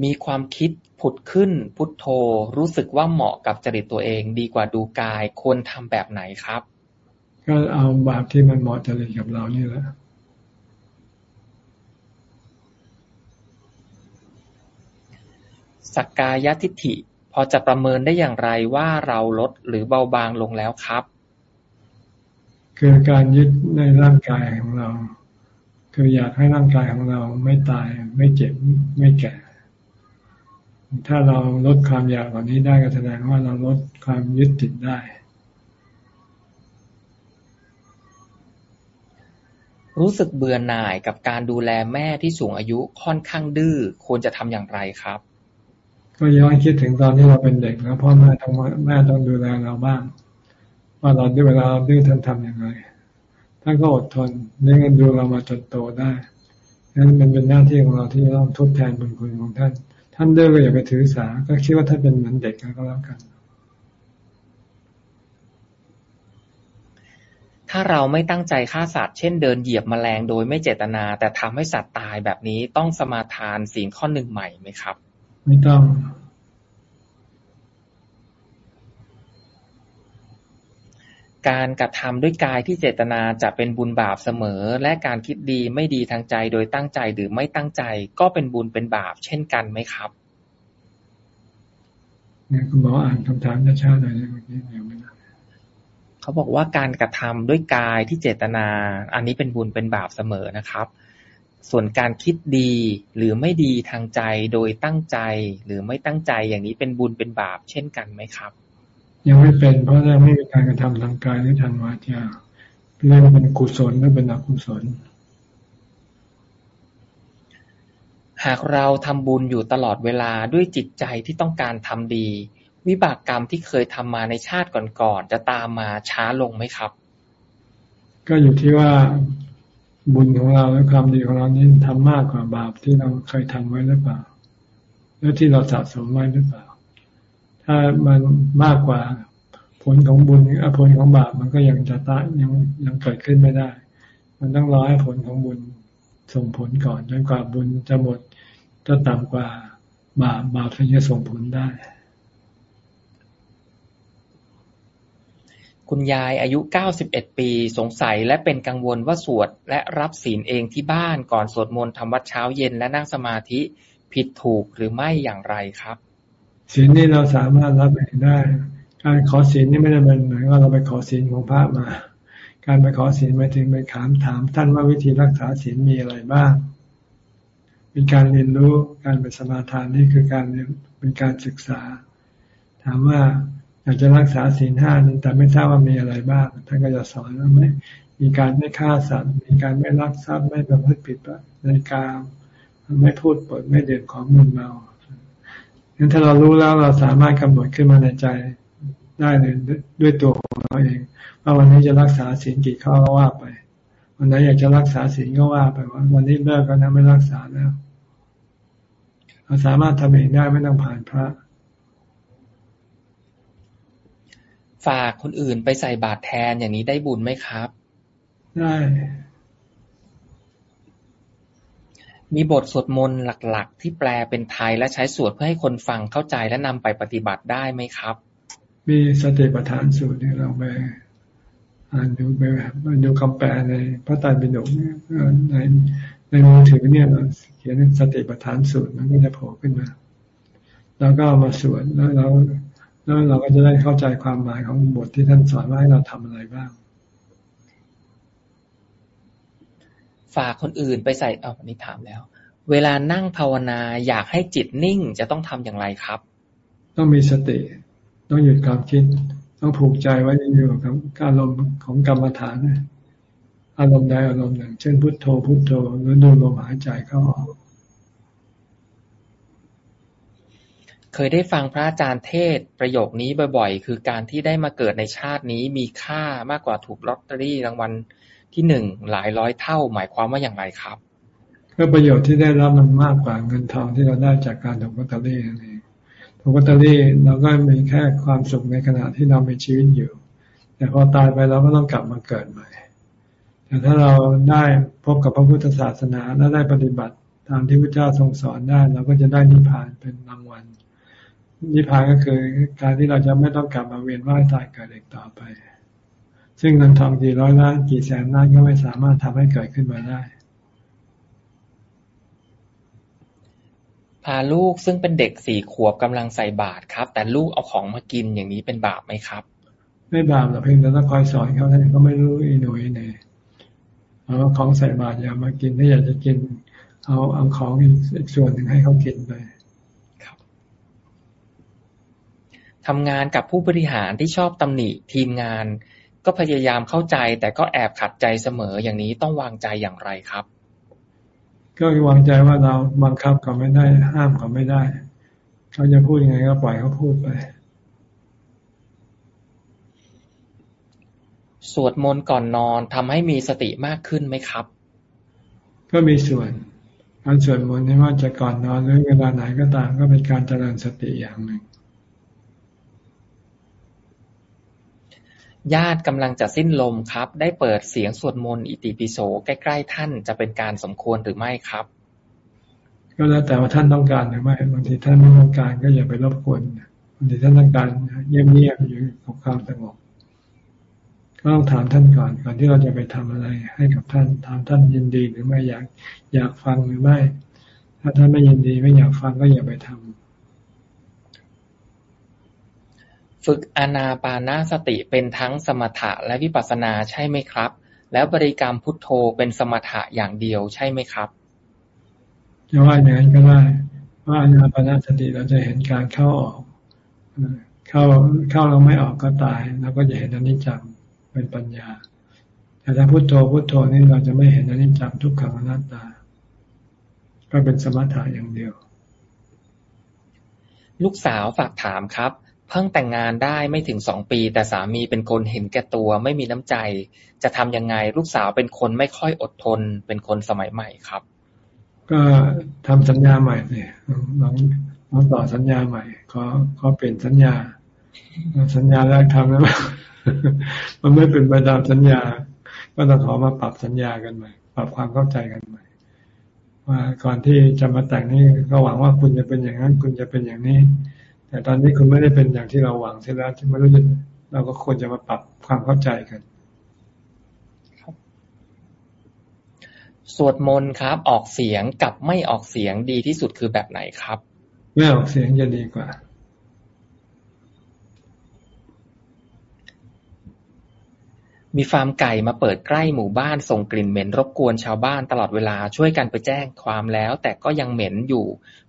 มีความคิดผุดขึ้นพุทโธ รู้สึกว่าเหมาะกับจริตตัวเองดีกว่าดูกายควรทำแบบไหนครับ ก็เอาแบบที่มันเหมาะจริตกับเรานี่แหละ สักกายทิฏฐิ พอจะประเมินได้อย่างไรว่าเราลดหรือเบาบางลงแล้วครับ คือการยึดในร่างกายของเรา คืออยากให้ร่างกายของเราไม่ตายไม่เจ็บไม่แก่ ถ้าเราลดความอยากเหล่านี้ได้ก็แสดงว่าเราลดความยึดติดได้รู้สึกเบื่อหน่ายกับการดูแลแม่ที่สูงอายุค่อนข้างดื้อควรจะทำอย่างไรครับ ก็ย้อนคิดถึงตอนที่เราเป็นเด็กแล้วพ่อแม่ต้องแม่ต้องดูแลเราบ้าง ว่าเราด้วยเวลาดื้อท่านทำอย่างไรท่านก็อดทนเลี้ยงดูเรามาจนโตได้นั้นมันเป็นหน้าที่ของเราที่ต้องทดแทนบุญคุณของท่าน ท่านดื้อก็อย่าไปถือสา ก็คิดว่าท่านเป็นเหมือนเด็กก็แล้วกัน ถ้าเราไม่ตั้งใจฆ่าสัตว์เช่นเดินเหยียบแมลงโดยไม่เจตนา แต่ทำให้สัตว์ตายแบบนี้ต้องสมาทานสิ่งข้อหนึ่งใหม่ไหมครับ ไม่ต้องการกระทำด้วยกายที่เจตนาจะเป็นบุญบาปเสมอ และการคิดดีไม่ดีทางใจโดยตั้งใจหรือไม่ตั้งใจ ก็เป็นบุญเป็นบาป เช่นกันไหมครับเนี่ยคุณหมออ่านคำถามช้าๆหน่อยเมื่อกี้ยังไม่ได้เขาบอกว่าการกระทำด้วยกายที่เจตนา อันนี้เป็นบุญเป็นบาปเสมอนะครับ ส่วนการคิดดีหรือไม่ดีทางใจโดยตั้งใจ หรือไม่ตั้งใจอย่างนี้เป็นบุญเป็นบาปเช่นกันไหมครับ ยังไม่เป็นเพราะยังไม่มีการกระทำทางกายหรือทางวาจาเรียกเป็นกุศลหรือเป็นอกุศล หากเราทำบุญอยู่ตลอดเวลาด้วยจิตใจที่ต้องการทำดี วิบากกรรมที่เคยทำมาในชาติก่อนๆจะตามมาช้าลงไหมครับ ก็อยู่ที่ว่า บุญของเราและความดีของเรานี่ทำมากกว่าบาปที่เราเคยทำไว้หรือเปล่าหรือที่เราสะสมไว้หรือเปล่า ถ้ามันมากกว่าผลของบุญผลของบาปมันก็ยังจะตะยังยังเกิดขึ้นไม่ได้ มันต้องรอให้ผลของบุญส่งผลก่อนจนกว่าบุญจะหมดจะต่ำกว่าบาปบาปถึงจะส่งผลได้ คุณยายอายุ 91 ปี สงสัยและเป็นกังวลว่าสวดและรับศีลเองที่บ้านก่อนสวดมนต์ทำวัดเช้าเย็นและนั่งสมาธิผิดถูกหรือไม่อย่างไรครับ ศีลนี่เราสามารถรับเองได้ การขอศีลนี่ไม่ได้เป็นเหมือนว่าเราไปขอศีลของพระมา การไปขอศีลหมายถึงไปถามถามท่านว่าวิธีรักษาศีลมีอะไรบ้างเป็นการเรียนรู้การเป็นสมาทานนี่คือการเป็นการศึกษา ถามว่า อยากจะรักษาศีลห้านี้แต่ไม่ทราบว่ามีอะไรบ้าง ท่านก็จะสอนว่าไม่มีการไม่ฆ่าสัตว์ มีการไม่ลักทรัพย์ไม่ประพฤติผิดในการไม่พูดปดไม่เดือดของมึนเมางั้นถ้าเรารู้แล้วเราสามารถกำหนดขึ้นมาในใจได้เลยด้วยตัวของเราเองว่าวันนี้จะรักษาศีลกี่ข้อก็ว่าไป วันไหนอยากจะรักษาศีลก็ว่าไปว่าวันนี้เลิกก็นะไม่รักษาแล้ว เราสามารถทำเองได้ไม่ต้องผ่านพระ ฝากคนอื่นไปใส่บาตรแทนอย่างนี้ได้บุญไหมครับ ได้ มีบทสวดมนต์หลัก ๆ ที่แปลเป็นไทยและใช้สวดเพื่อให้คนฟังเข้าใจและนำไปปฏิบัติได้ไหมครับ มีสติปัฏฐานสูตรเนี่ยเราไปอ่านดูไปดูคำแปลในพระไตรปิฎกเนี่ยในในมือถือเนี่ยเราเขียนสติปัฏฐานสูตรมันก็จะโผล่ขึ้นมา แล้วก็มาสวดแล้วเรา แล้วเราก็จะได้เข้าใจความหมายของบทที่ท่านสอนว่าให้เราทำอะไรบ้าง ฝากคนอื่นไปใส่เอาอันนี้ถามแล้ว เวลานั่งภาวนาอยากให้จิตนิ่งจะต้องทำอย่างไรครับ ต้องมีสติ ต้องหยุดความคิด ต้องผูกใจไว้อยู่กับอารมณ์ของกรรมฐานอารมณ์ใดอารมณ์หนึ่ง เช่นพุทโธพุทโธหรือดูลมหายใจเข้าออก เคยได้ฟังพระอาจารย์เทศประโยคนี้บ่อยๆ คือการที่ได้มาเกิดในชาตินี้มีค่ามากกว่าถูกลอตเตอรี่รางวัลที่หนึ่งหลายร้อยเท่า หมายความว่าอย่างไรครับ ก็ประโยชน์ที่ได้รับมันมากกว่าเงินทองที่เราได้จากการถูกลอตเตอรี่นั่นเองถูกลอตเตอรี่เราก็มีแค่ความสุขในขณะที่เรามีชีวิตอยู่ แต่พอตายไปเราก็ต้องกลับมาเกิดใหม่ แต่ถ้าเราได้พบกับพระพุทธศาสนาและได้ปฏิบัติตามที่พระเจ้าทรงสอนได้เราก็จะได้นิพพานเป็นราง นิพพานก็คือการที่เราจะไม่ต้องกลับมาเวียนว่ายตายเกิดอีกต่อไป ซึ่งเงินทองกี่ร้อยล้านกี่แสนล้านก็ไม่สามารถทำให้เกิดขึ้นมาได้ พาลูกซึ่งเป็นเด็กสี่ขวบกำลังใส่บาตรครับ แต่ลูกเอาของมากินอย่างนี้เป็นบาปไหมครับ ไม่บาปหรอกเพียงแต่ต้องคอยสอนเขาท่านก็ไม่รู้อีหนุ่ยเนยเอาของใส่บาตรอย่ามากินถ้าอยากจะกิน เอาเอาของอีกส่วนหนึ่งให้เขากินไปครับ ทำงานกับผู้บริหารที่ชอบตำหนิทีมงาน ก็พยายามเข้าใจ แต่ก็แอบขัดใจเสมออย่างนี้ต้องวางใจอย่างไรครับ ก็วางใจว่าเราบังคับเขาไม่ได้ห้ามเขาไม่ได้ เขาจะพูดยังไงก็ปล่อยเขาพูดไปสวดมนต์ก่อนนอนทำให้มีสติมากขึ้นไหมครับ ก็มีส่วนการสวดมนต์ไม่ว่าจะก่อนนอนหรือเวลาไหนก็ตามก็เป็นการเจริญสติอย่างหนึ่ง ญาติกำลังจะสิ้นลมครับ ได้เปิดเสียงสวดมนต์อิติปิโสใกล้ ๆ ท่าน จะเป็นการสมควรหรือไม่ครับ ก็แล้วแต่ว่าท่านต้องการหรือไม่ บางทีท่านไม่ต้องการก็อย่าไปรบกวนบางทีท่านต้องการเงียบๆอยู่กับความสงบก็ต้องถามท่านก่อนก่อนที่เราจะไปทำอะไร ให้กับท่านถามท่านยินดีหรือไม่อยากอยากฟังหรือไม่ ถ้าท่านไม่ยินดีไม่อยากฟังก็อย่าไปทำ ฝึกอานาปานาสติเป็นทั้งสมถะและวิปัสสนาใช่ไหมครับ แล้วบริกรรมพุทโธเป็นสมถะอย่างเดียวใช่ไหมครับ จะว่าอย่างนั้นก็ได้ว่าอานาปานาสติเราจะเห็นการเข้าออก เข้าเข้าเราไม่ออกก็ตายเราก็จะเห็นอนิจจังเป็นปัญญา แต่ถ้าพุทโธพุทโธนี่เราจะไม่เห็นอนิจจังทุกขังอนัตตา ก็เป็นสมถะอย่างเดียว ลูกสาวฝากถามครับ เพิ่งแต่งงานได้ไม่ถึงสองปี แต่สามีเป็นคนเห็นแก่ตัว ไม่มีน้ำใจ จะทำยังไง ลูกสาวเป็นคนไม่ค่อยอดทน เป็นคนสมัยใหม่ครับ ก็ทำสัญญาใหม่เลยลองลองต่อสัญญาใหม่ขอขอเปลี่ยนสัญญา สัญญาแรกทำแล้วมันไม่เป็นไปตามสัญญา ก็ต้องขอมาปรับสัญญากันใหม่ ปรับความเข้าใจกันใหม่ว่าก่อนที่จะมาแต่งนี่ก็หวังว่าคุณจะเป็นอย่างนั้น คุณจะเป็นอย่างนี้ แต่ตอนนี้คุณไม่ได้เป็นอย่างที่เราหวังเสียแล้วที่ไม่รู้จะเราก็ควรจะมาปรับความเข้าใจกันสวดมนต์ครับ ออกเสียงกับไม่ออกเสียงดีที่สุดคือแบบไหนครับ ไม่ออกเสียงจะดีกว่า มีฟาร์มไก่มาเปิดใกล้หมู่บ้านส่งกลิ่นเหม็นรบกวนชาวบ้านตลอดเวลา ช่วยกันไปแจ้งความแล้ว แต่ก็ยังเหม็นอยู่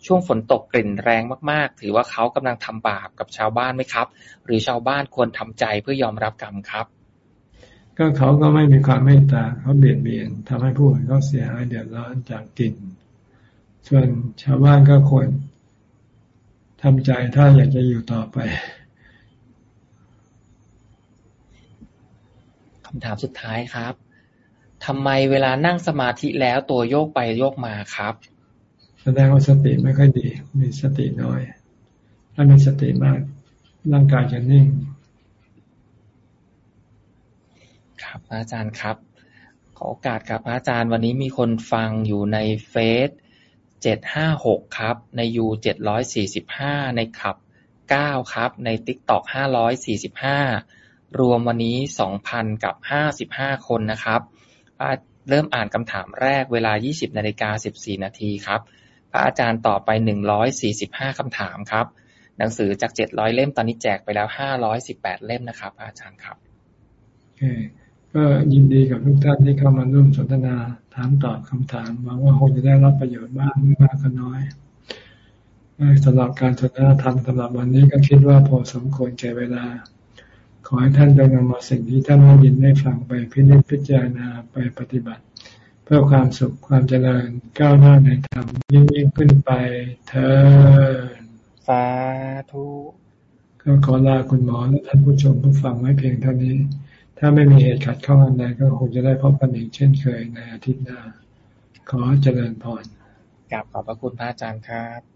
ช่วงฝนตกกลิ่นแรงมากๆ ถือว่าเขากำลังทำบาปกับชาวบ้านไหมครับ หรือชาวบ้านควรทำใจเพื่อยอมรับกรรมครับ ก็เขาก็ไม่มีความเมตตาเขาเบียดเบียนทำให้ผู้อื่นเขาเสียหายเดือดร้อนจากกลิ่น ส่วนชาวบ้านก็ควรทำใจถ้าอยากจะอยู่ต่อไป คำถามสุดท้ายครับทำไมเวลานั่งสมาธิแล้วตัวโยกไปโยกมาครับ แสดงว่าสติไม่ค่อยดี มีสติน้อย ถ้ามีสติมาก ร่างกายจะนิ่ง ครับอาจารย์ครับ ขอโอกาสครับอาจารย์วันนี้มีคนฟังอยู่ใน Face เจ็ดห้าหกครับ ใน You เจ็ดร้อยสี่สิบห้าในขับเก้าครับ ใน TikTok ห้าร้อยสี่สิบห้า รวมวันนี้สองพันกับห้าสิบห้าคนนะครับเริ่มอ่านคำถามแรกเวลา 20นาฬิกา14 นาทีครับ พระอาจารย์ตอบไป 145 คำถามครับ หนังสือจาก 700 เล่มตอนนี้แจกไปแล้ว 518 เล่มนะครับ อาจารย์ครับโอเคก็ยินดีกับทุกท่านที่เข้ามาร่วมสนทนาถามตอบคำถามหวังว่าคงจะได้รับประโยชน์บ้างไม่มากก็น้อยสำหรับการสนทนาธรรมสำหรับวันนี้ก็คิดว่าพอสมควรแก่เวลา อให้ท่านจงนำมาสิ่งที่ท่านได้ยินได้ฟังไปพิจิตพิจารณาไปปฏิบัติ เพื่อความสุขความเจริญก้าวหน้าในธรรมยิ่งยิ่งขึ้นไปเธอสาธุก็ขอลาคุณหมอและท่านผู้ชมผู้ฟังไว้เพียงเท่านี้ ถ้าไม่มีเหตุขัดข้องอันใดก็คงจะได้พบกันอีกเช่นเคยในอาทิตย์หน้า ขอเจริญพรกลับขอบพระคุณพระอาจารย์ครับ